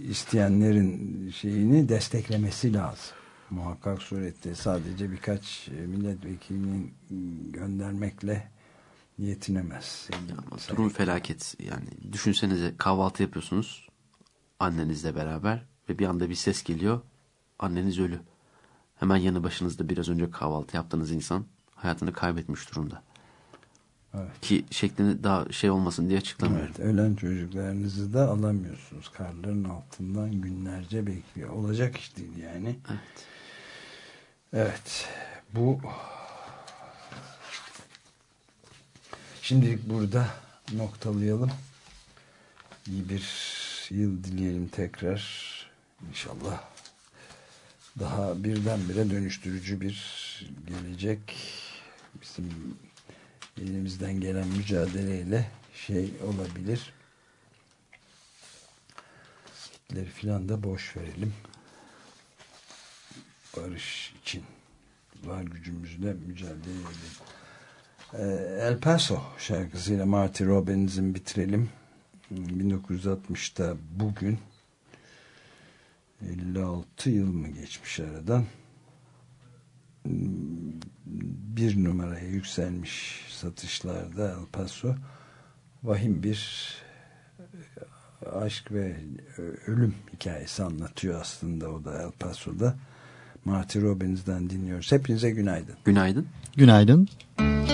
Speaker 2: isteyenlerin şeyini desteklemesi lazım. Muhakkak surette sadece birkaç milletvekilinin göndermekle yetinemez.
Speaker 3: Ama durum felaket. Yani düşünsenize kahvaltı yapıyorsunuz annenizle beraber ve bir anda bir ses geliyor. Anneniz ölü. Hemen yanı başınızda biraz önce kahvaltı yaptığınız insan hayatını kaybetmiş durumda.
Speaker 2: Evet.
Speaker 3: Ki şeklini daha şey olmasın diye açıklamıyorum.
Speaker 2: Evet, ölen çocuklarınızı da alamıyorsunuz. Karların altından günlerce bekliyor. Olacak iş değil yani.
Speaker 3: Evet.
Speaker 2: Evet. Bu şimdilik burada noktalayalım. İyi bir yıl dileyelim tekrar. İnşallah daha birdenbire dönüştürücü bir gelecek bizim elimizden gelen mücadeleyle şey olabilir. Hitleri filan da boş verelim. Barış için var gücümüzle mücadele edelim. Ee, El Paso şarkısıyla Marty Robbins'in bitirelim. 1960'ta bugün 56 yıl mı geçmiş aradan bir numaraya yükselmiş satışlarda El Paso vahim bir aşk ve ölüm hikayesi anlatıyor aslında o da El Paso'da Marty Robbins'den dinliyoruz. Hepinize günaydın.
Speaker 3: Günaydın.
Speaker 8: Günaydın.
Speaker 9: Out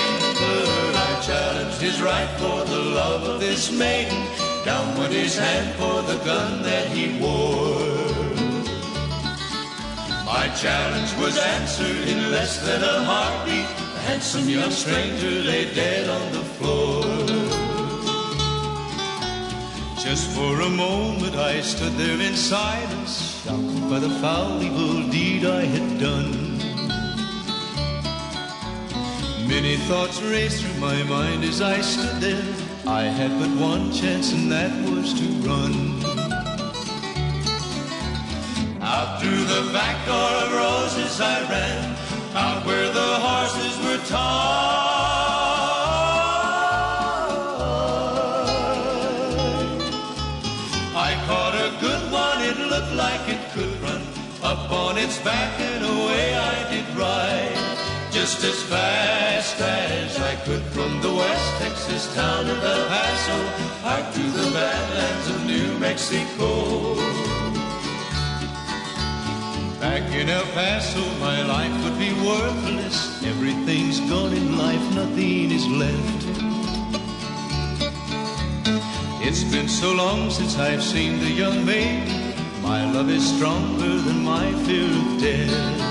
Speaker 9: challenged his right for the love of this maiden Down went his hand for the gun that he wore. My challenge was answered in less than a heartbeat. The handsome young stranger lay dead on the floor. Just for a moment I stood there in silence, shocked by the foul evil deed I had done. Many thoughts raced through my mind as I stood there. I had but one chance, and that was to run. Out through the back door of roses I ran, out where the horses were tied. I caught a good one, it looked like it could run up on its back, just as fast as I could from the West Texas town of El Paso out to the badlands of New Mexico. Back in El Paso, my life would be worthless. Everything's gone in life, nothing is left. It's been so long since I've seen the young maid. My love is stronger than my fear of death.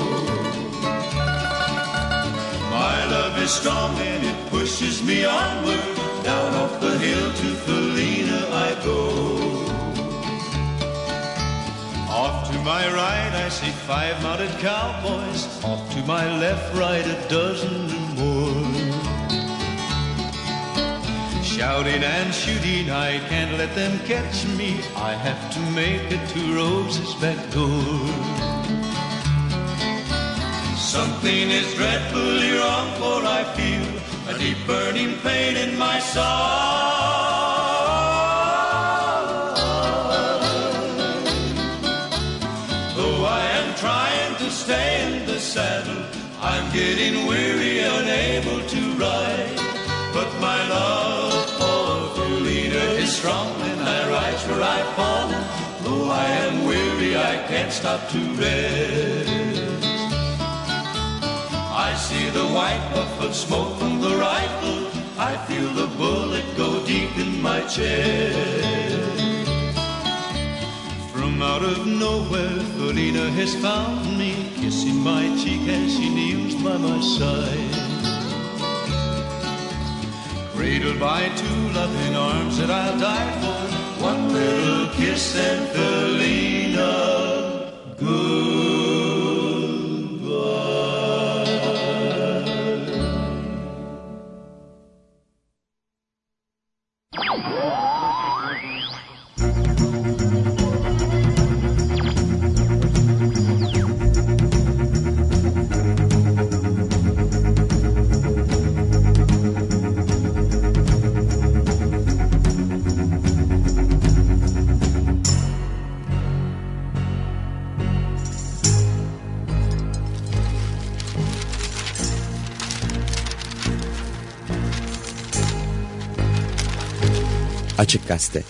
Speaker 9: Strong and it pushes me onward. Down off the hill to Felina I go. Off to my right I see five mounted cowboys. Off to my left, right a dozen or more. Shouting and shooting, I can't let them catch me. I have to make it to Rose's back door. Something is dreadfully wrong, for I feel a deep burning pain in my side. Though I am trying to stay in the saddle, I'm getting weary, unable to ride. But my love for Felina is strong, and I rise where I fall. Though I am weary, I can't stop to rest. I see the white puff of smoke from the rifle. I feel the bullet go deep in my chest. From out of nowhere, Felina has found me, kissing my cheek as she kneels by my side. Cradled by two loving arms that I'll die for, one little kiss and Felina, goodbye.
Speaker 8: Açık Gazete